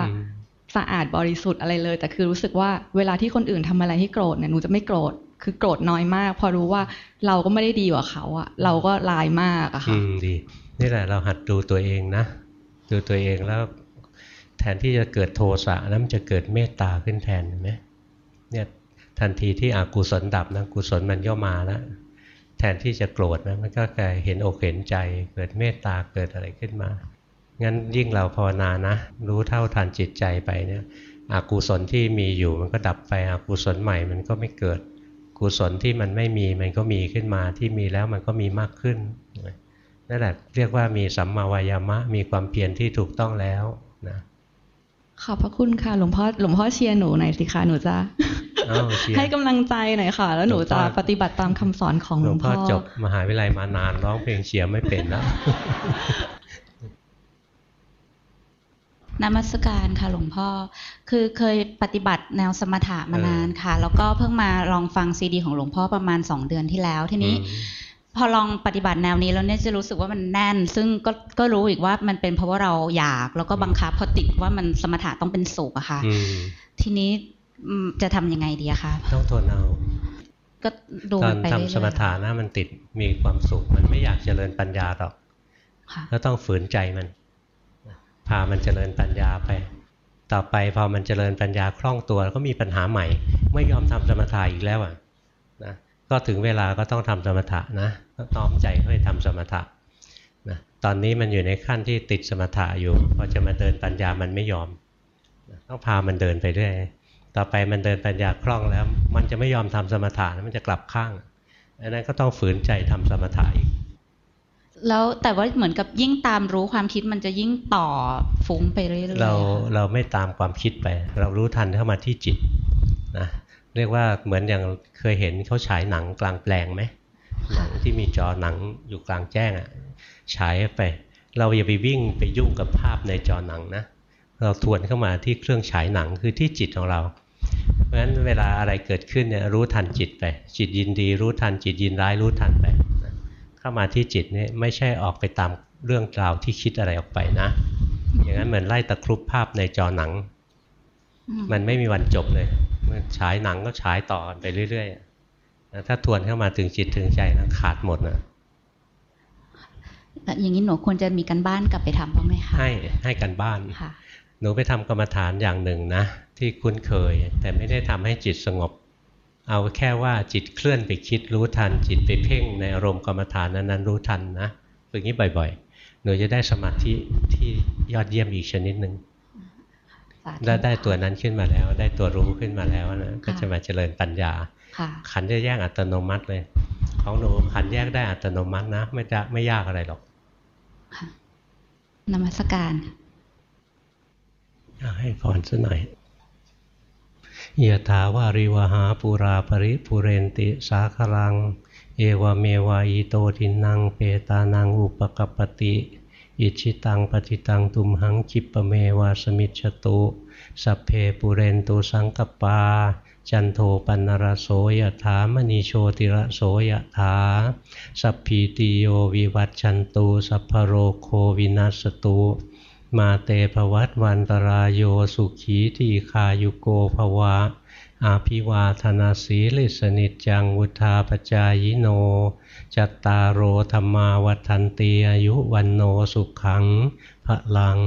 สะอาดบริสุทธิ์อะไรเลย แต่คือรู้สึกว่าเวลาที่คนอื่นทำอะไรให้โกรธเนี่ยหนูจะไม่โกรธคือโกรธน้อยมาก พอรู้ว่าเราก็ไม่ได้ดีกว่าเขาอะเราก็ลายมากอะค่ะอืมดี นี่แหละเราหัดดูตัวเองนะ ดูตัวเองแล้ว แทนที่จะเกิดโทสะแล้วมันจะเกิดเมตตาขึ้นแทนเห็นไหมเนี่ยทันทีที่อกุศลดับนะกุศลมันย่อมาแล้วแทนที่จะโกรธนะมันก็กลายเห็นอกเห็นใจ เกิดเมตตาเกิดอะไรขึ้นมา งั้นยิ่งเราภาวนานะ รู้เท่าทันจิตใจไปเนี่ยอกุศลที่มีอยู่มันก็ดับไปอกุศลใหม่มันก็ไม่เกิด กุศลที่มันไม่มีมันก็มีขึ้นมาที่มีแล้วมันก็มีมากขึ้นนั่นแหละเรียกว่ามีสัมมาวายามะมีความเพียรที่ถูกต้องแล้วนะขอบพระคุณค่ะหลวงพ่อหลวงพ่อเชียร์หนูหน่อยสิคะหนูจะอ้าวเชียร์ให้กำลังใจหน่อยค่ะ แล้วหนูจะหลวงพ่อปฏิบัติตามคำสอนของหหลลววงงพ่พ่ออจบมหาวิทยาลัยมานานร้องเพลงเชียร์ไม่เป็นแล้ว นมัสการค่ะหลวงพ่อ คือเคยปฏิบัติแนวสมถะมานานค่ะ แล้วก็เพิ่งมาลองฟังซีดีของหลวงพ่อประมาณสองเดือนที่แล้วทีนี้ พอลองปฏิบัติแนวนี้แล้วเนี่ยจะรู้สึกว่ามันแน่น ซึ่งก็ก็รู้อีกว่ามันเป็นเพราะว่าเราอยาก แล้วก็บังคับพอติดว่ามันสมถะต้องเป็นสุขอะค่ะอืมทีนี้อืมจะทำยังไงดีอะคะต้องทนเอาก็ดูตอมันนไปเรื่อยทำสมถะนะมันติดมีความสุข มันไม่อยากเจริญปัญญาหรอกค่ะก็ต้องฝืนใจมัน พามันเจริญปัญญาไป ต่อไปพอมันเจริญปัญญาคล่องตัวก็มีปัญหาใหม่ ไม่ยอมทำสมถะอีกแล้วอะนะก็ถึงเวลาก็ต้องทำสมถะนะก็น้อมใจให้ทำสมถะนะตอนนี้มันอยู่ในขั้นที่ติดสมถะอยู่พอจะมาเดินปัญญามันไม่ยอมต้องพามันเดินไปเรื่อยต่อไปมันเดินปัญญาคล่องแล้ว มันจะไม่ยอมทำสมถะมันจะกลับข้างอันนั้นก็ต้องฝืนใจทำสมถะอีก แล้วแต่ว่าเหมือนกับยิ่งตามรู้ความคิดมันจะยิ่งต่อฟุ้งไปเรื่อยๆเราเราไม่ตามความคิดไป เรารู้ทันเข้ามาที่จิตนะเรียกว่าเหมือนอย่างเคยเห็นเขาฉายหนังกลางแปลงไหมหนังที่มีจอหนังอยู่กลางแจ้งอะ่ะฉายไป เราอย่าไปวิ่งไปยุ่งกับภาพในจอหนังนะเราทวนเข้ามาที่เครื่องฉายหนังคือที่จิตของเราเพราะฉะนั้นเวลาอะไรเกิดขึ้นเนี่ยรู้ทันจิตไป จิตยินดีรู้ทันจิตยินร้ายรู้ทันไป เข้ามาที่จิตเนี่ยไม่ใช่ออกไปตามเรื่องราวที่คิดอะไรออกไปนะ อย่างนั้นเหมือนไล่ตะครุบภาพในจอหนัง มันไม่มีวันจบเลยมันฉายหนังก็ฉายต่อไปเรื่อยๆอะนะถ้าทวนเข้ามาถึงจิตถึงใจนะขาดหมดนะอย่างนี้หนูควรจะมีกันบ้านกลับไปทำบ้างไหมคะให้ให้กันบ้านค่ะหนูไปทำกรรมฐานอย่างหนึ่งนะ ที่คุ้นเคย แต่ไม่ได้ทำให้จิตสงบ เอาแค่ว่าจิตเคลื่อนไปคิดรู้ทัน จิตไปเพ่งในอารมณ์กรรมฐานนั้นๆรู้ทันนะฝึกนี้บ่อยๆ หนูจะได้สมาธิที่ยอดเยี่ยมอีกชนิดหนึ่งได้ได้ตัวนั้นขึ้นมาแล้ว ได้ตัวรู้ขึ้นมาแล้วนะก็จะมาเจริญปัญญาค่ะขันจะแยกอัตโนมัติเลย ของหนูขันแยกได้อัตโนมัตินะ ไม่จะไม่ยากอะไรหรอกนมัสการค่ะอะให้พรซะหน่อย ยะถาวาริวหาปุราปริปุเรนติสาคลัง เอวเมวายโตทินังเปตานังอุปกปปติ อิชิตังปฏิตังตุมหังคิปะเมวาสมิจฉตุสัพเพปุเรนตุสังกปา จันโทปันนรโสยถามณีโชติระโสยถา สัพพีติโยวิวัตชันตุสัพพโรโควินัสตุ มาเตภวัตวันตรายโยสุขีทีคายุโกภวะ อาภิวาธนาสีลิสนิจังวุธาปจายโน จัตตารโอธรรมาวัฏันตีอายุวันโนสุขังพระลัง